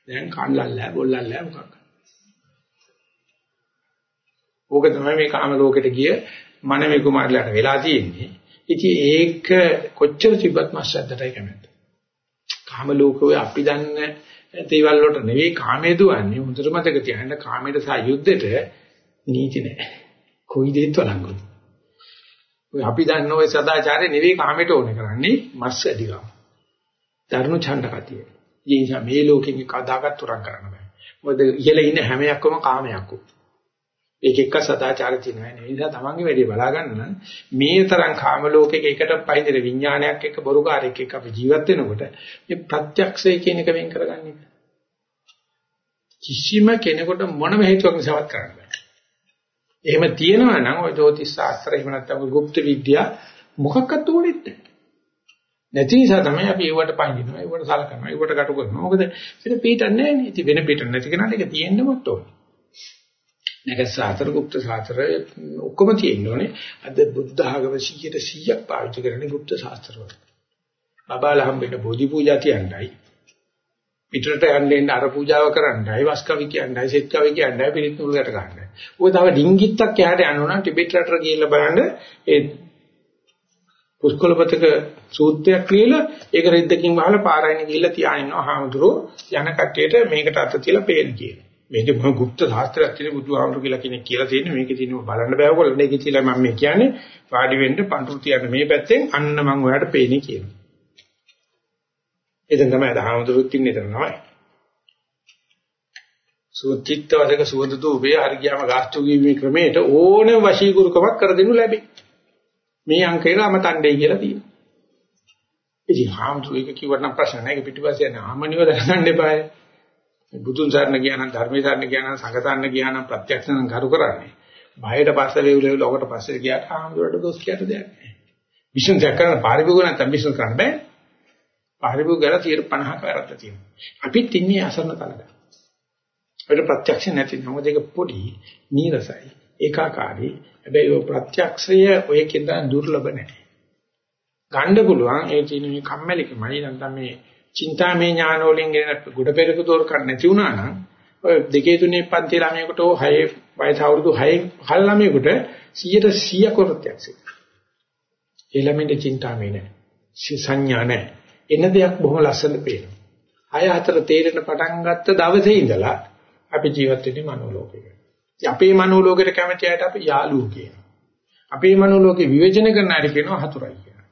දැන් කන්ලල්ලා බොල්ලල්ලා මොකක්ද? ඕක තමයි මේ කාම ලෝකෙට ගිය මනමේ කුමාරලාට වෙලා තියෙන්නේ. ඉතින් ඒක කොච්චර තිබ්බත් මාස්සද්දටයි කැමති. කාම ලෝකේ අපි දන්න දේවල් වලට නෙවෙයි කාමයේ දුවන්නේ. හොඳට මතක තියාගන්න කාමයට සහ යුද්ධෙට නීති නැහැ. කොයි දෙයක් වළංගුයි. ඔය අපි දන්න ඔය සදාචාරය නෙවෙයි කාමයට ඕනේ කරන්නේ මස් ඇදිගම. දරුණු ඡණ්ඩ කතිය. ඒ නිසා මේ ලෝකෙක කදාගත් තුරක් කරන්න බෑ. මොකද ඉහළ ඉන්න හැම එකක්ම කාමයක් උ. ඒක එක්ක සදාචාර තියෙනවා නේ. ඒ නිසා තමන්ගේ වැඩේ බලා ගන්න නම් මේ තරම් කාම ලෝකයක එකට පයින්දර විඥානයක් එක්ක බොරුකාරයක් එක්ක අපි ජීවත් වෙනකොට මේ ප්‍රත්‍යක්ෂය කියන එක වෙන් කරගන්න එක. කිසිම කෙනෙකුට මොනම හේතුවක් නිසාවත් කරන්න බෑ. එහෙම තියෙනවා නම් ওই ජෝතිෂ ශාස්ත්‍ර එහෙම නැත්නම් গুপ্ত විද්‍යාව මොකක්වත් ඕනෙත් නැහැ. නැති නිසා තමයි අපි ඒවට පයින්නවා ඒවට සලකනවා ඒවට ගැටු කරනවා. මොකද වෙන පිටක් නැහැ නේ. ඉතින් වෙන පිටක් නැති කෙනාට ඒක තියෙන්නමත් ඕනේ. නැග සාතර গুপ্ত සාතර ඔක්කොම තියෙන්නේ. අද බුද්ධ ආගම 100ට 100ක් පාවිච්චි කරන්නේ গুপ্ত ශාස්ත්‍රවල. බබාලා හම්බෙන්න බෝධි පූජා තියන්නයි. පිටරට යන්නේ අර පූජාව කරන්නයි, වස්කවි කියන්නයි, සෙත්කවි කියන්නයි, පිරිත් නුරුකට ගන්නයි. ඔය තව ඩිංගිත්තක් එහාට යනවා නම් ටිබෙට් රටට ගිහිල්ලා බලන්න ඒ පුස්කොළපතක සූත්‍රයක් කියලා ඒක රෙද්දකින් වහලා පාරයින් ගිහිල්ලා තියානිනවා හාමුදුරුවෝ යන කට්ටියට මේකට අත තියලා පේන කියලා. මේක මොන গুপ্ত ශාස්ත්‍රයක් තියෙන බුදුහාමුදුරු කියලා කෙනෙක් කියලා තියෙන්නේ මේකේ තියෙනව බලන්න බෑ ඔයගොල්ලෝ මේකේ කියලා මම මේ කියන්නේ වාඩි වෙන්න පඳුරු තියන්න මේ පැත්තෙන් අන්න මම ඔයාලට පේන්නේ කියනවා. එතෙන් තමයි දහමඳුරුත් ඉන්නේ එතන තමයි. සුචිත්ත වදක සුවඳ දූපේ හරි ගියාම ගාස්තු ගීමේ ක්‍රමයට ඕනම වශීකුරුකමක් කර දෙනු ලැබේ. මේ අංකේට අමතණ්ඩේ කියලා තියෙනවා. ඉතින් හාමුදුරුවෝ ඒක කිව්වට නම් ප්‍රශ්න නැහැ. ඒක පිටිපස්සේ යන ආමනිව දැනගන්න එපායි. බුදුන් සරණ ගියා නම් ධර්මයේ සරණ ගියා නම් සංඝ සරණ ගියා නම් ප්‍රත්‍යක්ෂ නම් කරු කරන්නේ. බයයට පස්සේ වේවුල වේවුල ඔකට පස්සේ ගියාට ආම්දුරට දොස් කියට දෙයක් නැහැ. විශ්ව දැක් කරන පාරිභෝග නැත්නම් විශ්ව කරන්න බෑ. පාරිභෝග කරලා 50ක වැරද්ද තියෙනවා. අපිත් ඉන්නේ අසරණ තලක. ඒකට ප්‍රත්‍යක්ෂ නැති නමුත් ඒක පොඩි නීරසයි ඒකාකාරී. හැබැයි ඔය ප්‍රත්‍යක්ෂය ඔය කෙන්ද දුර්ලභ නැහැ. ගන්න පුළුවන් ඒ කියන මේ කම්මැලිකමයි නැත්නම් මේ චින්තාමය ඥාන වලින් ගෙන ගොඩ පෙරක දෝර කර නැති වුණා නම් ඔය දෙකේ තුනේ පන්ති ළමයෙකුට හෝ හයේ වයස අවුරුදු 6 පහළ ළමයෙකුට 100ට 100 කරත්‍යක්ෂ. ඒ ළමෙන්ට චින්තාමය නැහැ. සංඥා නැහැ. එන දෙයක් බොහොම ලස්සනට පේනවා. අය අතර තේරෙන පටන් ගත්ත දවසේ ඉඳලා අපි ජීවත් වෙන්නේ මනෝලෝකයක. අපේ මනෝලෝකයට කැමති අයට අපි යාළුවෝ කියනවා. අපේ මනෝලෝකේ විවේචන කරන අය කියනවා හතුරයි කියලා.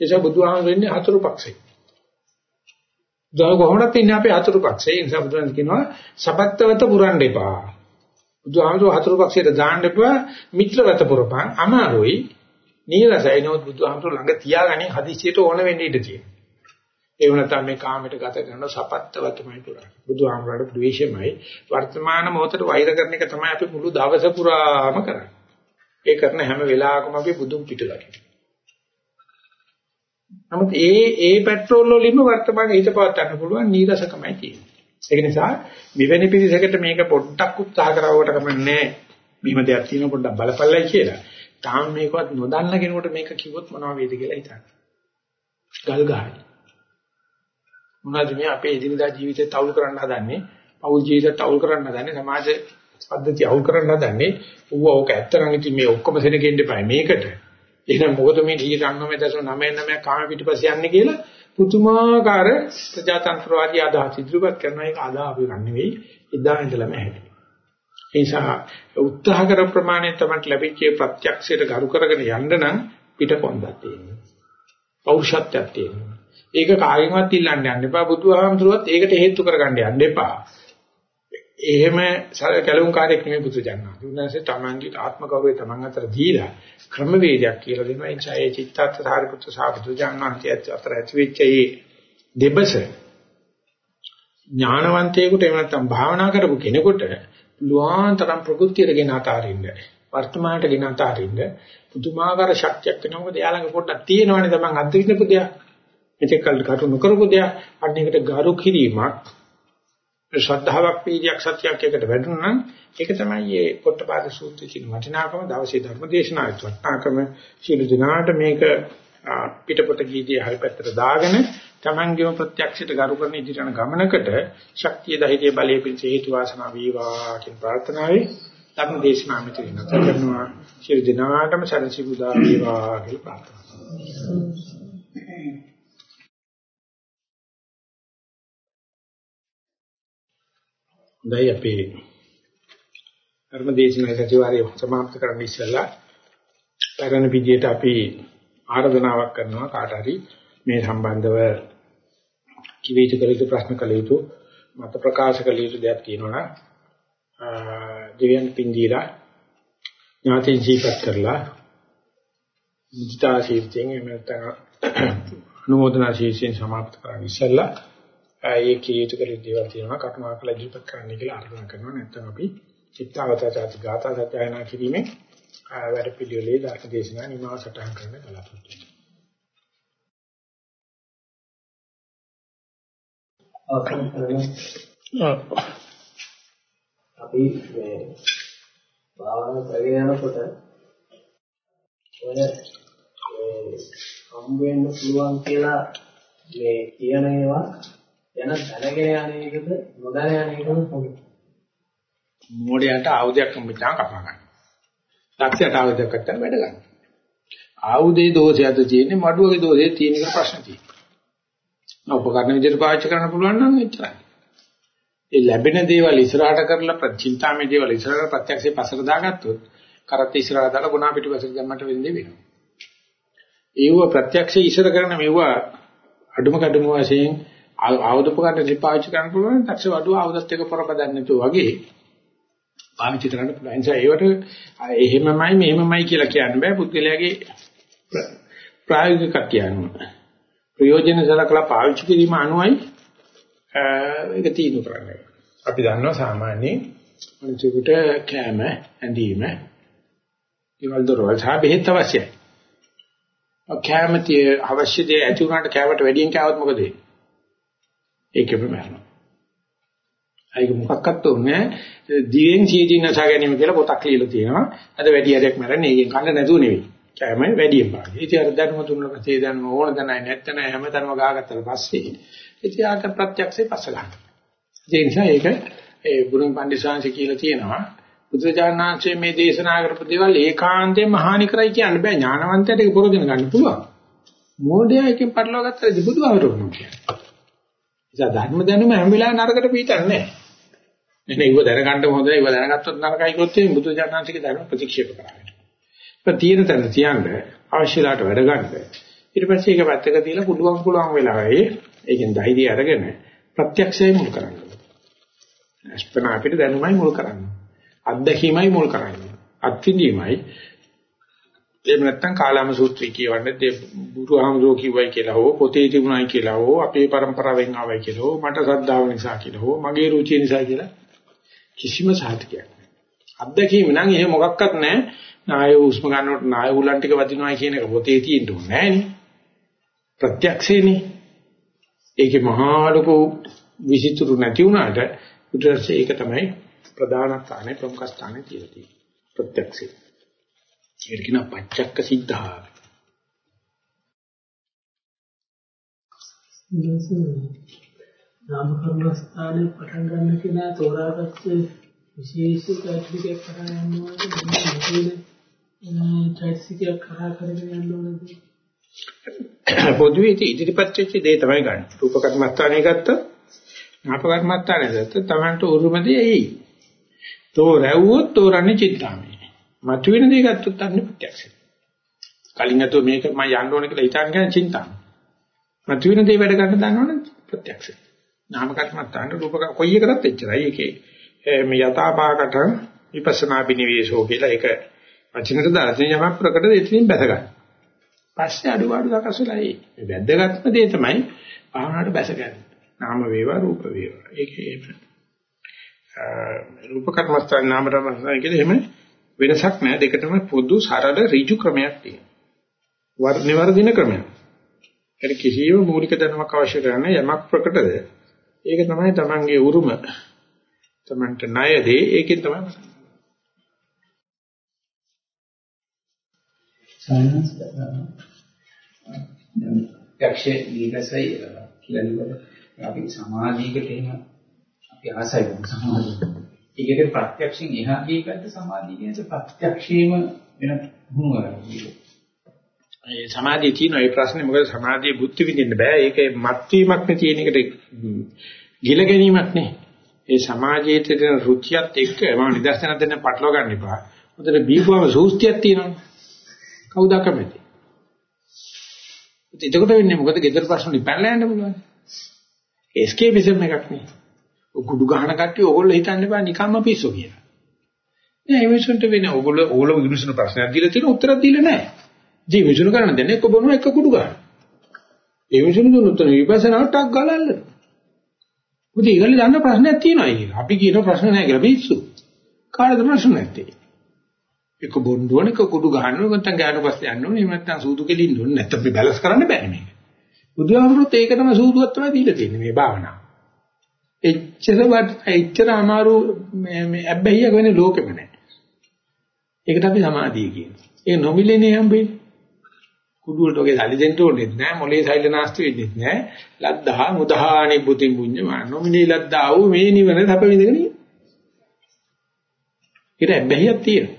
ඒ නිසා බුදුහාම වෙන්නේ හතුරු පක්ෂේ. බුදුහාම කොහොමද ඉන්නේ අපේ හතුරු පක්ෂේ? ඒ නිසා බුදුන් කියනවා සපත්තවත පුරන්න එපා. බුදුහාමතු හතුරු පක්ෂයට දාන්න එපා මිත්‍රවත පුරපන් අමාරුයි. නීරසයි නෝත් බුදුහාමතු ළඟ තියාගන්නේ හදිසියට ඕන වෙන්න ඉඩ තියෙනවා. ඒ වුණත් මේ කාමයට ගත කරන සපත්තවතමයි පුරන්නේ. බුදුහාමරට ද්වේෂමයි වර්තමාන මොහොතට වෛර කරන එක තමයි අපි මුළු දවස පුරාම කරන්නේ. ඒ කරන හැම වෙලාවකම අපි බුදුන් පිටුලකින්. නමුත් ඒ ඒ පෙට්‍රෝල් වලින්ම වර්තමාන හිත පවත් ගන්න පුළුවන් නීරසකමයි තියෙන්නේ. ඒක නිසා මෙවැනි පිරිසකට මේක පොඩ්ඩක් උත්සාහ කරවවට කමන්නේ මෙහිම දෙයක් තියෙන පොඩ්ඩක් බලපල්ලයි කියලා. තාම මේකවත් නොදන්න කෙනෙකුට මේක කිව්වොත් මොනව වේද කියලා හිතන්න. ගල් ගහයි. මොනවද මේ අපේ එදිනදා ජීවිතේ තවුල් කරන්න හදන්නේ? පෞල් ජීවිතේ තවුල් කරන්න හදන්නේ සමාජ පද්ධතිය අවුල් කරන්න හදන්නේ. ඌව ඕක ඇත්තනම් ඉතින් මේ ඔක්කොම සෙනගෙන්න එපා මේකට. එහෙනම් මොකද මේ 99.99 කාම පිටිපස්ස යන්නේ කියලා පුතුමාකාර ප්‍රජාතන්ත්‍රවාදී අදහස් ඉදිරිපත් කරන එක අදා අපි ගන්න නෙවෙයි එදා ඉඳලම හැටි. ඒ නිසා උත්සාහ කර ප්‍රමාණය තමයි ලැබිච්ච ප්‍රත්‍යක්ෂයට ගරු කරගෙන යන්න නම් පිටකොන්දක් තියෙනවා. පෞරුෂත්වයක් තියෙනවා. ඒක කාගෙන්වත් ඉල්ලන්න යන්න එපා. බුදුහාමුදුරුවත් ඒකට හේතු කරගන්න යන්න එපා. එහෙම කැලුම්කාරයෙක් නෙමෙයි බුදුජානක. උන්වහන්සේ තමන්ගේ ආත්ම ගෞරවය තමන් අතර දීලා ක්‍රමවේදයක් කියලා දෙනවා. ඒ නිසා ඒ චිත්තත් සාරිපුත්‍ර සාබුදුජානනාන්ති අතර ඇති වෙච්ච මේ දෙබස ඥානවන්තයෙකුට එහෙම නැත්නම් භාවනා කරපු කෙනෙකුට ලුවාන්තරම් ප්‍රകൃතියට ගෙන අතාරින්න වර්තමානට ගෙන අතාරින්න පුදුමාකාර ශක්තියක් වෙනවා. මොකද එයාලගේ පොඩ්ඩක් තියෙනවනේ තමන් අත්විඳපු දෙයක්. මෙතෙක් කල් කටු නොකරපු දෙයක්. අන්න ඒකට ගරු කිරීමක් ශ්‍රද්ධාවක් පීඩයක් සත්‍යයක් එකට වැඩුණා නම් ඒක තමයි මේ පොට්ටපාද සූත්‍රයේ තියෙන වටිනාකම දවසේ ධර්ම දේශනාවේ වටිනාකම. සියලු දිනාට මේක පිටපොට ගීදී හරි පැත්තට දාගෙන Tamangema ප්‍රත්‍යක්ෂයට ගරු කරන ඉදිරියන ගමනකට ශක්තිය ධෛර්ය බලය පිණිස හේතු වාසනා වේවා කියන ප්‍රාර්ථනාවයි ධර්ම දේශනාව මෙතන නැත කරනවා. සියලු දිනාටම සරසි බුදා වේවා කියලා ප්‍රාර්ථනා කරනවා. දැන් අපේ ධර්මදේශනා සතිವಾರය සමාප්ත කරන්න ඉස්සෙල්ලා පරණ විදියට අපි ආරාධනාවක් කරනවා කාට හරි මේ සම්බන්ධව කිවිච කළ යුතු ප්‍රශ්න කළ යුතු මත ප්‍රකාශ කළ යුතු දෙයක් තියෙනවා දෙවියන් පින්දීලා ඥාතින් ජීවත් කරලා මුදිතා ශීර්ෂයෙන් එහෙම නැත්නම් අනුමೋದනා ශීර්ෂයෙන් සමාප්ත කරන්න ඉස්සෙල්ලා ඒ කීයුතු කළ දේවල් තියෙනවා කරුණාකර ඉදිරිපත් කරන්න කියලා ආරාධනා කරනවා නැත්නම් අපි චිත්තාවතාචාති ගාථා සත්‍යයනා කිරීමේ වැඩ පිළිවෙලේ ධර්ම දේශනා නිමාව සටහන් කරන්න බලාපොරොත්තු වෙනවා. අපි මේ භාවනා කරගෙන යනකොට ඔය හම්බ වෙන්න පුළුවන් කියලා මේ කියන ඒවා යන දැනගෙන යන එකද නොදැන යන එකද පොඩි. මොඩයට ආයුධයක් හම්බෙච්චාම කපා ගන්න. ලක්ෂයට ආයුධයක් ගත්තා වැඩ ගන්න. ආයුධයේ දෝෂයද තියෙන්නේ මඩුවගේ දෝෂයේ තියෙන එක ප්‍රශ්න තියෙනවා. උපකරණ විදිහට පාවිච්චි කරන්න පුළුවන් නම් එච්චරයි. ඒ ලැබෙන දේවල් ඉස්සරහට කරලා ප්‍රචින්තාමේ දේවල් ඉස්සරහට ප්‍රත්‍යක්ෂේ පස්සට දාගත්තොත් කරත් ඉස්සරහට දාලා ගුණා පිටිපස්සට දැම්මට වෙන්නේ වෙනවා. ඒව ප්‍රත්‍යක්ෂේ ඉස්සර කරන මෙවුවා අඩුම කඩුම වශයෙන් ආයුධ උපකරණ පාවිච්චි කරන්න පුළුවන් දක්ෂ වඩුව ආයුධත් එක්ක පොරපදන්න නැතුව වගේ පාවිච්චි කරන්න පුළුවන්. ඒ නිසා ඒවට එහෙමමයි මෙහෙමමයි කියලා කියන්න බෑ පුද්ගලයාගේ ප්‍රායෝගික කියනවා. ප්‍රයෝජන සලකලා පාවිච්චි කිරීම අනුවයි ඒක තීන්දුව කරන්නේ. අපි දන්නවා සාමාන්‍යයෙන් මිනිසෙකුට කෑම, ඇඳීම, ඊවල දොරවල් සහ බෙහෙත් අවශ්‍යයි. කෑමතිය අවශ්‍ය දේ ඇති වුණාට කෑමට වැඩියෙන් කෑවොත් මොකද වෙන්නේ? ඒකෙම මරනවා. ඒක මොකක්වත් උන්නේ දිවෙන් සීදී නැසා ගැනීම කියලා පොතක් ලියලා තියෙනවා. අද වැඩි හරියක් මරන්නේ ඒකෙන් කන්න නැතුව නෙවෙයි. කෑමයි වැඩියෙන් පාන්නේ. ඉතින් අර දැනුම තුනක පස්සේ දැනුම ඕන දැනයි නැත්නම් හැමතැනම ගාගත්තට පස්සේ ඉතින් ආක ප්‍රත්‍යක්ෂේ පස්ස ගන්න. ඒ නිසා ඒක ඒ බුදුන් පඬිසාංශ කියලා තියෙනවා. බුදුජානනාංශයේ මේ දේශනා කරපු දේවල් ඒකාන්තයෙන් මහානි කරයි කියන්න බෑ. ඥානවන්තයට ඒක පොරගෙන ගන්න පුළුවන්. මෝඩයා එකෙන් පටලවා ගත්තට බුදුහාමරවන්න කියන්නේ. නිසා ධර්ම දැනුම හැම වෙලාවෙම නරකට පිටන්නේ නැහැ. එනේ ඉව දැනගන්න හොඳයි ඉව දැනගත්තොත් නරකයි කිව්වොත් මේ බුදු දානන්තික ධර්ම ප්‍රතික්ෂේප කරන්නේ. ඒක තියෙන තැන තියන්න අවශ්‍යලාට වැඩ ගන්න. ඊට පස්සේ ඒක පැත්තක තියලා පුළුවන් පුළුවන් වෙලාවෙයි ඒකෙන් ධෛර්යය අරගෙන ප්‍රත්‍යක්ෂය මුල් කරන්න. අස්පන අපිට දැනුමයි මුල් කරන්න. අත්දැකීමයි මුල් කරන්න. අත්විඳීමයි එහෙම නැත්නම් කාලාම සූත්‍රය කියවන්නේ බුදුහාමුදුරුවෝ කිව්වයි කියලා හෝ පොතේ තිබුණායි කියලා හෝ අපේ પરම්පරාවෙන් ආවයි කියලා හෝ මට ශ්‍රද්ධාව නිසා කියලා හෝ මගේ රුචිය නිසා කියලා කිසිම සාධකයක් නැහැ. අත්දැකීම නම් එහෙම මොකක්වත් නැහැ. නාය උස්ම ගන්නකොට නාය උලන් ටික වදිනවායි කියන එක පොතේ තියෙන්න ඕනේ නෑනේ. ප්‍රත්‍යක්ෂේනේ. ඒකේ මහා ලොකු විසිතුරු නැති වුණාට උදර්ශේ ඒක තමයි ප්‍රධාන ස්ථානේ ප්‍රමුඛ ස්ථානේ තියලා තියෙන්නේ. ප්‍රත්‍යක්ෂේ. ඒක කියන පච්චක්ක සිද්ධා. නාම කර්ම ස්ථානේ පටන් ගන්න කෙනා තෝරාගත්ත විශේෂ චෛත්‍යයක් කරා යනවා නම් චෛත්‍යයක් කරා කරගෙන යන්න ඕනද? පොදුවේ ඉදිරිපත් වෙච්ච දේ තමයි ගන්න. රූප කර්මස්ථානය ගත්තා. නාම කර්මස්ථානය ගත්තා. Tamanට උරුමදී එයි. තෝ රැව්වොත් තෝරන්නේ චින්තාමය. මතුවෙන දේ ගත්තොත් අන්නේ ප්‍රත්‍යක්ෂය. කලින් අතෝ මේක මම යන්න ඕන කියලා හිතන් ගියන් චින්තාම. මතුවෙන දේ වැඩ ගන්න දන්නවනේ ප්‍රත්‍යක්ෂය. නාම කර්මස්ථාන රූප කොයි එකකටත් එච්චරයි. ඒකේ මේ යථාභාගට විපස්සනා බිනිවේෂෝ කියලා ඒක වචනට දාලා යමක් ප්‍රකට දෙතින් බැස ගන්න. පස්සේ අඩුපාඩු සකස් වෙලා ඒ. මේ වැද්දගත්ම දේ තමයි භාවනාවට බැස ගන්න. නාම වේවා රූප වේවා. ඒකේ රූප කර්මස්ථාන නාම කර්මස්ථාන කියලා එහෙම වෙනසක් නැහැ. දෙකටම පොදු සරල ඍජු ක්‍රමයක් තියෙනවා. වර්ණවර්ධින ක්‍රමයක්. ඒක කිසියම් මූලික දැනුමක් අවශ්‍ය කරන්නේ යමක් ප්‍රකටද ඒක තමයි Tamange උරුම. Tamanට ණයදී ඒකෙන් තමයි සයන්ස් යක්ෂේ දීගසයි කියලා නේද අපි සමාධියකට එහෙම අපි ආසයි සමාධිය. ඒකේ ප්‍රත්‍යක්ෂයෙන් එහා ගියකට සමාධිය කියන්නේ ප්‍රත්‍යක්ෂේම වෙන හුමුවරක්. ඒ සමාධිය තියෙන ඒ ප්‍රශ්නේ මොකද සමාධිය බුද්ධ විඳින්න බෑ. ඒකේ මත්වීමක් නේ තියෙන එකට ගිල ගැනීමක් නේ. ඒ සමාජයේ තියෙන රුචියත් එක්ක මම නිදර්ශන දෙන්න පටලවා ගන්න එපා. උදේ බීපුවම සූස්තියක් තියෙනවනේ. කවුද කැමති? එතකොට වෙන්නේ මොකද? ගෙදර ප්‍රශ්න වලින් පැනලා යන්න පුළුවන්. එස්කේපිසම් එකක් නේ. කුඩු ගහන කට්ටිය ඕගොල්ලෝ හිතන්න එපා නිකම්ම පිස්සු කියලා. නෑ ඒ මිනිසුන්ට වෙන ඕගොල්ලෝ ඕගොල්ලෝ විමසන ප්‍රශ්නයක් දීලා තියෙන උත්තරයක් දීලා නෑ. ජී විසුණු කරන්න දෙන්නේ එක්ක බොනවා එක්ක කුඩු ගන්න. ඒ විසුණු දුන්නොත් විපස්සනාට ටක් ගාලා අල්ලන. මොකද ඊගොල්ලෝ දන්න ප්‍රශ්නයක් තියෙනවා ඒක. අපි කියන ප්‍රශ්න නෑ කියලා පිස්සු. කාටද ප්‍රශ්න නැත්තේ? එක්ක බොන්න ඕන එක්ක කුඩු ගන්න ඕන නැත්නම් ගාන පස්සේ යන්න ඕන එහෙම නැත්නම් සූදු කෙලින්න ඕන නැත්නම් අපි බැලන්ස් කරන්න බෑ මේක. බුදුහාමුදුරුවෝ ඒක තමයි සූදුවක් තමයි දීලා තියෙන්නේ මේ භාවනාව. එච්චර වත් එච්චර අමාරු මේ මේ අබ්බැහියක් වෙන්නේ ලෝකෙම නැහැ. ඒකට අපි සමාධිය කියනවා. ඒ නොමිලේනේ හම්බෙන්නේ. කුඩු වලට ඔගේ සල්ලි දෙන්න ඕනෙත් නැහැ මොලේ සෛල නාස්ති වෙන්නෙත් නැහැ ලද්දා මුදහානි බුතින් පුඤ්ඤ නොමිනේ ලද්දා වූ මේ නිවන තප විඳගෙන ඉන්න. ඒක අබ්බැහියක් තියෙනවා.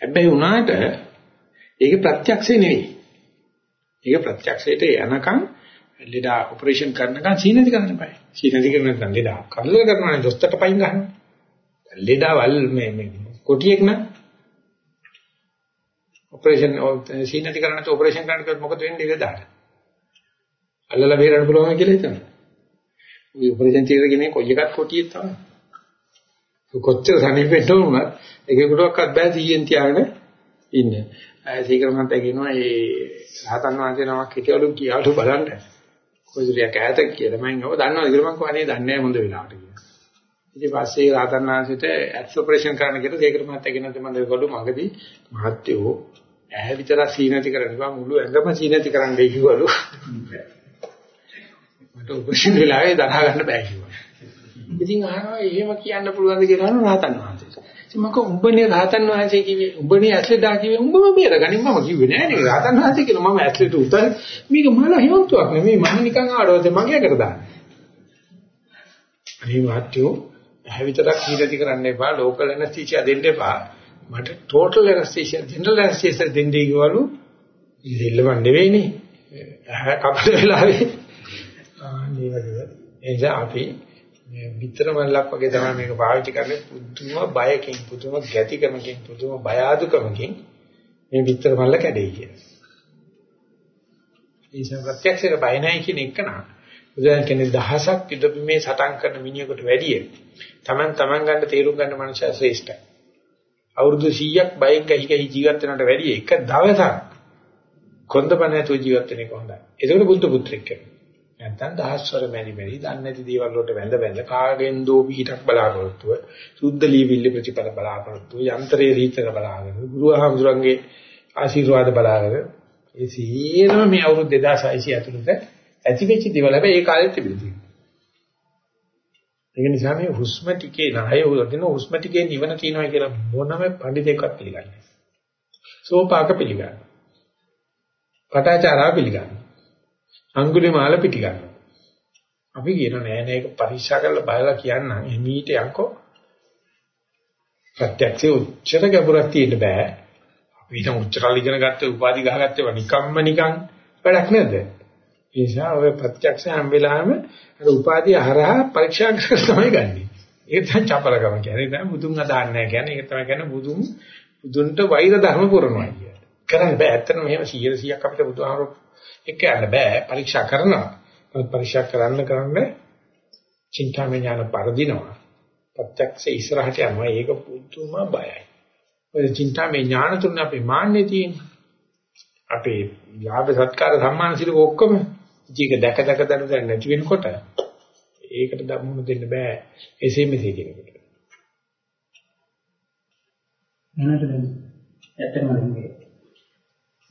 හැබැයි උනාට ඒක ප්‍රත්‍යක්ෂේ නෙවෙයි. ඒක ප්‍රත්‍යක්ෂයට යනකම් ලෙඩා ඔපරේෂන් කරනකම් සීනති කරන්න බෑ. සීනති කරන නැත්නම් ලෙඩා කරලා කරනවා දොස්තරට පයින් ගන්නවා. ලෙඩාවල් මේ මේ කොටියෙක් න ඔපරේෂන් සීනති කරන නැත්නම් ඔපරේෂන් කරනකොට මොකද වෙන්නේ ලෙඩාට? අල්ලලා බේරන්න පුළුවන් කියලා හිතනවා. ඔය ඔපරේෂන් තියලා ගෙනේ කොයි එකක් කොටියෙක් තමයි. කොච්චර සනීපෙට වුණත් එකෙකුටවත් බෑ 100න් තියාගෙන ඉන්න. සීකර මහත්තයා කියනවා ඒ රහතන් වහන්සේ නමක් හිටියලු කියාලු බලන්න. කොයිද කෑත කියලා මම ඔබ දන්නවද කියලා මම කවන්නේ දන්නේ නැහැ හොඳ වෙලාවට කියලා. ඉතින් පස්සේ රහතන් වහන්සේට ඇක්ස් ඔපරේෂන් කරන්න කියලා සීකර මහත්තයා කියනවා මම ඒගොල්ලෝ මගදී මහත්තයෝ ඇහැ විතර සීනති කරන්න මුළු ඇඟම සීනති කරන්න කිව්වලු. මට ඔපරේෂන් වෙලාවේ දරා ගන්න බෑ කිව්වා. ඉතින් අහනවා එහෙම කියන්න පුළුවන්ද කියලා අහනවා රහතන් වහන්සේ. ඉතින් මම උඹනේ රහතන් වහන්සේ කිව්වේ උඹනේ ඇස්ලෙටා කිව්වේ උඹම බේරගනින් මම කිව්වේ නෑ නේ රහතන් වහන්සේ කියලා මම ඇස්ලෙට උතර මේක මල හිමතුවක් නෙමෙයි මම නිකන් ආඩවද මගේ අකට දාන්නේ. අනේ වාට්‍යෝ හැවිතරක් කීරති කරන්න එපා ලෝකල් ඇනස්තීසියා දෙන්න එපා. මට ටෝටල් ඇනස්තීසියා ජෙනරල් ඇනස්තීසියා දෙන්නේ කිව්වලු ඉතිල්ලම නෙවෙයිනේ. කපල වෙලාවේ. ආ මේ වගේ. එනිසා අපි මේ විතර මල්ලක් වගේ තමයි මේක පාවිච්චි කරන්නේ පුදුම බයකින් පුදුම ගැතිකමකින් පුදුම බය අදුකමකින් මේ විතර මල්ල කැඩෙයි කියලා. ඒසම ප්‍රත්‍යක්ෂයට බය නැහැ කියන එක නා. උදාහරණ කියන්නේ දහසක් යුද මේ සටන් කරන මිනිහෙකුට වැඩිය Taman Taman ගන්න තේරුම් ගන්න මනුෂයා ශ්‍රේෂ්ඨයි. අවුරුදු 100ක් බයෙන් ගහි ගහි ජීවත් වෙනවට වැඩිය එක දවසක් කොන්දපණ නැතුව ජීවත් වෙන එක හොඳයි. ඒකෝට බුද්ධ පුත්‍රෙක් කියනවා. නැත්තම් දහස්වර මෙරි මෙරි දන්නේ නැති දේවල් වලට වැඳ වැඳ කාගෙන් දෝ පිටක් බලාපොරොත්තුව සුද්ධ ලීවිල්ල ප්‍රතිපල බලාපොරොත්තුව යන්ත්‍රයේ රීතක බලාගෙන ගුරුහාමුදුරන්ගේ ආශිර්වාද බලාගෙන ඒ සියරම මේ අවුරුදු 2600 ඇතුළත ඇති වෙච්ච දේවල් හැබැයි ඒ කාලෙත් තිබිලා ඒක නිසා මේ හුස්ම ටිකේ නාය උදින හුස්ම ටිකේ නිවන තියෙනවා කියලා මොනම පඬිතෙක්වත් පිළිගන්නේ නැහැ. සෝපාක පිළිගන්නවා. පටාචාරා පිළිගන්නවා. අඟුලිමාල පිටි ගන්නවා. අපි කියන නෑ නෑ ඒක පරීක්ෂා කරලා බලලා කියන්නම් එමීට යකෝ ප්‍රත්‍යක්ෂයේ උච්චර ගැඹුරක් තියෙන්න බෑ. අපි හිතමු උච්චරල් ඉගෙන ගත්ත උපාධි ගහගත්තේ නිකම්ම නිකන් වැඩක් නේද? ඒ නිසා ඔය ප්‍රත්‍යක්ෂ හැම වෙලාවෙම අර උපාධිය හරහා පරීක්ෂා කරලා තමයි ගන්නෙ. ඒක තමයි චපලකම කියන්නේ. ඒක තමයි බුදුන් අදහන්නේ නැහැ කියන්නේ. ඒක තමයි කියන්නේ බුදුන් බුදුන්ට වෛර ධර්ම පුරනවා කියන්නේ. කරන්න බෑ. ඇත්තටම මෙහෙම 100 100ක් අපිට බුදුහාමුදුරු එක්ක යන්න බෑ. පරීක්ෂා කරනවා. පරීක්ෂා කරන්න කරන්න චින්තාමය ඥාන පරදිනවා. ප්‍රත්‍යක්ෂ ඉස්සරහට යනවා. ඒක පුදුම බයයි. ඔය චින්තාමය ඥාන තුන අපේ මාන්නේ තියෙන්නේ. අපේ ලාභ සත්කාර සම්මාන සිලක ඔක්කොම ජීක දැක දැක දැන දැන නැති වෙනකොට ඒකට දමුණු දෙන්න බෑ එසේ මෙසේ කෙනෙකුට. එනට දැන් ඇත්තම මේ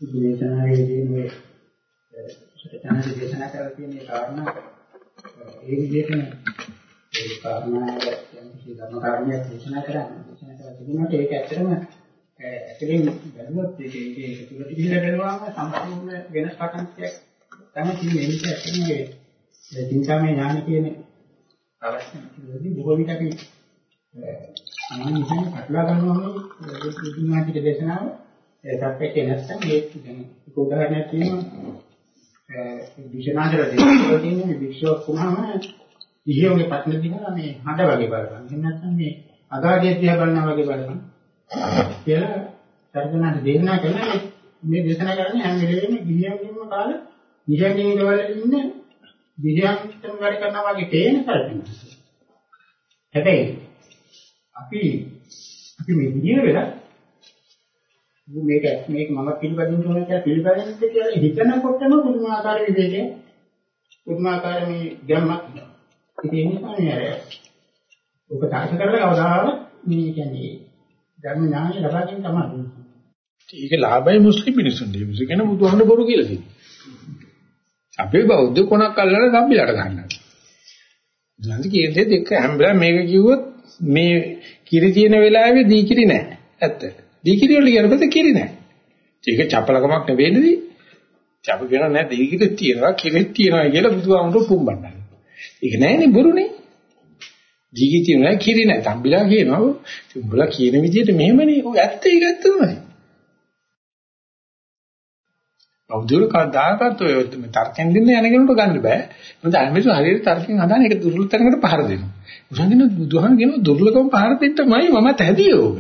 දේශනාවේදී මේ සත්‍යඥාන දේශනා කරලා තියෙන කාරණා ඒ විදිහටම ඒ කාරණාව යම් කිසි ධර්ම කාරණයක් දේශනා කරන්නේ දේශනා කරලා තිබුණාට ඒක ඇත්තටම ඇතුලෙන් බැලුවොත් ඒක ඒක තුලට ගිහිල්ලා බලුවාම සම්පූර්ණ වෙනස් පටන්තියක් තමයි තියෙන්නේ ඒක ඇත්තටම ඒ චින්තාමය ඥාන කියන අවශ්‍යයි බොහෝ විට අපි අනන්‍යයෙන් පටලවා ගන්නවා මේ බුදුමාතික දේශනාව ඒ සත්‍යකේ නැත්නම් ඒ දැන් ඒක උදාහරණයක් තියෙනවා විෂනාදර දෙකේ තියෙන මේ වික්ෂෝප වුණාම ඉහියෝගේ පත්න දිහා මේ හඬ වගේ බලපන්. එහෙම නැත්නම් මේ අගාධය දිහා බලනවා වගේ බලපන්. කියලා සර්වනාට දේශනා කරනවා මේ දේශනා කරන්නේ හැම වෙලෙම ගිහියන්ගේම කාල ගිහියන්ගේ ඉඳවල ඉන්න ගිහියන්ටම වැඩ කරනවා වගේ පේන සල්පිනවා. හැබැයි අපි අපි මේ ගිහිය වෙලා මේක මේක මම පිළිපදින්න ඕන කියලා පිළිපදින්න කියලා හිතනකොටම පුදුමාකාර විවේකයක් පුදුමාකාර මේ ගැම්මක් ඉතින් ඒ නිසා මේ අර ඔබ තාක්ෂ කරලා කවදාවත් මේ කියන්නේ ධර්ම ඥානය ලබා ගැනීම තමයි. ඒක ලාභයි මුස්ලිම් මිනිසුන්ට. මිනිස්සු කියන බුදුහාමුදුරු බොරු කියලා තියෙනවා. අපේ බෞද්ධ කොනක් අල්ලලා සම්බිලට ගන්නවා. දැන් කියන්නේ දෙක හැම්බලා මේක කිව්වොත් මේ කිරි තියෙන වෙලාවේ දී කිරි නැහැ. ඇත්ත. දී කිරි වල කියනකොට කිරි නැහැ. ඒක චපලකමක් නෙවෙයිනේ. චප කියන නෑ දී කිරි තියෙනවා කිරිත් තියෙනවා කියලා බුදුහාමුදුරු පුම්බන්නයි. ඒක නෑනේ බොරුනේ. දීගි තියෙනවා කිරි නැහැ. තම්බිලා කියනවා උඹලා කියන විදිහට මෙහෙමනේ. ඔය ඇත්ත ඒක ඇත්ත තමයි. බෞද්ධල කවදාකවත් ඔය තර්කෙන් දෙන්න යන කෙනෙකුට ගන්න බෑ. මොකද අනිත් හරියට තර්කෙන් හදාන ඒක දුර්වල තැනකට පහර දෙනවා. උසංගින බුදුහාම කියන දුර්වලකම පහර දෙන්නමයි මම තැදී ඕක.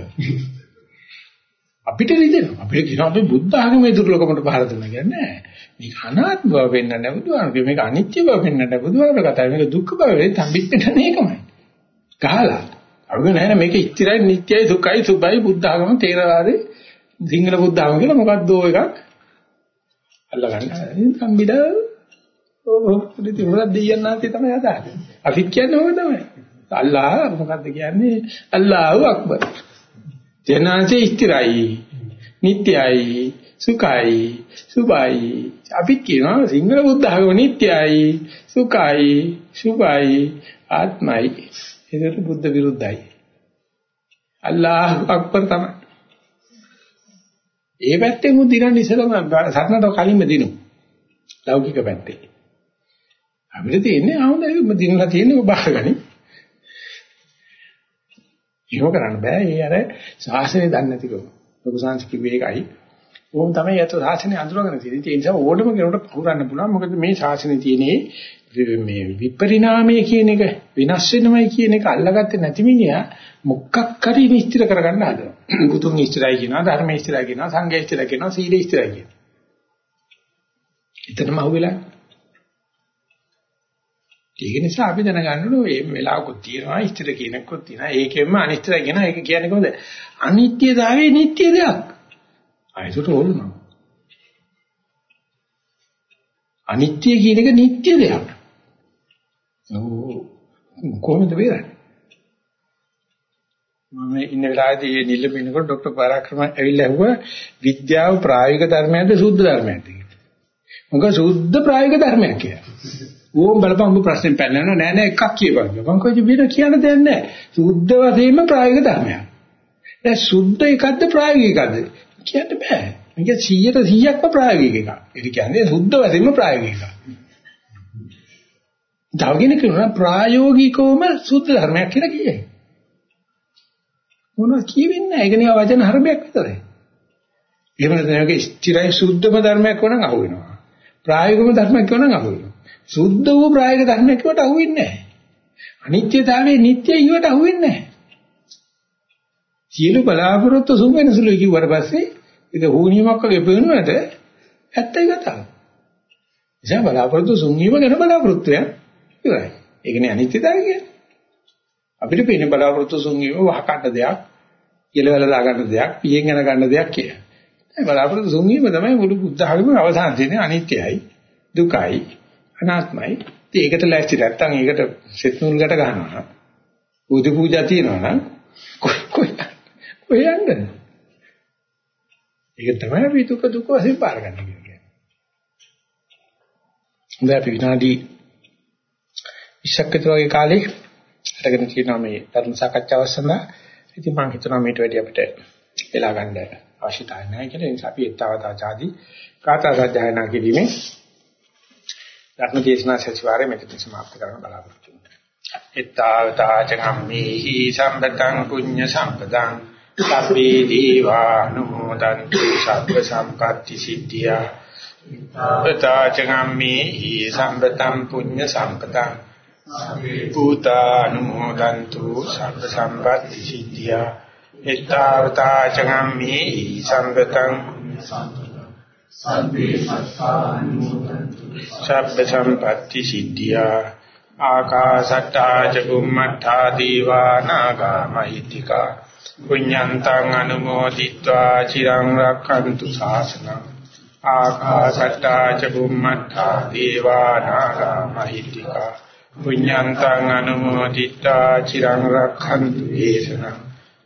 අපිට රිදෙනවා. අපිට කියනවා අපි බුද්ධ ආගමේ දුර්ලභකමට පහර දෙන්න කියන්නේ මේක අනාත්ම බව වෙන්න නැහැ බුදුහාමගේ මේක අනිත්‍ය බව වෙන්න නැහැ බුදුහාමර කතාව මේක දුක්ඛ බව වෙන්නේ තම්බිත් වෙන්නේ ඒකමයි. ගහලා. අරුග නැහැ මේක ඉච්චරයි නිට්ටයයි සුඛයි සුබයි බුද්ධ ආගම තේරවාදේ සිංහල බුද්ධ ආගම කියලා මොකක්ද ඕ එකක් අල්ලගන්න. තම්බිලා ඕ පුදුති මොකක්ද දෙයන්නාන්ති තමයි අදහන්නේ. අපි කියන්නේ ඕක තමයි. අල්ලාහ මොකක්ද කියන්නේ? අල්ලාහ් අක්බර්. ජනංශේ ස්ථිරයි නිට්ටයයි සුඛයි සුභයි. අපි කියනවා සිංහල බුද්ධ ආගම නිට්ටයයි සුඛයි සුභයි ආත්මයි. ඒකට බුද්ධ විරුද්ධයි. අල්ලාහ් අක්බර් තමයි. ඒ පැත්තෙන් උන් දිනන්නේ ඉස්සෙල්ලාම සරණට කලින්ම දිනු. ලෞකික පැත්තේ. අපිට තියෙන්නේ ආවද? දිනලා තියෙන්නේ ඔබ බාරගනි එහෙම කරන්න බෑ. ඒ අර ශාසනය දන්නේ නැතිකම. ලොකු සංස් කිව්වේ ඒකයි. ඕම් තමයි යතු ශාසනය අඳුරගෙන තියෙන්නේ. ඒ නිසා ඕනම කෙනෙකුට පුරන්න පුළුවන්. මොකද මේ ශාසනය තියෙන්නේ මේ විපරිණාමය කියන එක වෙනස් වෙනවයි කියන එක අල්ලගත්තේ නැති මිනිහා මොකක් හරි නිස්තිර කරගන්න හදනවා. බුදුන් ඉස්තරයි කියනවා, ධර්ම ඉස්තරයි කියනවා, සංඝ ඉස්තරයි කියනවා, සීල ඉස්තරයි කියනවා. එතනම අහුවෙලා ඒක නිසා අපි දැනගන්න ඕනේ මේ වෙලාවකුත් තියෙනවා ඉස්තර කියනකොත් තියෙනවා ඒකෙන්ම අනිත්‍ය කියන එක කියන්නේ කොහොමද අනිත්‍යතාවයේ නිට්ටය දෙයක් ආයතට ඕලනවා අනිත්‍ය කියන එක නිට්ටය දෙයක් කොහොමද වෙරන්නේ මම ඉන්න වෙලාවේදී නිල්ලපිනකොට ડોક્ટર පරාක්‍රම ඇවිල්ලා ඇහුවා විද්‍යාව ප්‍රායෝගික ධර්මයක්ද සුද්ධ ධර්මයක්ද කියලා. මොකද සුද්ධ ප්‍රායෝගික ධර්මයක් කියලා. ඕම් බලපන් ඔබ ප්‍රශ්නේ පැනනවා නෑ නෑ එකක් කියපන්. මම කොයිද වෙන කියන්න දෙයක් නෑ. සුද්ධ වශයෙන්ම ප්‍රායෝගික ධර්මයක්. දැන් සුද්ධ එකක්ද ප්‍රායෝගිකද කියන්න බෑ. මේක 100ට 100ක්ම ප්‍රායෝගික එකක්. ඒ කියන්නේ සුද්ධ වශයෙන්ම ප්‍රායෝගික එකක්. තවගෙන කියනවා ප්‍රායෝගිකවම සුද්ධ ධර්මයක් කියලා කියයි. මොනවද කියවෙන්නේ නැහැ. ඒක නිකන් වචන හරබයක් විතරයි. එහෙම නැත්නම් ඒක ස්ථිරයි සුද්ධම ධර්මයක් වුණා අහු වෙනවා. ප්‍රායෝගික ධර්මයක් කියනනම් අහු වෙනවා. සුද්ධ වූ ප්‍රායෝගික ධර්මයක් කියවට අහු වෙන්නේ නැහැ. අනිත්‍යතාවයේ නිට්ටය ඊවට අහු වෙන්නේ නැහැ. සියලු බලාපොරොත්තු සුන් වෙනසුළු කිව්වට පස්සේ ඒක හුනියමක් වගේ පේනවද? ඇත්තයි කතාව. එසේ බලාපොරොත්තු සුන් වීම ගැන බලාපොරොත්තුයක් ඉවරයි. ඒකනේ අනිත්‍යතාවය කියන්නේ. අපිට පේන බලාපොරොත්තු සුන් වීම වහකට දෙයක්, ඉලවල දාගන්න දෙයක්, පියෙන් යන ගන්න දෙයක් කියලා. ඒ බලාපොරොත්තු සුන් වීම තමයි මුළු බුද්ධ ධර්මයේ අවසාන තියෙන්නේ අනිත්‍යයි, දුකයි, අනාත්මයි. ඉතින් ඒකට ලෑස්ති නැත්තම් ඒකට සෙත් නූල් ගැට ගන්නවා. බුදු පූජා තියනවා නම් කොයි කොයි යන්නේ? ඒක තමයි අපි දුක දුක වශයෙන් පාර ගන්න කියන්නේ. හොඳයි අපි විනාඩි 20ක් විතර වගේ කාලේ අරගෙන තියෙනවා මේ ධර්ම සාකච්ඡාව සඳහා. ඉතින් මම හිතනවා මේට වැඩි අපිට වෙලා ගන්න අවශ්‍යතාවය නැහැ කියලා. ඒ නිසා අපි ඊතාවතා ආදී කාථා සජ්ජායනා කිරීමේ ධර්ම දේශනා සතිವಾರයේ මෙතන සමාප්ත කරන්න බලාපොරොත්තු වෙනවා. ඊතාවතා චගම්මේහි සම්පතං පුඤ්ඤ සම්පතං සබ්බේ දීවානුමෝදන්තු සබ්බ සම්පatti සිද්ධියා. ඊතාවතා චගම්මේහි සම්පතං පුඤ්ඤ සම්පතං භූතානුමෝදන්තු සබ්බ සම්පatti සිද්ධියා එත්තාවතා චගම්මේ සම්පතං සබ්බ සම්පatti සිද්ධියා ආකාශට්ටා ච බුම්මට්ටා දීවා නාග මහිත්‍තිකා පුඤ්ඤන්තං අනුමෝදිत्वा චිරං රක්ඛන්තු ශාසනං ආකාශට්ටා ච බුම්මට්ටා දීවා නාග මහිත්‍තිකා පුඤ්ඤන්තං අනුමෝදිතා චිරං රක්ඛන්තු දේශනං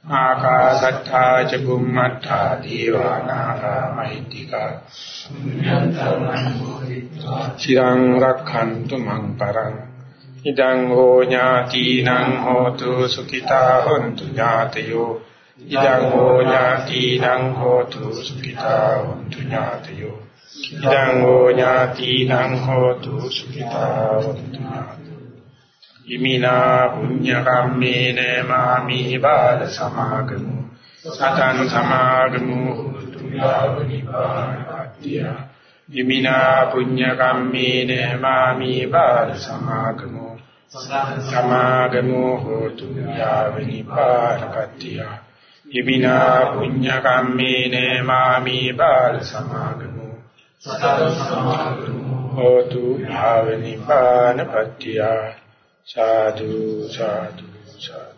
ආකාශත්තා ච බුම්මත්තා දීවානාගා මහිත්‍තිකා. පුඤ්ඤන්තං අනුමෝදිතා චිරං රක්ඛන්තු මං පරං. ඉදං හෝ ඥාතිනං හෝතු සුඛිතා හොන්තු ඥාතයෝ. ඉදං හෝ ඥාතිනං හෝතු සුඛිතා හොන්තු ඥාතයෝ. ඉදං හෝ ඥාතිනං හෝතු සුඛිතා හොන්තු ඥාතයෝ. ඉමිනා පුඤ්ඤ කම්මේන මාමි බාල සමාගමු. සතං සමාගමු. ඉමිනා පුඤ්ඤ කම්මේන මාමි බාල සමාගමු. සමාගමු හෝතු යාව නිපාතකත්‍ය ඉමිනා පුඤ්ඤ කම්මේන මාමි බාල සමාගමු. සතං සමාගමු. හෝතු යාව නිපානපත්‍තිය සාදු සාදු සාදු